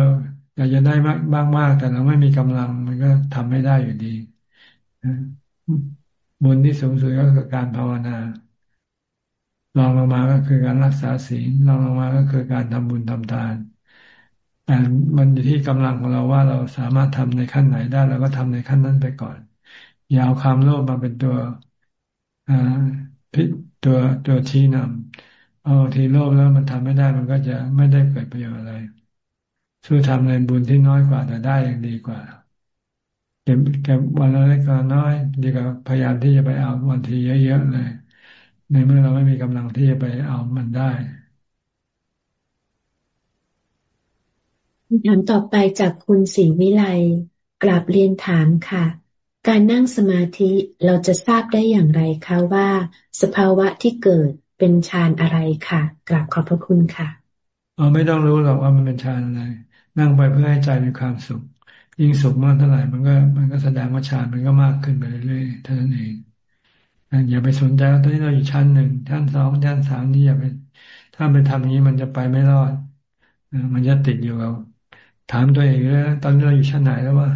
อยากจะได้มากมากมากแต่เราไม่มีกำลัง มันก็ทำไม่ได้อยู่ดีบุญที่สูงสุดก็คือการภาวนาลองลงมาก็คือการรักษาศีลลองลงมาก็คือการทำบุญทำทานแต่มันอยู่ที่กำลังของเราว่าเราสามารถทำในขั้นไหนได้เราก็ทำในขั้นนั้นไปก่อนอย่าเอาความโลภมาเป็นตัวพิตัวตัวชี้นำเอาทีโลภแล้วมันทำไม่ได้มันก็จะไม่ได้เกิดประโยชน์อะไร ช่วยทำในบุญที่น้อยกว่าแต่ได้อย่างดีกว่าเก็บเก็บวันละเล็กวันน้อยดีกว่าพยายามที่จะไปเอาวันทีเยอะๆเลย ในเมื่อเราไม่มีกำลังที่จะไปเอามันได้คำถามต่อไปจากคุณศรีวิไลกราบเรียนถามค่ะ การนั่งสมาธิเราจะทราบได้อย่างไรคะว่า สภาวะที่เกิดเป็นฌานอะไรค่ะกราบขอบพระคุณค่ะเราไม่ต้องรู้หรอกว่ามันเป็นฌานอะไร นั่งไปเพื่อให้ใจมีความสุข ยิ่งสุขมากเท่าไหร่ มันก็ มันก็แสดงว่าฌานมันก็มากขึ้นไปเรื่อยๆเท่านั้นเองอย่าไปสนใจตอนนี้เราอยู่ชั้นหนึ่งชั้นสองชั้นสามนี่อย่าไปถ้าไปทำอย่างนี้มันจะไปไม่รอดมันจะติดอยู่กับถามตัวเองแล้วตอนนี้เราอยู่ชั้นไหนแล้วว่า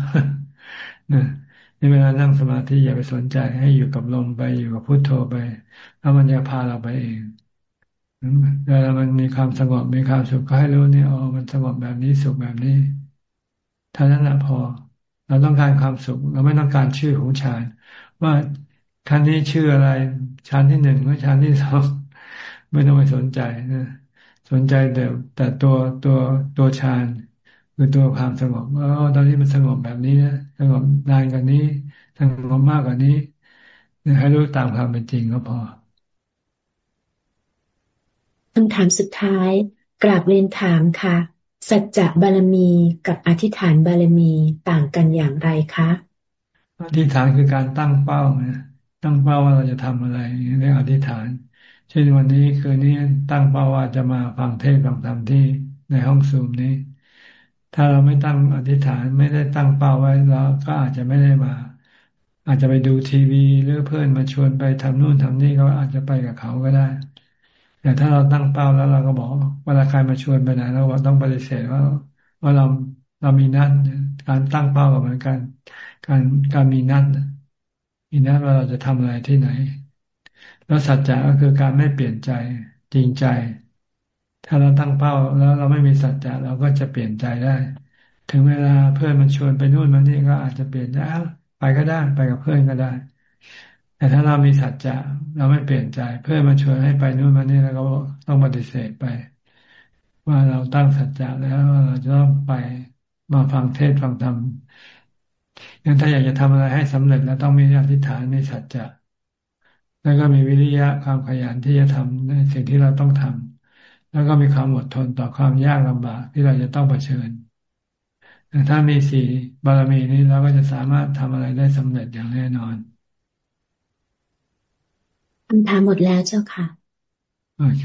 ในเวลานั่งสมาธิอย่าไปสนใจให้อยู่กับลมไปอยู่กับพุทโธไป แล้วมันจะพาเราไปเอง เวลามันมีความสงบมีความสุขก็ให้รู้เนี่ยอ๋อมันสงบแบบนี้สุขแบบนี้ท่านั้นแหละพอ เราต้องการความสุข เราไม่ต้องการชื่อของฌานว่าชั้นนี้ชื่ออะไรชั้นที่หนึ่งหรือชั้นที่สองไม่ต้องไปสนใจนะสนใจแต่แต่ตัวตัวตัวฌานคือตัวความสงบว่าตอนนี้มันสงบแบบนี้นะสงบนานกว่านี้สงบมากกว่านี้ให้รู้ตามความเป็นจริงก็พอ คำถามสุดท้าย กราบเรียนถามค่ะ สัจจะบารมีกับอธิษฐานบารมีต่างกันอย่างไรคะอธิษฐานคือการตั้งเป้านะตั้งเป้าว่าเราจะทำอะไรเรียกอธิษฐาน เช่นวันนี้คืนนี้ตั้งเป้าว่าจะมาฟังเทศฟังธรรมที่ในห้องซูมนี้ ถ้าเราไม่ตั้งอธิษฐานไม่ได้ตั้งเป้าไว้เราก็อาจจะไม่ได้มา อาจจะไปดูทีวีหรือเพื่อนมาชวนไปทำนู่นทำนี่ก็อาจจะไปกับเขาก็ได้ แต่ถ้าเราตั้งเป้าแล้วเราก็บอกเวลาใครมาชวนไปไหนเราต้องปฏิเสธว่าว่าเราเรามีนัดการตั้งเป้ากับเหมือนกันการการมีนัดมีนัดว่าเราจะทำอะไรที่ไหน แล้วสัจจะก็คือการไม่เปลี่ยนใจจริงใจ ถ้าเราตั้งเป้าแล้วเราไม่มีสัจจะเราก็จะเปลี่ยนใจได้ ถึงเวลาเพื่อนมันชวนไปนู่นมานี่ก็อาจจะเปลี่ยนใจไปก็ได้ไปกับเพื่อนก็ได้ แต่ถ้าเรามีสัจจะเราไม่เปลี่ยนใจ เพื่อมาชวนให้ไปนู่นมานี่แล้วก็ต้องปฏิเสธไป ว่าเราตั้งสัจจะแล้วเราจะต้องไปมาฟังเทศฟังธรรมงั้นถ้าอยากจะทำอะไรให้สำเร็จแล้วต้องมีอธิษฐานมีสัจจะแล้วก็มีวิริยะความขยันที่จะทำในสิ่งที่เราต้องทำแล้วก็มีความอดทนต่อความยากลำบากที่เราจะต้องเผชิญถ้ามีสีบารมีนี้เราก็จะสามารถทำอะไรได้สำเร็จอย่างแน่นอน คำถามหมดแล้วเจ้าค่ะ โอเค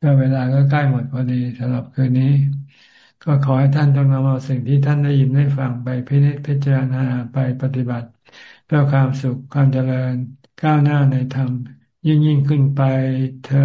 ก็เวลาก็ใกล้หมดพอดีสำหรับคืนนี้ ก็ขอให้ท่านจงนำเอาสิ่งที่ท่านได้ยินได้ฟังไปพิจิตพิจารณาไปปฏิบัติ เพื่อความสุขความเจริญก้าวหน้าในธรรมยิ่งยิ่งขึ้นไปเธอ